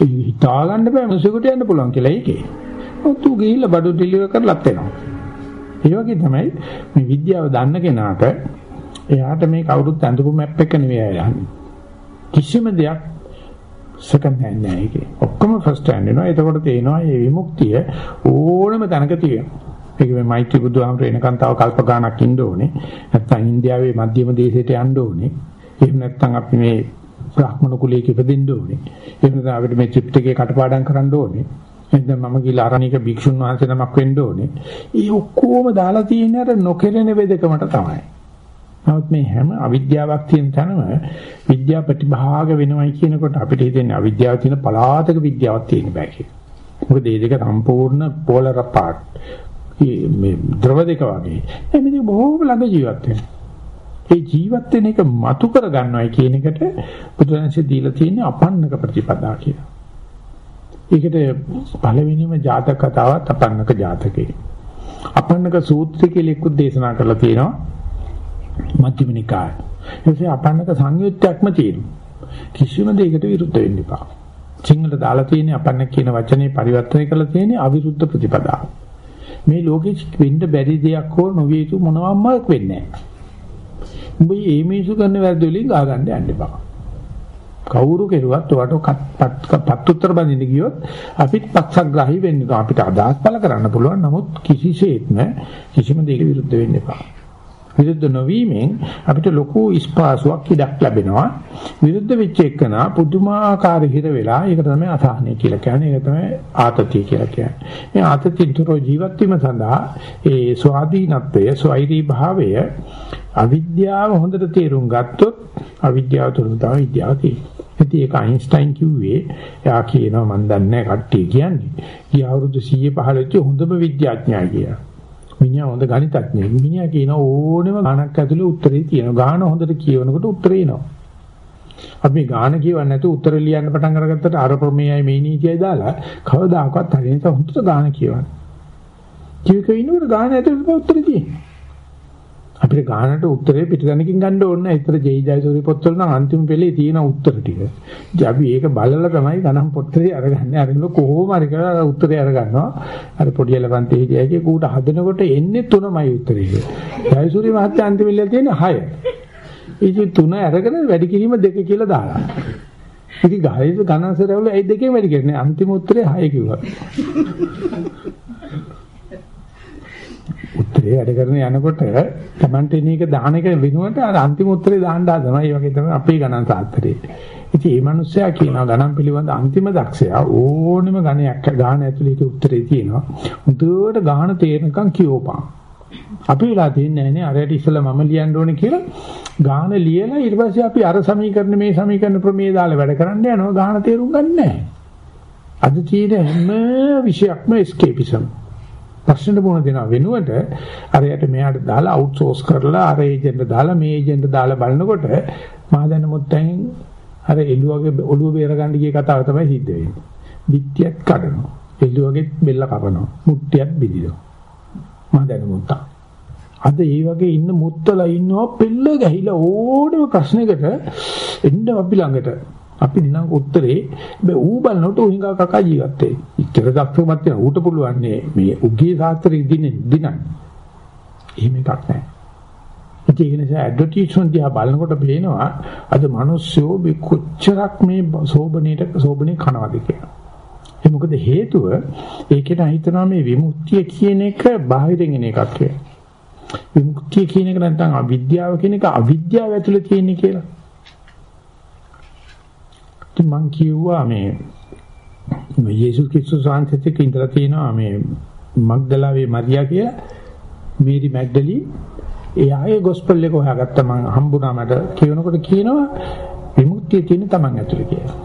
හිතා ගන්න බෑ මිනිස්සුන්ට යන්න පුළුවන් කියලා ඒකේ. ඔත් ඌ ගිහිල්ලා බඩු ඩෙලිවර් කරලත් එනවා. ඒ වගේ තමයි මේ විද්‍යාව දන්න කෙනාට එයාට මේ කවුරුත් අඳපු මැප් එක නෙවෙයි යන්නේ. කිසිම දෙයක් සෙකන්ඩ් හෑන්ඩ් නෑ ඒකේ. ඔක්කොම ෆස්ට් හෑන්ඩ් වෙනවා. එතකොට තේනවා මේ විමුක්තිය ඕනම තැනක තියෙනවා. ඒක මේ මෛත්‍රී බුදුහාමර එනකන් තව කල්ප ගාණක් ඉන්න ඕනේ. නැත්නම් ඉන්දියාවේ මධ්‍යම දේශයට යන්න ඕනේ. එහෙම නැත්නම් අපි මේ බ්‍රාහ්මණ කුලයක ඉපදෙන්න ඕනේ. එහෙම නැත්නම් අපිට මේ ත්‍රිපිටකේ කටපාඩම් කරන්න ඕනේ. එතන මම ගිහලා අරණික භික්ෂුන් වහන්සේ නමක් වෙන්න ඕනේ. ඒ ඔක්කොම දාලා තියෙන අර නොකෙරෙන වෙදකමට තමයි. නමුත් මේ හැම අවිද්‍යාවක් තියෙන තැනම විද්‍යා ප්‍රතිභාග වෙනවයි කියනකොට අපිට හිතෙන්නේ අවිද්‍යාව තියෙන පලාතක විද්‍යාවක් තියෙන බෑ කියලා. මොකද මේ දෙක සම්පූර්ණ පෝලර් අපාර්ට්. මේ ද්‍රව දෙක වගේ. එමෙදි බොහෝම ළඟ ජීවත් වෙනවා. ඒ ජීවත් වෙන එක මතු කර ගන්නවයි කියන එකට බුදුරජාණන්සේ දීලා තියෙන අපන්නක ප්‍රතිපදා කියලා. ඒකට පළවෙනිම ජාතක කතාවත් අපන්නක ජාතකේ. අපන්නක සූත්‍රය කියලා එක්ක දේශනා කරලා තියෙනවා. මධ්‍යම නිකාය. එසේ අපන්නක සංයුත්තක්ම තියෙනවා. කිසිම දෙයකට විරුද්ධ වෙන්න එපා. සිංහලට දාලා තියෙන අපන්නක කියන වචනේ පරිවර්තනය කරලා තියෙන්නේ අවිරුද්ධ ප්‍රතිපදාව. මේ ලෝකෙ වෙන්න බැරි දෙයක් හෝ නොවිය යුතු මොනවාම වෙන්නේ නැහැ. උඹ මේ මිනිසු කරන වැරදි වලින් ගා ගන්න යන්න එපා. කවුරු කෙරුවත් ඔයාට පත් උත්තර බඳින්න ගියොත් අපිත් පක්ෂග්‍රාහී වෙන්න අපිට අදහස් පළ කරන්න පුළුවන් නමුත් කිසිසේත්ම කිසිම දෙයක විරුද්ධ වෙන්න එපා. විරුද්ධ නොවීමෙන් අපිට ලොකු ස්පාසුවක් ඉඩක් ලැබෙනවා. විරුද්ධ වෙච්ච එකන පුදුමාකාර හිර වෙලා ඒක තමයි අසහනය කියලා කියන්නේ. ඒක තමයි ආතතිය කියලා කියන්නේ. මේ ආතතියතර ජීවත් වීම සඳහා ඒ ස්වාධීනත්වය, ස්වෛරී භාවය අවිද්‍යාව හොඳට තේරුම් ගත්තොත් අවිද්‍යාව තුළ තමයි විද්‍යාව තියෙන්නේ. ඉතින් ඒක අයින්ස්ටයින් කිව්වේ එයා කියනවා මම දන්නේ කට්ටිය කියන්නේ. ගිය අවුරුදු 100 15 හොඳම විද්‍යාඥයා කියලා. මිනිහා හොඳ ගණිතඥයෙක්. මිනිහා කියන ඕනෙම ගණක් ඇතුලේ උත්තරේ තියෙනවා. ගාන හොඳට කියවනකොට උත්තරේ එනවා. අපි ගාන කියවන්නේ නැතුව උත්තර ලියන්න පටන් අරගත්තට අර ප්‍රමේයයි මේ නීතියයි දාලා කවදාකවත් හරියට හොඳට ගාන කියවන්න. කියක ඉන්නකොට ගාන ඇතුලේ උත්තරේ තියෙනවා. අපිට ගානට උත්තරේ පිටදණකින් ගන්න ඕනේ නැහැ. ඒතර ජේ ජයසූරි පොත්වල නම් අන්තිම පෙළේ තියෙන උත්තර ටික. අපි ඒක බලලා තමයි ගණන් පොත්‍රේ අරගන්නේ. අරගෙන කොහොම හරි කරලා උත්තරේ අරගන්නවා. අර පොඩි එලවන්තේ හිටියගේ කූට හදනකොට එන්නේ තුනමයි උත්තරේ. ජයසූරි මහත්තයා අන්තිම පෙළේ තියෙන්නේ 6. ඉතින් තුන අරගෙන වැඩි කිරීම දෙක කියලා දාලා. ඉතින් ගහේ ගණන් සරවල ඒ දෙකෙන් වැඩි කරන්නේ. අන්තිම උත්තරේ 6 කිව්වා. උත්තරේ වැඩ කරන යනකොට Tamante එන එක දාන එක වෙනුවට අර අන්තිම උත්තරේ දාන්න හදනවා. ඒ වගේ තමයි අපේ ගණන් සාත්‍රේ. ඉතින් මේ මිනිස්සයා කියනවා ගණන් පිළිබඳ අන්තිම දක්ෂයා ඕනෙම ගණයක් ගාන ඇතුළේ උත්තරේ තියෙනවා. මුදුවට ගාන තේරෙනකන් කියෝපන්. අපි වෙලා තියන්නේ නැහැ අරයට ඉස්සලා මම ලියන්න ඕනේ කියලා ගාන ලියලා ඊට පස්සේ අපි අර සමීකරණ මේ සමීකරණ ප්‍රමේය දාලා වැඩ කරන්න යනවා ගාන තේරුම් ගන්න නැහැ. අද තියෙන හැම විෂයක්ම escapism. ප්‍රශ්නෙට මුහුණ දෙන වෙනුවට අරයට මෙයාට දාලා අවුට්සෝස් කරලා අර ඒජන්ට් දාලා මේ ඒජන්ට් දාලා බලනකොට මා දැන මුත්තෙන් අර එළුවගේ ඔළුව බේර ගන්න ගිය කතාව තමයි සිද්ධ වෙන්නේ. පිටියක් කඩනවා. එළුවගේ බෙල්ල කපනවා. මුට්ටියක් බිදිනවා. මා දැන මුත්තා. අද ඒ වගේ ඉන්න මුත්තලා ඉන්නවා පෙල්ල ගහිලා ඕනම ප්‍රශ්නයකට එන්න අපි ළඟට අපි දිනක උත්තරේ බෑ ඌ බලනකොට ඌ හිඟා කකා ජීවත් වෙයි. ඉතර දක්ෂමත් වෙන ඌට පුළුවන් මේ උගේ සාත්‍රි දින දිනන්න. එහෙම එකක් නැහැ. ඒ නිසා ඇඩ්වර්ටයිස්මන්ට් දිහා බලනකොට පේනවා අද මිනිස්සු මේ කොච්චරක් මේ සෝබනේට සෝබනේ කනවාද කියලා. ඒ මොකද හේතුව ඒකේට හිතනවා මේ විමුක්තිය කියන එක බාහිරින් එන එකක් කියලා. විමුක්තිය කියන එක නැත්නම් අවිද්‍යාව කියන එක අවිද්‍යාව ඇතුළේ තියෙන කියලා. ඉතින් මං කිව්වා මේ මේ යේසුස් ක්‍රිස්තුස් වහන්සේත් ඉඳලා තියෙනවා මේ මග්දලාවේ මරියා කියලා මේරි මැග්ඩලි එයාගේ ගොස්පල් එක හොයාගත්ත මම හම්බුණා මට කියනකොට කියනවා විමුක්තිය තියෙන තමන් ඇතුලේ කියලා.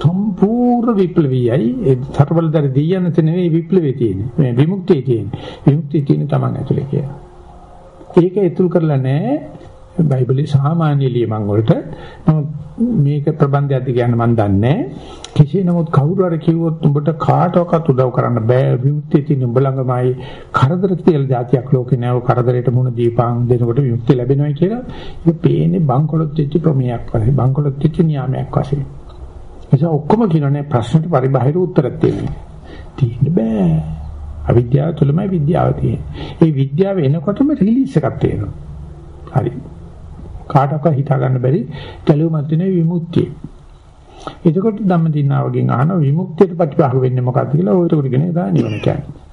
සම්පූර්ණ විප්ලවීයයි ඒ සතරවලතර දෙයයන් නෙවෙයි විප්ලවයේ තියෙන්නේ. මේ විමුක්තිය තියෙන්නේ. විමුක්තිය තියෙන තමන් ඇතුලේ කියලා. ඒක ඉතුරු කරලා නැහැ බයිබලයේ සාමාන්‍ය ලියමන් වලට මේක ප්‍රබන්ධයක්ද කියන්න මම දන්නේ කෙසේ නමුත් කවුරු හරි කිව්වොත් උඹට කාටවත් උදව් කරන්න බෑ. විමුක්තිය තියෙන උඹ ළඟමයි. කරදර කියලා જાතියක් ලෝකේ නෑව කරදරයට මුණ දීපං දෙනකොට විමුක්තිය ලැබෙනවා කියලා. ඒක පේන්නේ බංකොලොත් වෙච්ච ප්‍රමේයක් වශයෙන් බංකොලොත් වෙච්ච නියාමයක් වශයෙන්. නිසා ඔක්කොම කියනනේ ප්‍රශ්නට පරිබාහිර උත්තරයක් තියෙනවා තියෙන්න බෑ. අවිද්‍යාව තුළමයි විද්‍යාව තියෙන්නේ. ඒ විද්‍යාව එනකොටම රිලීස් එකක් තියෙනවා. හරි. කාටවත් හිතා ගන්න බැරි ගැලුමක් තියෙන විමුක්තිය. එතකොට ධම්මදිනාවගෙන් අහන විමුක්තියට ප්‍රතිපාක වෙන්නේ මොකක්ද කියලා ඔය උඩ ගෙන දා නිවන කියන්නේ.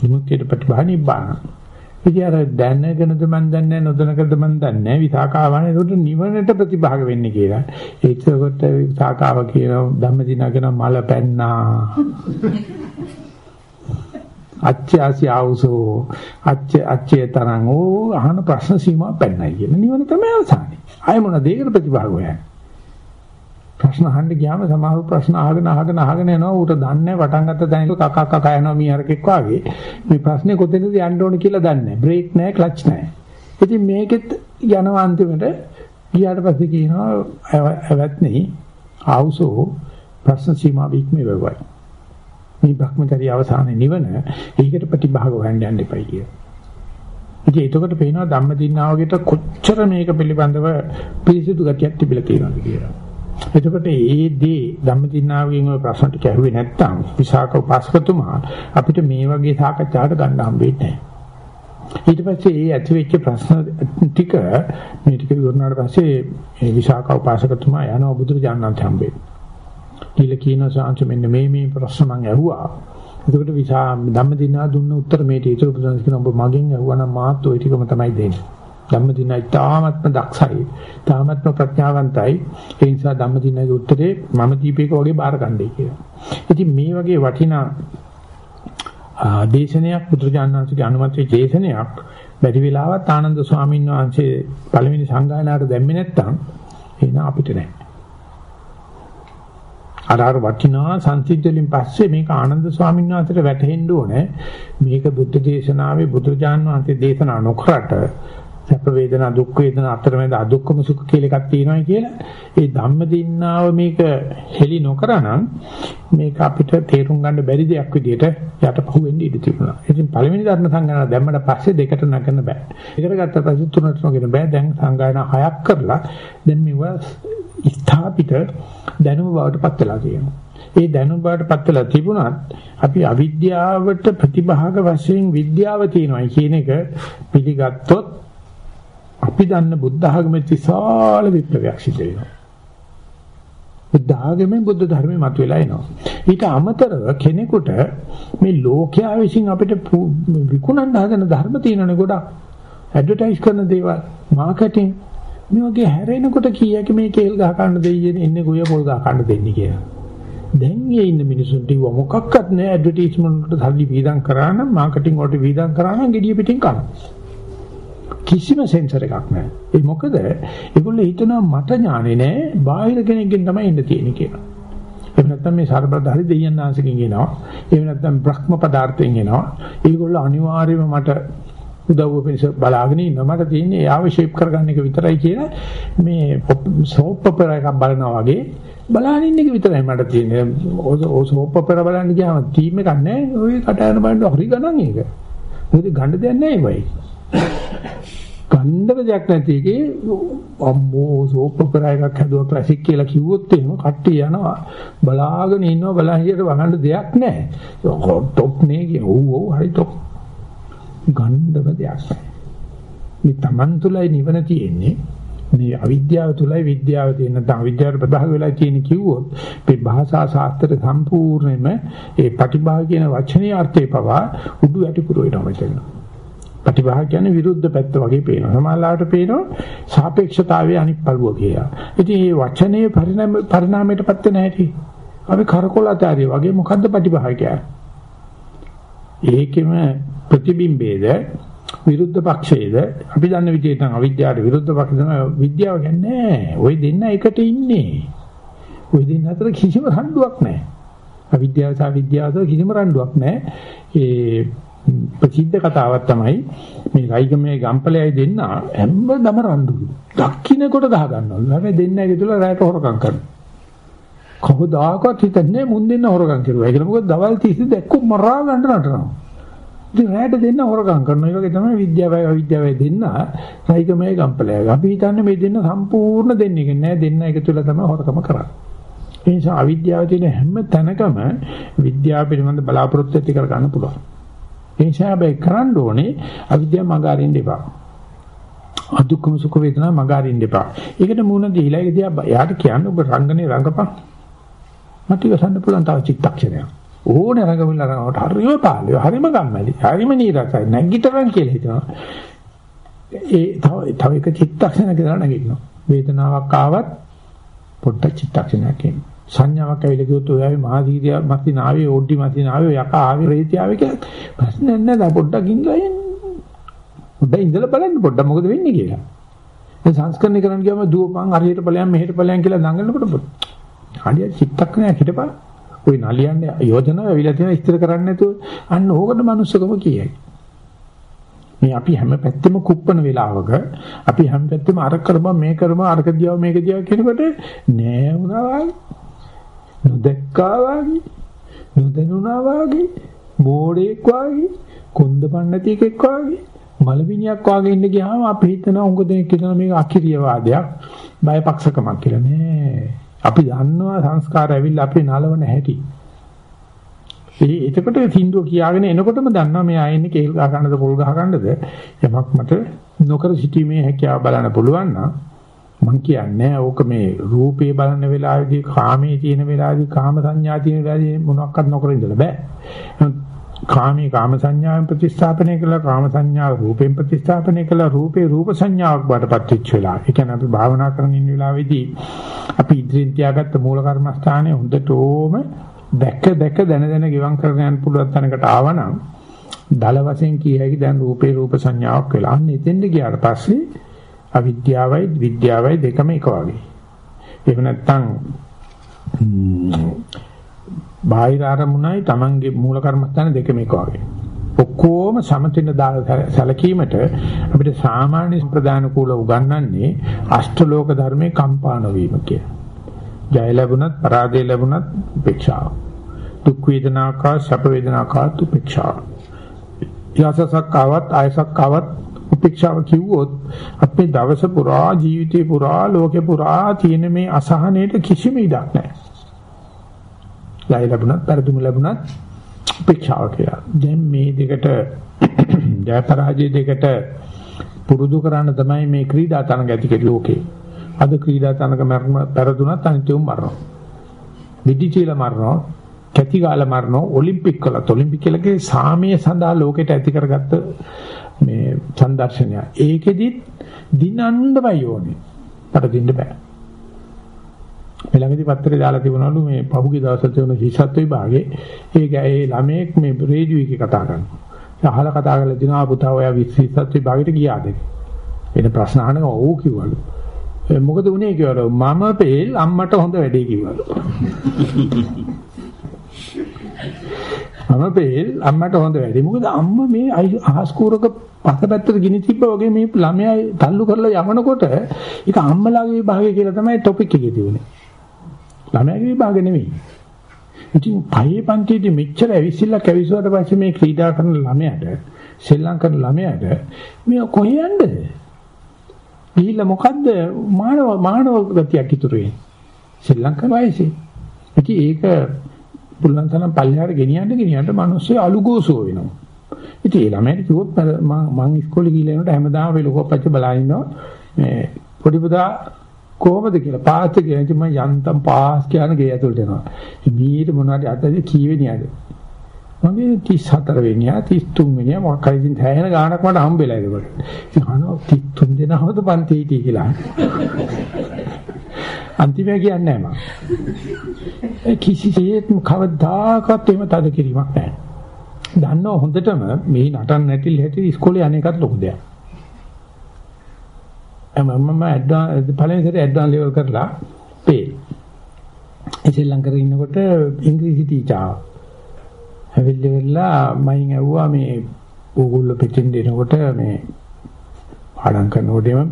විමුක්තියට ප්‍රතිපාක නිබ්බාන. ඉතින් අර දැනගෙනද මන් දන්නේ නොදැනගෙනද මන් දන්නේ විසාකාවනේ ඒකට නිවනට ප්‍රතිභාග වෙන්නේ කියලා. ඒකකොට විසාකාව කියන ධම්මදිනා කියන මල පැන්නා. අච්චාසි ආවුසෝ අච්ච අච්චේ තරං ඕ අහන ප්‍රශ්න සීමා පැන්නයි කියන නිවන තමයි අවසානේ. ආය මොන දෙයකට ප්‍රතිභාග හොයන්නේ. ප්‍රශ්න අහන්න ගියාම සමහර ප්‍රශ්න අහගෙන අහගෙන අහගෙන යනවා ඌට දන්නේ පටන් ගත්ත තැනක කක කක යනවා මීහරකෙක් වාගේ. මේ ප්‍රශ්නේ කොතැනද යන්න ඕන කියලා දන්නේ නැහැ. බ්‍රේක් නැහැ, ක්ලච් නැහැ. ඉතින් මේකෙත් යනවා අන්තිමට ගියාට පස්සේ කියනවා ඇවත්නේ ආවුසෝ ප්‍රශ්න සීමා වික්මේ වෙවයි. මේ භ්‍රමචර්ය අවසානයේ නිවන ඒකට ප්‍රතිභාග හොයන්න යන්න එපයි කියලා. ඉතින් එතකොට පේනවා ධම්මදින්නාවගෙට කොච්චර මේක පිළිබඳව පිළිසිදු ගතියක් තිබිලා තියෙනවද කියලා. එතකොට ඒ දේ ධම්මදින්නාවගෙන් ඔය ප්‍රශ්නට කැහුවේ නැත්තම් විසාක උපාසකතුමා අපිට මේ වගේ සාකච්ඡාවට ගන්න හම්බෙන්නේ නැහැ. ඊට පස්සේ ඒ ඇති වෙච්ච ප්‍රශ්න ටික මේ ටික විවරණාට පස්සේ මේ විසාක උපාසකතුමා යනවා බුදුරජාණන් වහන්සේ හම්බෙන්නේ. කියලා කියන සාංශ මෙන්න මේ මේ ප්‍රශ්න මම ඇහුවා. එතකොට විසා ධම්මදිනා දුන්න උත්තර මේට ඊටු බුදුන් කියන ඔබ මගෙන් ඇහුවා නම් මාත් ওই ටිකම තමයි දෙන්නේ. ධම්මදිනා ඉතාමත්ම දක්ෂයි. ඉතාමත්ම ප්‍රඥාවන්තයි. ඒ නිසා ධම්මදිනාගේ උත්තරේ මම දීපේක වගේ බාර ගන්නයි කියලා. ඉතින් මේ වගේ වටිනා දේශනයක් බුදුරජාණන්සේගේ අනුමත දේශනයක් බැරි වෙලාවත් ආනන්ද ස්වාමීන් වහන්සේ පළවෙනි සංගායනාවට දැම්මේ නැත්තම් එන අපිට නැහැ. අර අර වටිනා සංසිද්ධ වලින් පස්සේ මේක ආනන්ද ස්වාමීන් වහන්සේට වැටහෙන්න ඕනේ මේක බුද්ධ දේශනාවේ බුදුරජාන් වහන්සේ දේශනා නොකරට සැප වේදනා දුක් වේදනා අතරමැද අදුක්කම සුඛ කියලා එකක් තියෙනවා කියලා ඒ ධම්ම දින්නාව මේක හෙලි නොකරනම් මේක අපිට තේරුම් ගන්න බැරි දෙයක් විදිහට යටපහුව වෙන්න ඉඩ තිබුණා. ඉතින් පළවෙනි ධර්ම සංගායනා දැම්මට පස්සේ දෙකට නගන්න බෑ. එකට ගත්ත පස්සේ තුනට නගන්න බෑ. දැන් සංගායනා හයක් කරලා දැන් මේවා ස්ථාපිත දැනුම බවට පත් වෙලා තියෙනවා. ඒ දැනුම බවට පත් වෙලා තිබුණත් අපි අවිද්‍යාවට ප්‍රතිභාග වශයෙන් විද්‍යාව තියෙනවා කියන එක පිළිගත්තොත් අපි දන්න බුද්ධ ආගමේ විශාල විප්ලවයක් සිදු වෙනවා. බුද්ධ ආගමෙන් බුද්ධ ධර්මෙ මතුවලා එනවා. ඊට අමතරව කෙනෙකුට මේ ලෝකයා විසින් අපිට විකුණන්න හදන ධර්ම තියෙනනේ ගොඩක්. ඇඩ්වර්ටයිස් කරන දේවල්, මාකටිං මේ වගේ හැරෙනකොට කීයක මේ කේල් ගහ ගන්න දෙයියනේ ඉන්නේ ගොය පොල් ගහ ගන්න දෙන්නේ කියලා. දැන් මේ ඉන්න මිනිසුන්ට ඉව මොකක්වත් නෑ ඇඩ්වර්ටයිස්මන්ට් වලට සල්ලි වීදම් කරා නම් මාකටිං වලට වීදම් කරා නම් gediya පිටින් කරනවා. කිසිම සෙන්සර් එකක් නැහැ. ඒ මොකද ඒගොල්ලෝ හිතනවා මට ඥානෙ නැහැ, බාහිර කෙනෙක්ගෙන් තමයි ඉන්න තියෙන්නේ කියලා. එහෙම නැත්නම් මේ ਸਰබලධාරි දෙයයන් ආංශකින් එනවා. එහෙම නැත්නම් බ්‍රහ්ම පදාර්ථයෙන් එනවා. ඒගොල්ලෝ අනිවාර්යයෙන්ම මට උදව්ව පිණිස බලාගෙන ඉන්නවා. මට තියෙන්නේ යාව ෂේප් කරගන්න එක විතරයි කියලා මේ සෝප් ඔපෙරා එකක් බලනවා වගේ බලන්න ඉන්න එක විතරයි මට තියෙන්නේ. ඔය සෝප් ඔපෙරා බලන්න ගියාම ටීම් එකක් නැහැ. ඔය කට යන බලන්න හරි ගණන් ඒක. මොකද ගන්න දෙයක් නැහැ ඒවයි. ගන්නව දෙයක් නැති එකේ අම්මෝ සෝප් ඔපෙරා එකක් හදුවා ක්ලාසික් කියලා කිව්වොත් එහෙම කට්ටිය යනවා බලාගෙන ඉන්නවා බලන් හියට වහන්න දෙයක් නැහැ. ටොප් නේ කිය. ඔව් ඔව් හරි ටොප්. ගන්නව දෙයක් මේ Taman තුලයි නිවන තියෙන්නේ. මේ අවිද්‍යාව තුලයි විද්‍යාව තියෙන නැත්නම් අවිද්‍යාවට ප්‍රභාග වෙලා තියෙන කිව්වොත් මේ භාෂා ශාස්ත්‍රය සම්පූර්ණයෙන්ම ඒ ප්‍රතිභා කියන වචනේ අර්ථය පවා උඩු යටි පුර වෙනවා මෙතන. ප්‍රතිභා කියන්නේ විරුද්ධ පැත්ත වගේ පේනවා. සමහරවිට පේනවා සාපේක්ෂතාවයේ අනිත් පළුව කියලා. ඉතින් මේ වචනේ පරිණාම පරිණාමයටපත් වෙන හැටි. අපි කරකොලතාරිය වගේ මොකද්ද ප්‍රතිභා කියන්නේ? ඒකෙම ප්‍රතිබිම්බේද විරුද්ධ පක්ෂයේද අපි දන්න විදිහට නම් අවිද්‍යාවට විරුද්ධ පක්ෂ තමයි විද්‍යාව කියන්නේ ওই දෙන්න එකට ඉන්නේ. ওই දෙන්න අතර කිසිම රණ්ඩුවක් නැහැ. අවිද්‍යාව සහ විද්‍යාව අතර කිසිම රණ්ඩුවක් නැහැ. ඒ ප්‍රසිද්ධ කතාවක් තමයි මේ රයිගමේ ගම්පලයයි දෙන්න හැමදම රණ්ඩුලු. දක්ෂිනකොට ගහ ගන්නවලු. හැබැයි දෙන්නගේ තුල රැයට හොරකම් කරනවා. කවදාකවත් හිතන්නේ මුන් දෙන්න හොරකම් කරුවා. ඒක මොකද දවල් 30 දැක්කොත් මරා ගන්න නටනවා. ඉතින් රැයට දෙන්න හොරකම් කරනවා. ඒ වගේ තමයි විද්‍යාවයි අවිද්‍යාවයි දෙන්න රයිගමේ ගම්පලයයි. අපි හිතන්නේ මේ දෙන්න සම්පූර්ණ දෙන්නේ නෑ. දෙන්න එක තුල තමයි හොරකම කරන්නේ. ඒ නිසා අවිද්‍යාව තියෙන හැම තැනකම විද්‍යාව පිළිබඳ බලාපොරොත්තු ඇති කර ගන්න පුළුවන්. ඒ නිසා හැබැයි කරන්න ඕනේ අවිද්‍යාව මග අරින්න එපා. අදුක්කම සුඛ වේදනා මග අරින්න එපා. ඒකට මුණ දීලා ඒක දිහා යාට කියන්න ඔබ රංගනේ රංගපන්. මට ඉවසන්න පුළුවන් තව චිත්තක්ෂණයක්. ඕනේ රංගමිල්ල රංගවට හරිම පාළුව හරිම ගම්මැලි හරිම නීරසයි නැගිටරන් කියලා හිතනවා. ඒ තව තව එක චිත්තක්ෂණයක දාලා නැගිටිනවා. වේදනාවක් ආවත් පොඩ්ඩක් චිත්තක්ෂණයක් එන්නේ. සංඥාවක් ඇවිල්ලා කිව්වොත් ඔයාවේ මහදීරිය මතින් ආවේ ඕඩි මතින් ආවේ යකා ආවේ රේතිය ආවේ කියලා ප්‍රශ්නයක් නෑ පොඩ්ඩක් ඉඳලා එන්න පොඩ්ඩක් ඉඳලා බලන්න පොඩ්ඩක් මොකද වෙන්නේ කියලා ඒ සංස්කරණය කරන්න ගියාම දුවපන් හරියට ඵලයන් මෙහෙට ඵලයන් කියලා දඟලනකොට පොඩ්ඩක් හරිය චිත්තක් නෑ හිටපන් ওই නලියන්නේ යෝජනාව ඇවිල්ලා තියෙන ඉස්තර කරන්නේ නැතුව අන්න ඕකට මනුස්සකම කියයි. මේ අපි හැම පැත්තෙම කුප්පන වෙලාවක අපි හැම පැත්තෙම අර කරපුවා මේ කරපුවා අරක දියව මේක දියව කියනකොට නෑ වුණා නොදැක්කා වගේ. නොදැනුණා වගේ. බෝඩේක් වගේ. කොන්දපන් නැති එකෙක් වගේ. මලබිනියක් වගේ ඉන්න ගියාම අපි හිතනවා උඟ දෙනෙක් හිතනවා මේක අකිරියවාදයක් බයපක්ෂකමක් කියලා. නෑ. අපි දන්නවා සංස්කාර ඇවිල්ලා අපේ නලවන හැටි ඒ එතකොට සින්දුව කියාගෙන එනකොටම දන්නවා මේ ආයෙන්නේ කේල් ගහ ගන්නද පොල් ගහ ගන්නද යමක් මත නොකර සිටීමේ හැකියාව බලන්න පුළුවන් නම් මං කියන්නේ ඕක මේ රූපේ බලන වෙලාවේදී කාමයේ තියෙන වෙලාවේදී කාම සංඥා තියෙන වෙලාවේදී මොනවත් නොකර ඉඳලා බෑ. කාමී කාම සංඥාවෙන් ප්‍රතිස්ථාපනය කළා කාම සංඥාව රූපෙන් ප්‍රතිස්ථාපනය කළා රූපේ රූප සංඥාවක් බාටපත් වෙච්ච වෙලාව. ඒ කියන්නේ අපි භාවනා කරන ඉන්න වෙලාවේදී අපි ඉදිරියෙන් තියාගත්ත මූල කර්මස්ථානයේ හොඳටම දැක දැක දැන දැන ගිවම් කරගෙන යන්න පුළුවන් තැනකට ආවනම් දල වශයෙන් කිය හැකි දැන් රූපේ රූප සංඥාවක් වෙලා. අන්න එතෙන්ද ගියාට පස්සේ අවිද්‍යාවයි විද්‍යාවයි දෙකම එක වගේ. එහෙම නැත්නම් බාහිර අරමුණයි Tamange මූල කර්මස්ථාන දෙකම එක වගේ. ඔක්කොම සමතින දාලා සැලකීමට අපිට සාමාන්‍ය ප්‍රදාන කූල උගන්වන්නේ අෂ්ටලෝක ධර්මයේ කම්පාන වීම කියලා. ජය ලැබුණත් පරාජය ලැබුණත් උපේක්ෂාව. දුක් වේදනාකා සැප වේදනාකා උපේක්ෂාව. යසසක් ආවත් ආයසක් ආවත් උපේක්ෂාව කිව්වොත් අපේ දවස පුරා ජීවිතේ පුරා ලෝකේ පුරා තියෙන මේ අසහනයට කිසිම ඉඩක් නැහැ. ලයි ලැබුණත් පෙරදුම ලැබුණත් උපේක්ෂාව කියලා. දැන් මේ දෙකට ජය පරාජය දෙකට පුරුදු කරන්න තමයි මේ ක්‍රීඩා තරඟ ඇති කෙරි ලෝකේ. අද ක්‍රීඩා තරඟ මරණ පෙරදුනත් අනිත් උන් මරනවා. විදිචීල මරනවා. කැටි ගාලා මරනවා ඔලිම්පික් වලත් ඔලිම්පික් කියලාගේ සාමයේ සඳහා ලෝකෙට ඇති කරගත්ත මේ සංදර්ශනය. ඒකෙදිත් දිනන්නමයි ඕනේ. පරදින්න බෑ. ළඟදී පත්‍රේ දාලා තිබුණලු මේ පහුගිය දවස්වල තිබුණ ශිෂ්‍යත්ව විභාගේ ඒක ඒ ළමයෙක් මේ රේඩියෝ එකේ කතා කරනවා. අහලා කතා කරලා දිනවා පුතා ඔයා ශිෂ්‍යත්ව විභාගෙට ගියාද? එන ප්‍රශ්න අහනවා ඔව් කිව්වලු. මොකද උනේ කියලා මම පෙල් අම්මට හොඳ වැඩේ කිව්වලු. මම බේල් අම්මට හොඳ වැඩි. මොකද අම්මා මේ අහස් කූරක පසපැත්තට ගිනි තිබ්බා වගේ මේ ළමයා තල්ලු කරලා යවනකොට ඒක අම්මලාගේ විභාගය කියලා තමයි টොපික් එකේ තිබුණේ. ළමයාගේ විභාග නෙවෙයි. ඉතින් පහේ පන්තියේදී මෙච්චර ඇවිසිල්ලා කැවිසුවට පස්සේ මේ ක්‍රීඩා කරන ළමයාට ශ්‍රී ලංකන් ළමයාට මේ කොහේ යන්නද? ගිහිල්ලා මොකද්ද මානව මානව ගතියක් ඉතුරු වෙන්නේ? ශ්‍රී ලංකන් වයසේ. ඉතින් ඒක පුළුවන් තරම් පල්ලෙහාට ගෙනියන්න ගෙනියන්න මිනිස්සු අලුගෝසෝ වෙනවා. ඉතින් ඒ ළමයට කිව්වොත් මම මං ඉස්කෝලේ ගිහලා යනකොට හැමදාම අපි ලොකෝ පච්ච බලා ඉන්නවා. මේ පොඩි පුතා කොහොමද කියලා පාස් කියලා ඉතින් මම යන්තම් පාස් කියන ගේ ඇතුළට එනවා. මීට මොනවද අතද කීවෙනියද? මගේ 34 වෙනියා 33 වෙනියා මොකක් හරි ඉතින් හැහෙන ගාණක් මට හම්බෙලා ඒකට. ඉතින් අහනවා 33 දෙනාවද පන්ති හිටියේ කියලා. අන්තිමේ කියන්නේ නැහැ මම. ඒ කිසිසේත්ම කවදාකවත් එහෙම තද කිරීමක් නැහැ. දන්නව හොඳටම මේ නටන්න නැතිල හැටි ඉස්කෝලේ අනේකත් ලොකු දෙයක්. මම ඇඩ්වාන්ස් පළවෙනි සැරේ ඇඩ්වාන්ස් ලෙවල් කරලා පේ. ඒ ශ්‍රී ලංකාවේ ඉන්නකොට ඉංග්‍රීසි ටීචර් ආවා. ඇවිල්ලා මයින් ඇහුවා මේ ඕගොල්ලෝ පිටින් දෙනකොට මේ පාඩම් කරනකොටම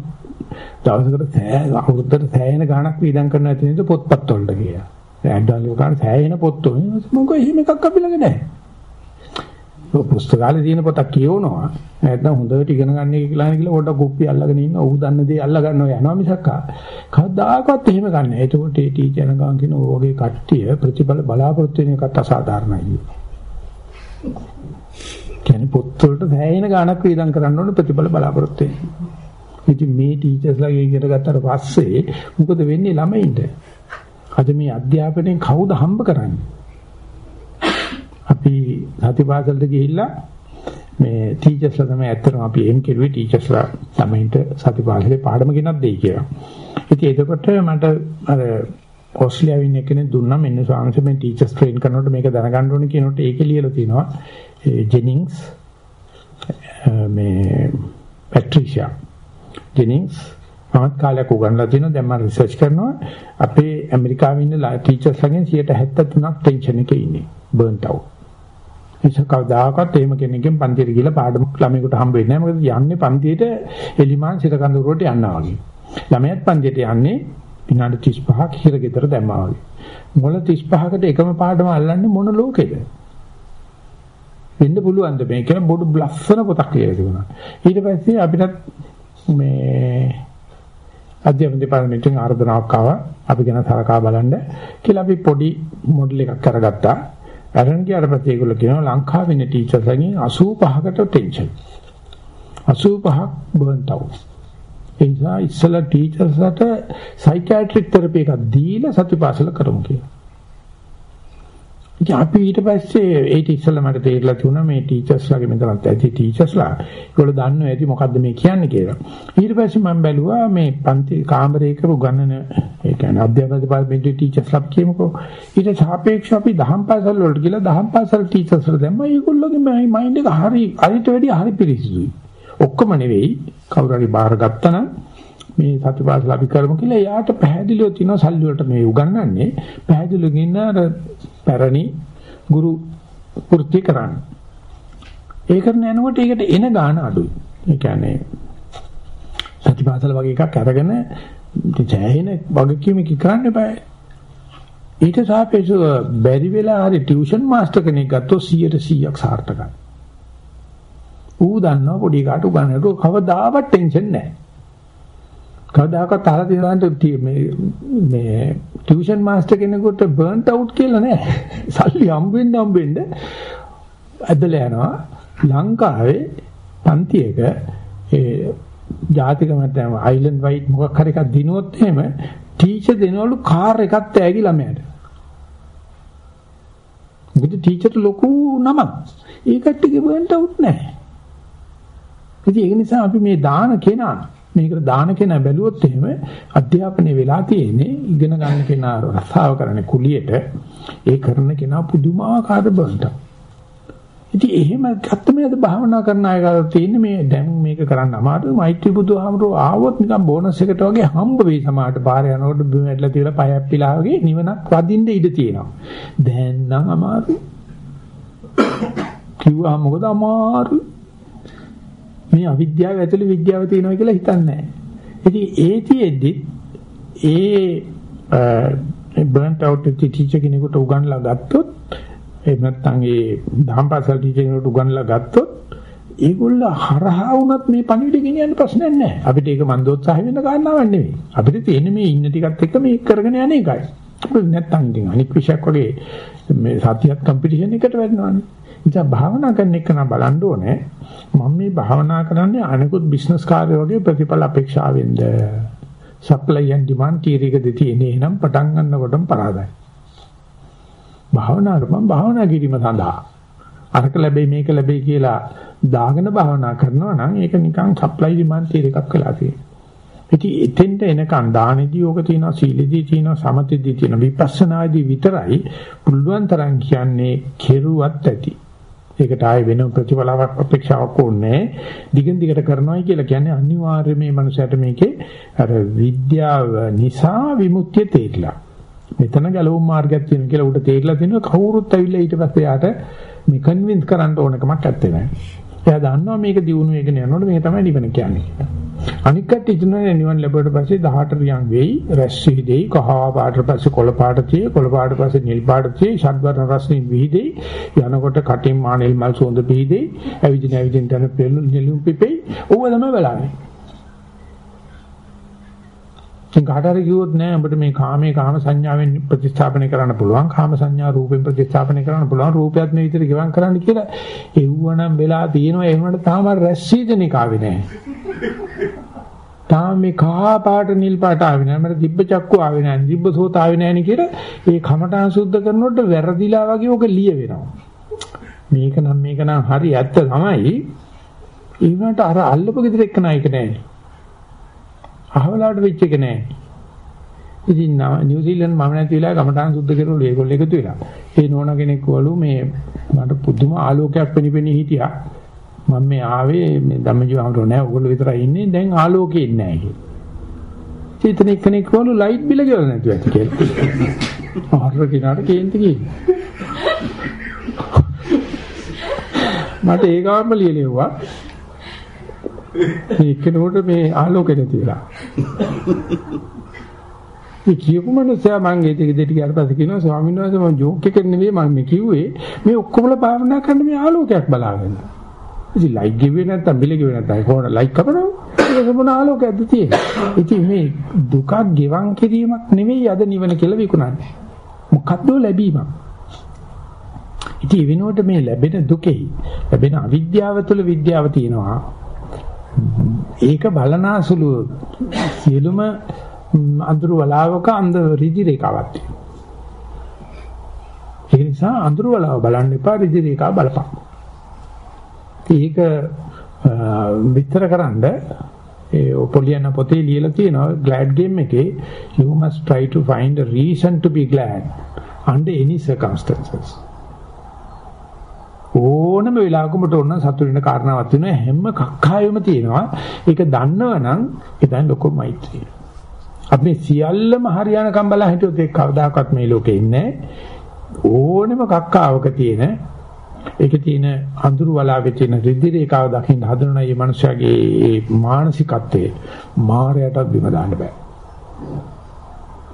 දවසකට සෑ අවුරුද්දට සෑහෙන ගාණක් වීදම් කරන්න ඇති නේද පොත්පත් වලට කියලා. ඇඩ්වාන්ස් ලෙවල් කරන සෑහෙන පොත් වල මොකද එහෙම එකක් අපි ළඟ නැහැ. ඔය පුස්තකාලේ තියෙන පොතක් කියවනවා. නැත්නම් හොඳට ඉගෙන ගන්න එක කියලා කියලා පොඩක් කුප්පි අල්ලගෙන ඉන්න. ඔහු දන්න දේ අල්ල ගන්නවා යනවා මිසක් කවදාකවත් එහෙම ගන්න. එතකොට ඒ ටීචර් ගාන් කියන ඔයගේ කට්ටිය ප්‍රතිඵල බලාපොරොත්තු වෙන එකත් අසාධාරණයි. කියන්නේ පොත් වලට සෑහෙන ගාණක් වේදම් කරන්න ඕන ප්‍රතිඵල බලාපොරොත්තු වෙන්නේ. ඉතින් මේ ටීචර්ස්ලා ඉගෙන ගත්තට පස්සේ මොකද වෙන්නේ ළමයින්ට? අද මේ අධ්‍යාපනයෙන් කවුද හම්බ කරන්නේ? අපි සතිපාසලට ගිහිල්ලා මේ ටීචර්ස්ලා තමයි ඇත්තටම අපි එම් කෙරුවේ. ටීචර්ස්ලා ළමයින්ට සතිපාසලේ පාඩම ගෙනත් දෙයි කියලා. ඉතින් එතකොට මට අර ඕස්ට්‍රේලියාවේ ඉන්න කෙනෙක් දුන්නා. මෙන්න ස්වාමීන් මේ ටීචර්ස් ට්‍රේන් කරනකොට මේක දැනගන්න ඕනේ කියනකොට ඒකේ ලියලා තිනවා. ජෙනින්ග්ස් මේ පැට්‍රිෂියා ජෙනින්ග්ස් මමත් කාලයක් උගන්ලා තිනවා දැන් මම රිසර්ච් කරනවා. අපේ ඇමරිකාවේ ඉන්න ටීචර්ස්ලාගෙන් 73ක් ටෙන්ෂන් එකේ ඉන්නේ. බර්න්ට් අවුට් ඒක කවදාකවත් එහෙම කෙනෙක්ගෙන් පන්තියට ගිහලා පාඩමක් ළමයෙකුට හම්බ වෙන්නේ නැහැ. මොකද යන්නේ පන්තියට එලිමාන් සිර කඳුරට යනවා වගේ. ළමයාත් පන්තියට යන්නේ විනාඩි 35ක් හිර ගෙදර දැම්මා වගේ. මොළ 35කට එකම පාඩම අල්ලන්නේ මොන ලෝකෙද? වෙන්න පුළුවන්ද මේ කියන බොඩු බ්ලෆ්න පොතක් කියලා තිබුණා. ඊට පස්සේ අපිටත් මේ අධ්‍යාපන දෙපාර්තමේන්තුවෙන් ආර්දනාවක් ආවා. අපි ගැන සලකා බලන්න කියලා අපි පොඩි මොඩල් එකක් කරගත්තා. අරන් ගියාට පස්සේ ඒගොල්ලෝ කියනවා ලංකාවේ ඉන්න ටීචර්ස්ගෙන් 85කට ටෙන්ෂන්. 85ක් බර්න්ට් අවුට්. ඒ නිසා ඉස්සලා ටීචර්ස්ලට සයිකියාට්‍රික් තෙරපි එකක් දීලා සතිපාසල කරමු කියලා. ඉතින් අපි ඊට පස්සේ ඒක ඉස්සලා මට තේරලා තිබුණා මේ ටීචර්ස්ලාගේ මෙතනත් ඇති ටීචර්ස්ලා ඒගොල්ලෝ දන්නවා ඇති මොකද්ද මේ කියන්නේ කියලා. ඊට පස්සේ මම බැලුවා මේ පන්ති කාමරයක උගන්නන ඒ කියන්නේ අධ්‍යාපන දෙපාර්තමේන්තුවේ ටීචර්ස්ලා කියමුකෝ. ඊට සාපේක්ෂව අපි දහම් පාසල් වලට ගිහලා දහම් පාසල් ටීචර්ස්ලා දැම්මා. ඒගොල්ලෝගේ මයින්ඩ් එක හරි අරිට වැඩිය හරි පිරිසිදුයි. ඔක්කොම නෙවෙයි කවුරු හරි බාර ගත්තා නම් මේ සතිපාසල අපි කරමු කියලා එයාට පැහැදිලිව තියෙනවා සල්ලි වලට මේ උගන්වන්නේ පැහැදිලිව ඉන්න අර පැරණි ගුරු වෘත්ති කරන්න. ඒ කරන යනකොට ඒකට එන ගාණ අඩුයි. ඒ කියන්නේ සතිපාසල වගේ එකක් අරගෙන ජයහින වගකීමක් කරන්න බෑ. ඊට සාපේක්ෂව බැරි වෙලා හරි ටියුෂන් මාස්ටර් කෙනෙක් ගත්තොත් 100ට 100ක් සාර්ථකයි. ඌ දන්නවා පොඩි කාට උගන්නනකොට කවදාවත් ටෙන්ෂන් නැහැ. කවදාකවත් අහලා තියෙනවද මේ මේ ටියුෂන් මාස්ටර් කෙනෙකුට බර්න්ට් අවුට් කියලා නෑ. සල්ලි හම්බෙන්න හම්බෙන්න ඇදලා යනවා. ලංකාවේ පන්තියක ඒ ජාතික මට්ටම අයිලන්ඩ් වයිඩ් මොකක් හරි එකක් දිනුවොත් එහෙම ටීචර් දෙනවලු කාර් එකක් තෑගි ළමයාට. මොකද ටීචර්ට ලොකු නමක්. ඒ කට්ටියගේ බර්න්ට් අවුට් නැහැ. ඉතින් ඒ නිසා අපි මේ දාන කෙනා මේකට දාන කෙනා බැලුවොත් එහෙම අධ්‍යාපනයේ වෙලා තියෙන්නේ ඉගෙන ගන්න කෙනා රසාව කරන්නේ කුලියට ඒ කරන කෙනා පුදුමාකාර බන්ට. ඉතින් එහෙම ගත්තම නේද භාවනා කරන අය ගාව තියෙන්නේ මේ දැන් මේක කරන්න අමාරුයි මෛත්‍රී බුදුහාමරෝ ආවොත් නිකන් බෝනස් එකට වගේ හම්බ වෙයි සමහරට පාර යනකොට බිම ඇట్లా තියලා පය අප්පිලා වගේ නිවනක් වදින්න ඉඩ තියෙනවා. දැන් නම් අමාරුයි. කිව්වා මොකද අමාරුයි. මේ අවිද්‍යාව ඇතුලේ විද්‍යාව තියෙනවා කියලා හිතන්නේ නැහැ. ඉතින් ඒ තියෙද්දි ඒ බර්න්ට් අවුට් ටීචර් කෙනෙකුට උගන්ලා ගත්තොත් එහෙම නැත්නම් ඒ දහම්පාසල් ටීචර් කෙනෙකුට උගන්ලා ගත්තොත් ඒගොල්ල හරහා වුණත් මේ පණිවිඩ ගෙනියන්න ප්‍රශ්නයක් නැහැ. අපිට ඒක මන්දෝත්සාහය වෙන කාරණාවක් නෙවෙයි. අපිට තියෙන්නේ මේ ඉන්න ටිකත් එක්ක මේක කරගෙන යන එකයි. නැත්නම් ඉතින් අනික් විෂයක් වගේ මේ සතියක් කම්පිටිෂන් එකට වැටෙනවානේ. ඉතින් භාවනා කරන එක නම් බලන්න ඕනේ. මම මේ භාවනා කරන්නේ අනිකුත් බිස්නස් කාර්ය වගේ ප්‍රතිඵල අපේක්ෂාවෙන්ද? සප්ලයි ඇන්ඩ් ඩිමාන්ඩ් තීරයක දෙතියේ එහෙනම් පටන් ගන්නකොටම පරාදයි. භාවනාවට මම භාවනා කිරීම සඳහා අරක ලැබෙයි මේක ලැබෙයි කියලා දාගෙන භාවනා කරනවා නම් ඒක නිකන් සප්ලයි ඩිමාන්ඩ් තියර එකක් වෙලා තියෙනවා. ඉතින් එතෙන්ට එනකන් දානෙදී ඕක තියෙනවා සීලෙදී තියෙනවා සමතෙදී තියෙනවා විපස්සනාදී විතරයි පුළුවන් තරම් කියන්නේ කෙරුවත් ඇති. ඒකට ආයේ වෙන ප්‍රතිඵලාවක් අපේක්ෂාවක් ඕනේ. දිගින් දිගට කරනවායි කියලා කියන්නේ අනිවාර්යයෙන් මේ මනුස්සයාට මේකේ අර විද්‍යාව නිසා විමුක්තිය තේරිලා. මෙතන ගැලවුම් මාර්ගයක් තියෙනවා කියලා උඩ තේරිලා තිනවා කවුරුත් ඇවිල්ලා ඊට පස්සේ යාට මේ කන්වින්ස් කරන්න ඕනකමක් නැත්තේ නෑ. එයා දන්නවා මේක දියුණු වෙගෙන යනකොට මේක තමයි නිවන කියන්නේ. අනික් කට්ටිය හිතනවා නිවන් ලැබුවට පස්සේ 18 රියන් වෙයි, රැස් විහිදෙයි, කහ පාටට පස්සේ කොළ පාට tie, කොළ පාට පස්සේ නිල් පාට tie, ෂඩ්වර්ණ රස්නින් විහිදෙයි, යනකොට කටින් මානෙල් මල් සුවඳ පිහිදෙයි, ඇවිදින ඇවිදින තන පෙළු නිලුම් පිපෙයි. ඕව තමයි බලන්නේ. දැන් කාටරි කිව්වොත් නෑ ඔබට මේ කාමයේ කාම සංඥාවෙන් ප්‍රතිස්ථාපනය කරන්න පුළුවන් කාම සංඥා රූපෙන් ප්‍රතිස්ථාපනය කරන්න පුළුවන් රූපයත් මේ විදිහට ගෙවම් කරන්න කියලා එව්වනම් වෙලා තියෙනවා. ඒ වුණාට තාම රැස්සීදෙනික ආවේ නෑ. තාම මේ කහ පාට නිල් පාට ආවේ නෑ. මට දිබ්බ චක්කු ආවේ නෑ. දිබ්බ සෝත ආවේ නෑ නේ කියලා ඒ කමඨාන් සුද්ධ කරනකොට වැරදිලා වගේ ඔක ලිය වෙනවා මේක නම් මේක නම් හරි ඇත්ත තමයි. ඒ වුණාට අර අල්ලපු ගෙදර එක්ක නයික නෑනේ අහවලාට වෙච්ච එක නෑ. ඉතින් නිව්සීලන්ත මම නැති වෙලා ගමටහන් සුද්ධ කරවලු ඒගොල්ලෝ එකතු වෙලා. ඒ නෝන කෙනෙක් වළු මේ මට පුදුම ආලෝකයක් පෙනිපෙනී හිටියා. මම මේ ආවේ මේ ධම්මජීව අහුරෝ නෑ ඕගොල්ලෝ විතරයි ඉන්නේ දැන් ආලෝකේ ඉන්නේ නෑ කියලා. චේතන කෙනෙක් වළු ලයිට් බිල ගෙවලා නැතුව ඇති කියලා. ආහාර කිනාට කේන්ති කිව්වා. මට ඒ ගාම ලියලෙව්වා එක්කෙනෙකුට මේ ආලෝකෙ නැතිලා. මේ කියපු මනුස්සයා මං ඒ දෙක දෙටි ගියාට පස්සේ කියනවා ස්වාමීන් වහන්සේ මම ජෝක් එකක් නෙවෙයි මම මේ කිව්වේ මේ ඔක්කොමලා භාවනා කරන්න මේ ආලෝකයක් බලාගෙන. ඉතින් ලයිට් ගෙවුවේ නැත්තම් බිල ගෙවුවේ නැත්තම් කොහොමද ලයිට් කපනවා? ඒක මොන ආලෝකයක්ද තියෙන්නේ? ඉතින් මේ දුකක් ගෙවන් කිරීමක් නෙවෙයි අද නිවන කියලා විකුණන්නේ. මොකද්ද ලැබීමක්? ඉතින් වෙනුවට මේ ලැබෙන දුකෙහි ලැබෙන අවිද්‍යාව තුළ විද්‍යාව තියෙනවා. ඒක බලනාසුළු සියලුම අඳුරු වලාවක අන්ධ රිදි රේඛාවක් තියෙනවා. ඒ නිසා අඳුරු වලාව බලන්න එපා රිදි රේඛාව බලපන්. ඒක විතරකරනද ඒ පොලියන පොතේ ලියලා තියෙනවා glad game එකේ you must try to find a reason to be glad under any circumstances ඕනම වෙලාවක උඹට ඕන සතුටු වෙන කාරණාවක් තියෙනවා. හැම කක්කායෙම තියෙනවා. ඒක දන්නවනම් ඒ තමයි ලොකු මෛත්‍රිය. අපි සියල්ලම හරියනකම් බලා හිටියොත් ඒක කවදාකවත් මේ ලෝකේ ඉන්නේ ඕනෙම කක්කාවක තියෙන ඒකේ තියෙන අඳුරු වලාවේ තියෙන රිද්දි රේඛාව දකින්න හදන මේ මනුස්සයාගේ ඒ මානසිකත්වයේ මායයටත් බිම දාන්න බෑ.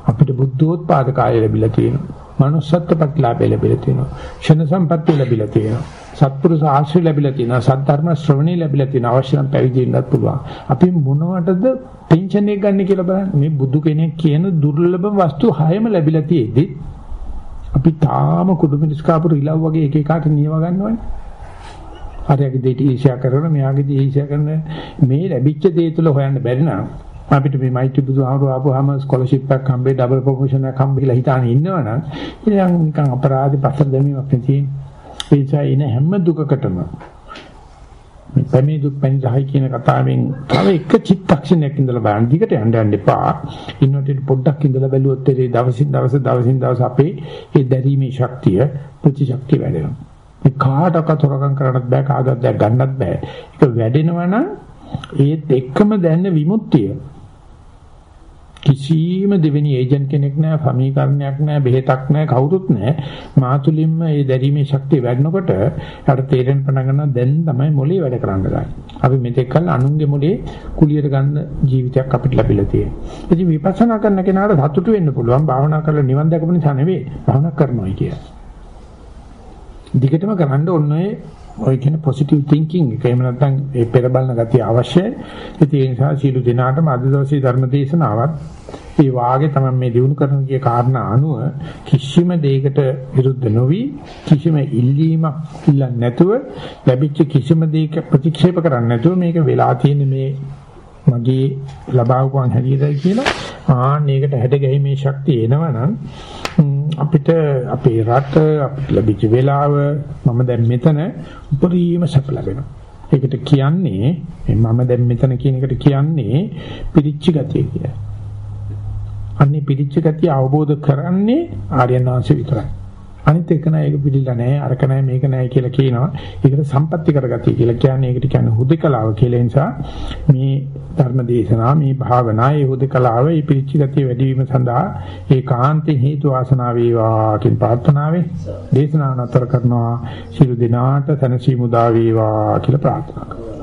අපිට බුද්ධෝත්පාද කාලය ලැබිලා තියෙනවා. Manussත්ත්ව ප්‍රතිලාභය ලැබිලා තියෙනවා. ක්ෂණ සම්පත්තිය ලැබිලා තියෙනවා. සත්පුරුෂ ආශ්‍රය ලැබිලා තියෙනවා. සද්ධර්ම ශ්‍රවණේ ලැබිලා තියෙනවා. අවශ්‍ය නම් පැවිදි වෙන්නත් පුළුවන්. අපි මොනවටද පෙන්ෂන් එක ගන්න කියලා බලන්න. මේ බුදු කෙනෙක් කියන දුර්ලභ වස්තු හයම ලැබිලා තියෙද්දි අපි තාම කුඩු මිනිස් කාපුරු ඉලව් වගේ එක එකාට නියව ගන්නවනේ. හරියගේ දෙටි ඊර්ෂ්‍යා කරන මෙයාගේ දී ඊර්ෂ්‍යා කරන මේ ලැබිච්ච දේ තුල හොයන්න බැරි නම් අපිට මේ මෛත්‍රී බුදුහාමුදුරුවෝ ආපුවාම ස්කෝලර්ෂිප් එකක් හම්බෙයි ඩබල් ප්‍රොමෝෂන් එකක් හම්බෙලා හිතාන ඉන්නවනම් ඉතින් නිකන් අපරාධ පතර දැමීමක් තියෙන. ඒ නිසා ඉන හැම දුකකටම මේ පැමිණි දුක් පැනිරහයි කියන කතාවෙන් තව එක චිත්තක්ෂණයක් ඉඳලා බලන්න දිගට යන්න යන්න එපා. ඉන්නට පොඩ්ඩක් ඉඳලා බැලුවොත් ඒ දවසින් දවස දවසින් දවස අපේ ඒ දැරීමේ ශක්තිය ප්‍රතිශක්තිය වැඩෙනවා. මේ කාටවත් හොරකම් කරන්නත් බෑ කාගවත් දැක් ගන්නත් බෑ. ඒක වැඩෙනවා නම් ඒත් එක්කම දැනෙන විමුක්තිය කිසිම දෙවෙනි ඒජන්ට් කෙනෙක් නැහැ, සමීකරණයක් නැහැ, බෙහෙතක් නැහැ, කවුරුත් නැහැ. මාතුලින්ම මේ දැරීමේ ශක්තිය වැඩනකොට යාට තේරෙන්න පටන් ගන්නවා දැන් තමයි මොලේ වැඩ කරන්න ගන්නේ. අපි මෙතෙක් කල අනුන්ගේ මොලේ කුලියට ගන්න ජීවිතයක් අපිට ලැබිලා තියෙනවා. ඉතින් විපස්සනා කරන කෙනාට සතුටු වෙන්න පුළුවන්. භාවනා කරලා නිවන් දැකපු නිසා නෙවෙයි, භාවනා කරනවා කියන්නේ. දිගටම කරන්න ඕනේ ඔය කියන පොසිටිව් තින්කින් එක එහෙම නැත්නම් ඒ පෙර බලන ගතිය අවශ්‍යයි. ඒ නිසා සීළු දිනාටම අද දවසේ ධර්ම දේශනාවත් ඒ වාගේ තමයි මේ දිනු කරන කිය කාරණා අනුව කිසිම දෙයකට විරුද්ධ නොවි කිසිම ඉල්ලීමක් ඉල්ලන්නේ නැතුව ලැබිච්ච කිසිම දෙයක ප්‍රතික්ෂේප කරන්නේ නැතුව මේක වෙලා තියෙන මේ මගේ ලබාවුවන් හැටියටයි කියලා ආන්න ඒකට හැඩ ගැහිමේ ශක්තිය එනවනම් අපිට අපේ රට අපිට ලැබිච්ච වෙලාව මම දැන් මෙතන උපරිම සැප ලැබෙනවා. ඒකට කියන්නේ මම දැන් මෙතන කියන එකට කියන්නේ පිරිච්ච ගතිය කියලා. අන්නේ පිරිච්ච ගතිය අවබෝධ කරන්නේ ආර්යයන් වහන්සේ විතරයි. අනිත් එක නෑ ඒක පිළිලා නෑ අරක නෑ මේක නෑ කියලා කියනවා. ඒකට සම්පත්‍ති කරගතිය කියලා කියන්නේ ඒකට කියන්නේ හුදකලාව කියලා නිසා මේ ධර්ම දේශනා මේ භාවනා ඒ හුදකලාව ඒ පිරිච්ච ගතිය වැඩි වීම සඳහා ඒකාන්තේ හේතු වාසනා වේවා කියන ප්‍රාර්ථනාවෙන් දේශනාව නතර කරනවා. ශිරු දිනාට තනසි මුදා වේවා කියලා ප්‍රාර්ථනා කරනවා.